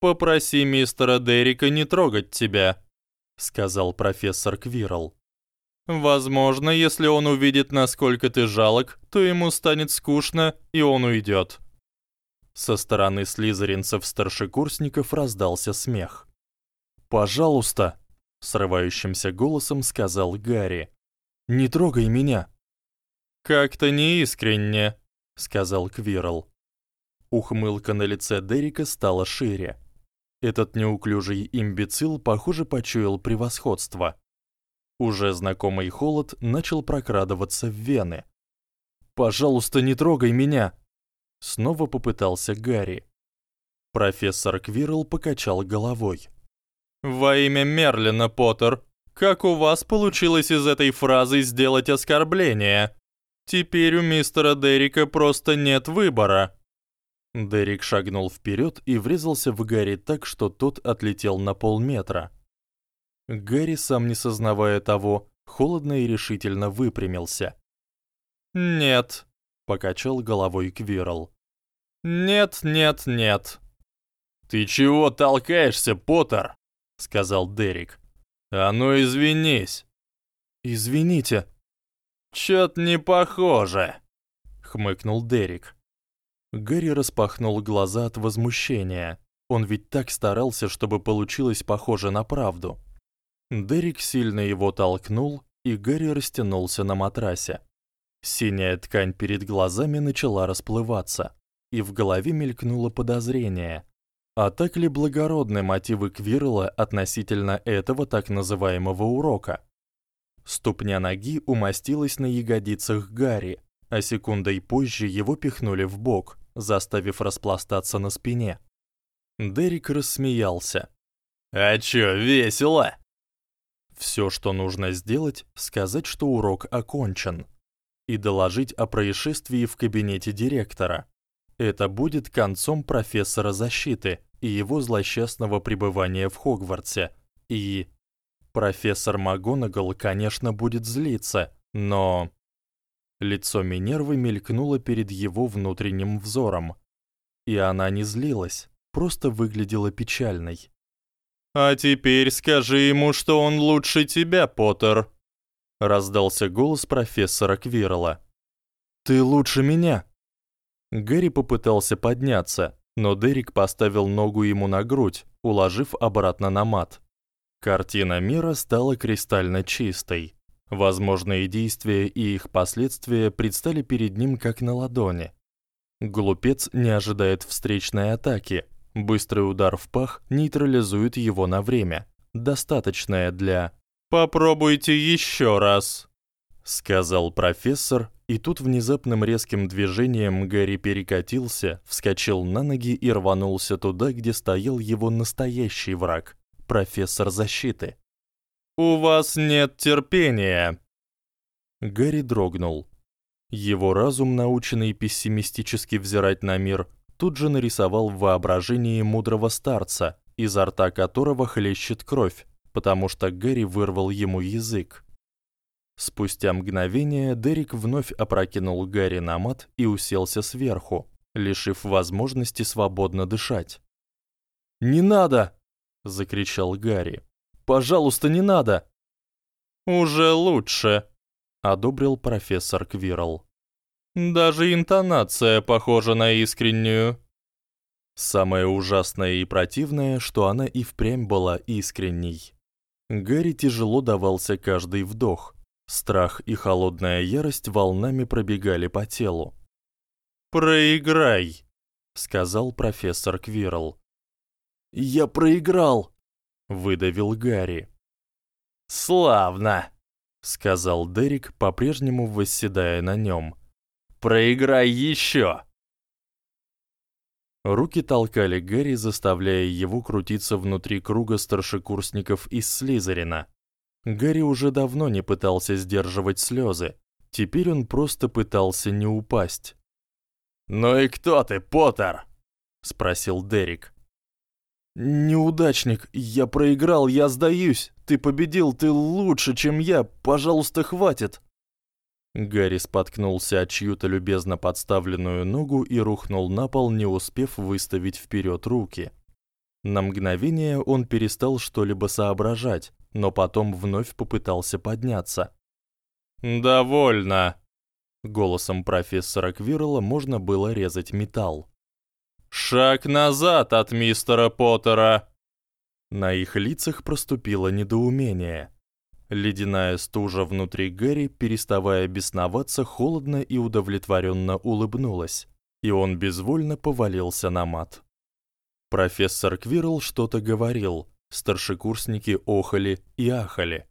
B: Попроси мистера Деррика не трогать тебя,
A: сказал профессор Квирл.
B: Возможно, если он увидит, насколько ты жалок, то ему станет скучно, и он уйдёт.
A: Со стороны слизеринцев-старшекурсников раздался смех. "Пожалуйста", срывающимся голосом сказал Гарри. "Не трогай меня".
B: "Как-то неискренне", сказал Квирл.
A: Ухмылка на лице Деррика стала шире. Этот неуклюжий имбецил, похоже, почуял превосходство. Уже знакомый холод начал прокрадываться в вены. Пожалуйста, не трогай меня, снова попытался Гарри. Профессор Квирл покачал головой.
B: Во имя Мерлина, Поттер, как у вас получилось из этой фразы сделать оскорбление? Теперь у мистера Деррика просто нет выбора.
A: Дерек шагнул вперед и врезался в Гарри так, что тот отлетел на полметра. Гарри, сам не сознавая того, холодно и решительно выпрямился.
B: "Нет",
A: покачал головой Квирл.
B: "Нет, нет, нет".
C: "Ты чего толкаешься, Поттер?"
A: сказал Дерек.
C: "А ну извинись".
A: "Извините".
C: "Чё-то не похоже",
A: хмыкнул Дерек. Гарри распахнул глаза от возмущения. Он ведь так старался, чтобы получилось похоже на правду. Дерек сильно его толкнул, и Гарри растянулся на матрасе. Синяя ткань перед глазами начала расплываться, и в голове мелькнуло подозрение. А так ли благородны мотивы Квирла относительно этого так называемого урока? Ступня ноги умостилась на ягодицах Гарри, а секундой позже его пихнули в бок заставив распластаться на спине. Дерек рассмеялся.
C: А чё, весело?
A: Всё, что нужно сделать, сказать, что урок окончен, и доложить о происшествии в кабинете директора. Это будет концом профессора защиты и его злосчастного пребывания в Хогвартсе. И профессор МакГонагал, конечно, будет злиться, но Лицо Минервы мелькнуло перед его внутренним взором. И она не злилась, просто выглядела печальной.
B: А теперь скажи ему, что он лучше тебя, Поттер, раздался голос профессора Квирла.
A: Ты лучше меня. Гэри попытался подняться, но Дерек поставил ногу ему на грудь, уложив обратно на мат. Картина мира стала кристально чистой. Возможные действия и их последствия предстали перед ним как на ладони. Глупец не ожидает встречной атаки, Быстрый удар в пах нейтрализует его на время, достаточное для
B: Попробуйте еще раз,
A: сказал профессор, и тут внезапным резким движением Гарри перекатился, вскочил на ноги и рванулся туда, где стоял его настоящий враг профессор защиты.
B: У вас нет терпения.
A: Гарри дрогнул. Его разум, наученный пессимистически взирать на мир, тут же нарисовал в воображении мудрого старца, изо рта которого хлещет кровь, потому что Гэри вырвал ему язык. Спустя мгновение Дерек вновь опрокинул Гарри на мат и уселся сверху, лишив возможности свободно дышать. "Не надо", закричал Гарри. "Пожалуйста, не надо".
B: "Уже лучше",
A: одобрил профессор Квирл.
B: Даже интонация похожа на искреннюю.
A: Самое ужасное и противное, что она и впрямь была искренней. Гарри тяжело давался каждый вдох. Страх и холодная ярость волнами пробегали по телу.
B: "Проиграй",
A: сказал профессор Квирл. "Я проиграл", выдавил Гарри.
B: "Славно",
A: сказал Дерек, по-прежнему восседая на нём.
B: "Проиграй ещё".
A: Руки толкали Гэри, заставляя его крутиться внутри круга старшекурсников из Слизерина. Гэри уже давно не пытался сдерживать слезы. Теперь он просто пытался не упасть.
B: "Ну и кто ты, Поттер?"
A: спросил Дерек. Неудачник, я проиграл, я сдаюсь. Ты победил, ты лучше, чем я. Пожалуйста, хватит. Гарри споткнулся о чью-то любезно подставленную ногу и рухнул на пол, не успев выставить вперед руки. На мгновение он перестал что-либо соображать, но потом вновь попытался подняться.
B: "Довольно",
A: голосом профессора Квирла можно было резать металл.
B: Шаг назад от мистера Поттера.
A: На их лицах проступило недоумение. Ледяная стужа внутри Гэри, переставая бесноваться, холодно и удовлетворенно улыбнулась, и он безвольно повалился на мат. Профессор Квирл что-то говорил, старшекурсники охали и ахали.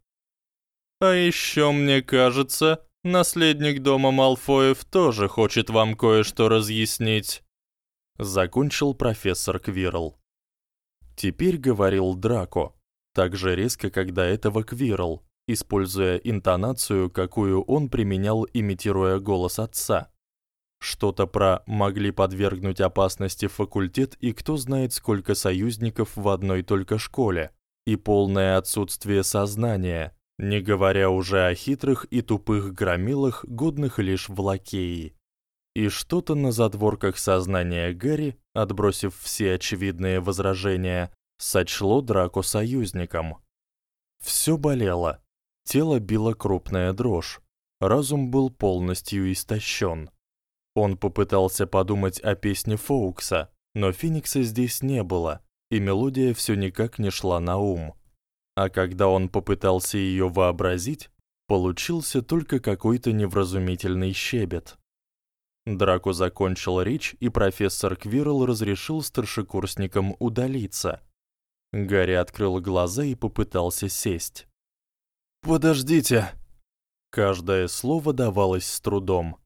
B: А еще мне кажется, наследник дома Малфоев тоже хочет вам кое-что разъяснить,
A: закончил профессор Квирл. Теперь говорил Драко, так же резко, как до этого Квирл, используя интонацию, какую он применял, имитируя голос отца. Что-то про могли подвергнуть опасности факультет и кто знает сколько союзников в одной только школе, и полное отсутствие сознания, не говоря уже о хитрых и тупых громилах, годных лишь в лакеи. И что-то на задворках сознания Гэри, отбросив все очевидные возражения, сочло Драко союзником. Всё болело, Тело било крупная дрожь. Разум был полностью истощен. Он попытался подумать о песне Фоукса, но Феникса здесь не было, и мелодия всё никак не шла на ум. А когда он попытался её вообразить, получился только какой-то невразумительный щебет. Драко закончил речь, и профессор Квирл разрешил старшекурсникам удалиться. Гарри открыл глаза и попытался сесть. Подождите. Каждое слово давалось с трудом.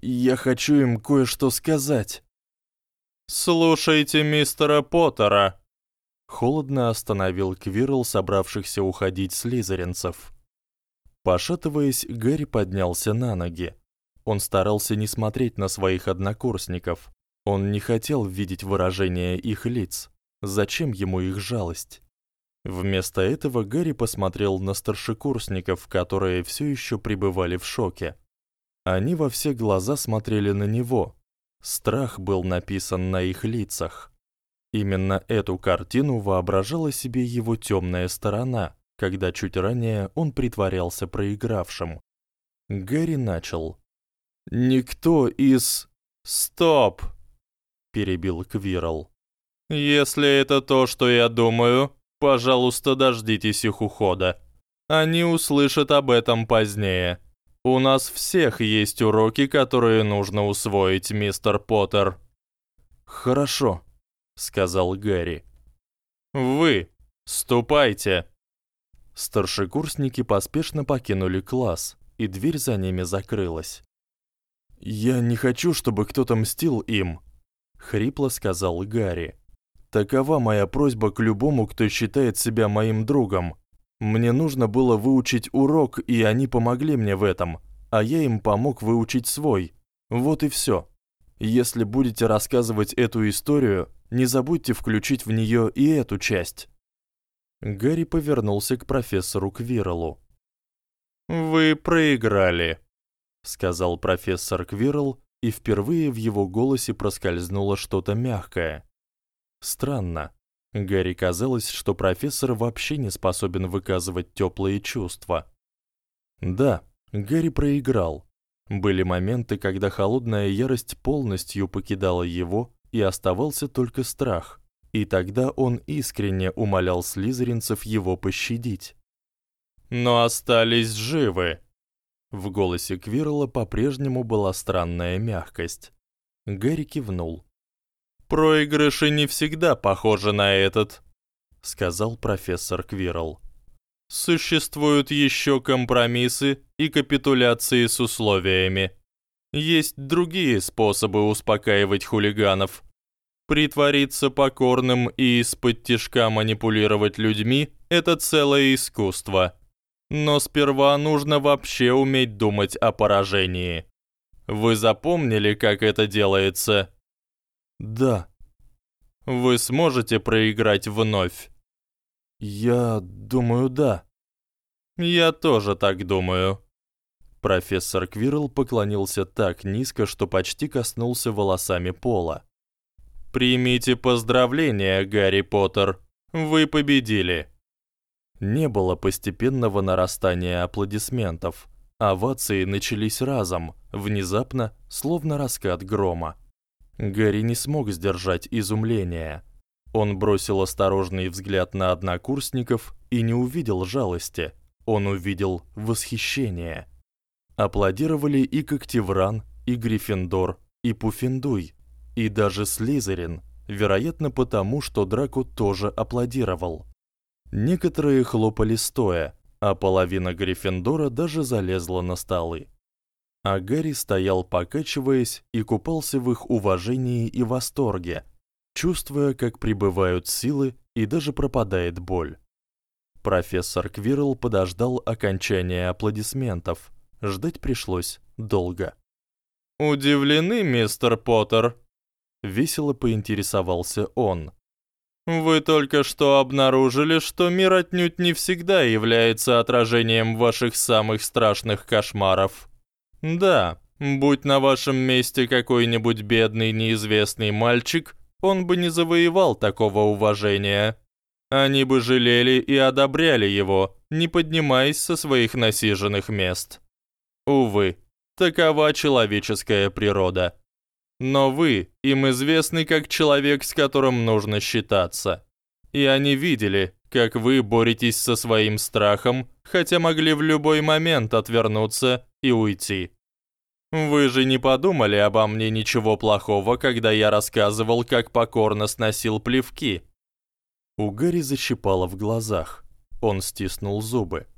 A: Я хочу им кое-что сказать.
B: Слушайте мистера Поттера.
A: Холодно остановил Квирл собравшихся уходить слизеринцев. Пошатываясь, Гарри поднялся на ноги. Он старался не смотреть на своих однокурсников. Он не хотел видеть выражения их лиц. Зачем ему их жалость? Вместо этого Гарри посмотрел на старшекурсников, которые всё ещё пребывали в шоке. Они во все глаза смотрели на него. Страх был написан на их лицах. Именно эту картину воображала себе его тёмная сторона, когда чуть ранее он притворялся проигравшим. Гарри начал: "Никто из
B: Стоп",
A: перебил Квирл.
B: "Если это то, что я думаю, Пожалуйста, дождитесь их ухода. Они услышат об этом позднее. У нас всех есть уроки, которые нужно усвоить, мистер Поттер.
A: Хорошо, сказал Гарри. Вы ступайте. Старшекурсники поспешно покинули класс, и дверь за ними закрылась. Я не хочу, чтобы кто-то мстил им, хрипло сказал Гарри. Такова моя просьба к любому, кто считает себя моим другом. Мне нужно было выучить урок, и они помогли мне в этом, а я им помог выучить свой. Вот и всё. Если будете рассказывать эту историю, не забудьте включить в неё и эту часть. Гарри повернулся к профессору Квирлу. Вы проиграли, сказал профессор Квирл, и впервые в его голосе проскользнуло что-то мягкое. Странно. Гарри казалось, что профессор вообще не способен выказывать тёплые чувства. Да, Гарри проиграл. Были моменты, когда холодная ярость полностью покидала его, и оставался только страх. И тогда он искренне умолял слизеринцев его пощадить. Но остались живы. В голосе Квирла по-прежнему была странная мягкость. Гарри кивнул. Проигрыши не всегда похожи на этот, сказал профессор Квирл. Существуют еще компромиссы и капитуляции с условиями. Есть другие способы успокаивать хулиганов. Притвориться покорным и из-под тишка манипулировать людьми это целое искусство. Но сперва нужно вообще уметь думать о поражении. Вы запомнили, как это делается? Да. Вы сможете проиграть вновь? Я думаю, да. Я тоже так думаю. Профессор Квирл поклонился так низко, что почти коснулся волосами пола. Примите поздравления, Гарри Поттер. Вы победили. Не было постепенного нарастания аплодисментов. Овации начались разом, внезапно, словно раскат грома. Гарри не смог сдержать изумления. Он бросил осторожный взгляд на однокурсников и не увидел жалости. Он увидел восхищение. Аплодировали и Когтевран, и Гриффиндор, и Пуффендуй, и даже Слизерин, вероятно, потому, что Драко тоже аплодировал. Некоторые хлопали стоя, а половина Гриффиндора даже залезла на столы а Гарри стоял, покачиваясь, и купался в их уважении и восторге, чувствуя, как прибывают силы и даже пропадает боль. Профессор Квирл подождал окончания аплодисментов. Ждать пришлось долго. Удивлены, мистер Поттер? весело поинтересовался он. Вы только что обнаружили, что мир отнюдь не всегда является отражением ваших самых страшных кошмаров. Да, будь на вашем месте какой-нибудь бедный неизвестный мальчик, он бы не завоевал такого уважения. Они бы жалели и одобряли его, не поднимаясь со своих насиженных мест. Увы, такова человеческая природа. Но вы им известны как человек, с которым нужно считаться. И они видели, как вы боретесь со своим страхом, хотя могли в любой момент отвернуться и уйти. Вы же не подумали обо мне ничего плохого, когда я рассказывал, как покорно сносил плевки. У Гарри защипало в глазах. Он стиснул зубы.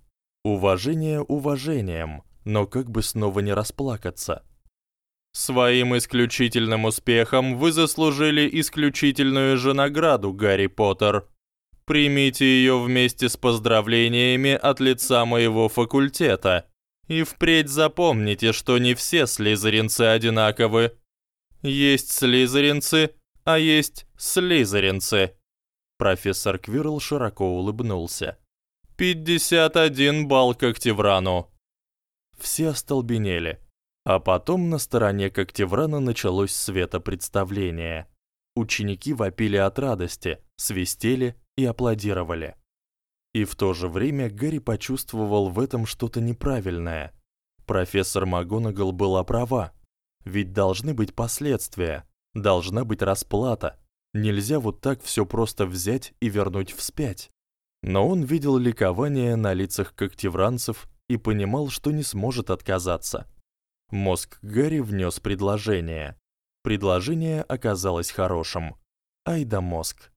A: Уважение уважением, но как бы снова не расплакаться. Своим исключительным успехом вы заслужили исключительную же награду, Гарри Поттер. Примите её вместе с поздравлениями от лица моего факультета. И впредь запомните, что не все слизеринцы одинаковы. Есть слизеринцы, а есть слизеринцы. Профессор Квирл широко улыбнулся. 51 балл Когтеврану. Все остолбенели. А потом на стороне Когтеврана началось светопредставление. Ученики вопили от радости, свистели и аплодировали. И в то же время Гарри почувствовал в этом что-то неправильное. Профессор МакГонагал была права. Ведь должны быть последствия, должна быть расплата. Нельзя вот так всё просто взять и вернуть вспять. Но он видел ликование на лицах когтевранцев и понимал, что не сможет отказаться. Мозг Гарри внёс предложение. Предложение оказалось хорошим. Ай да мозг.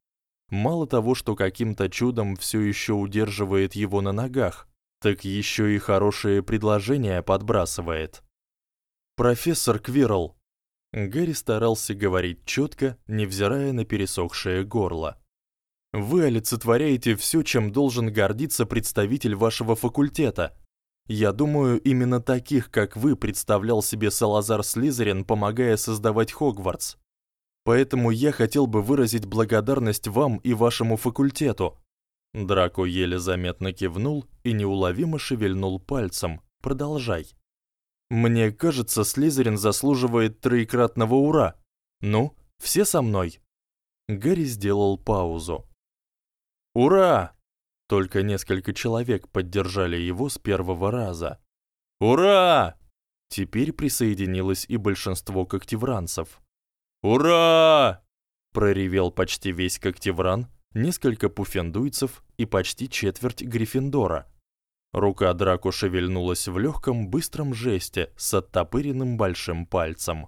A: Мало того, что каким-то чудом все еще удерживает его на ногах, так еще и хорошие предложения подбрасывает. Профессор Квирл. Гэри старался говорить четко, невзирая на пересохшее горло. Вы олицетворяете все, чем должен гордиться представитель вашего факультета. Я думаю, именно таких, как вы, представлял себе Салазар Слизерин, помогая создавать Хогвартс. Поэтому я хотел бы выразить благодарность вам и вашему факультету. Драко еле заметно кивнул и неуловимо шевельнул пальцем. Продолжай. Мне кажется, Слизерин заслуживает троекратного ура. Ну, все со мной. Гарри сделал паузу. Ура! Только несколько человек поддержали его с первого раза. Ура! Теперь присоединилось и большинство когтевранцев. «Ура!» — проревел почти весь Когтевран, несколько пуффендуйцев и почти четверть Гриффиндора. Рука Драко шевельнулась в легком, быстром жесте с оттопыренным большим пальцем.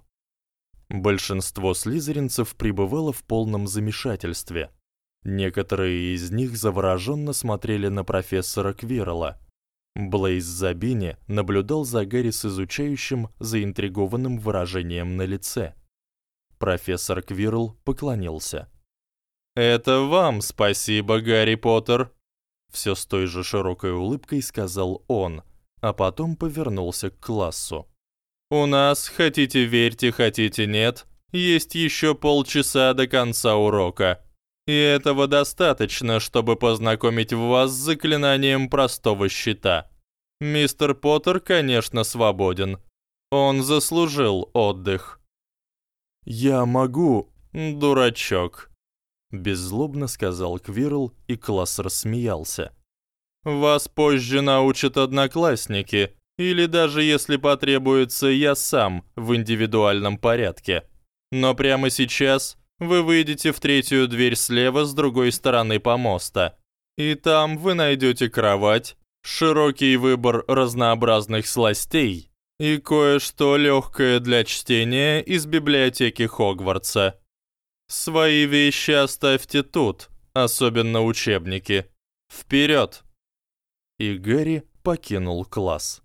A: Большинство слизеринцев пребывало в полном замешательстве. Некоторые из них завороженно смотрели на профессора Квирла. Блейз Забини наблюдал за Гарри с изучающим, заинтригованным выражением на лице. Профессор Квирл поклонился. «Это вам спасибо, Гарри Поттер!» Всё с той же широкой улыбкой сказал он, а потом повернулся к классу. «У нас, хотите верьте, хотите нет, есть ещё полчаса до конца урока. И этого достаточно, чтобы познакомить вас с заклинанием простого щита. Мистер Поттер, конечно, свободен. Он заслужил отдых. «Я могу...» «Дурачок», — беззлобно сказал Квирл, и класс рассмеялся. «Вас позже научат одноклассники, или даже если потребуется, я сам в индивидуальном порядке. Но прямо сейчас вы выйдете в третью дверь слева с другой стороны помоста, и там вы найдете кровать, широкий выбор разнообразных сластей и кое-что легкое для чтения из библиотеки Хогвартса. Свои вещи оставьте тут, особенно учебники. Вперед! И Гэри покинул класс.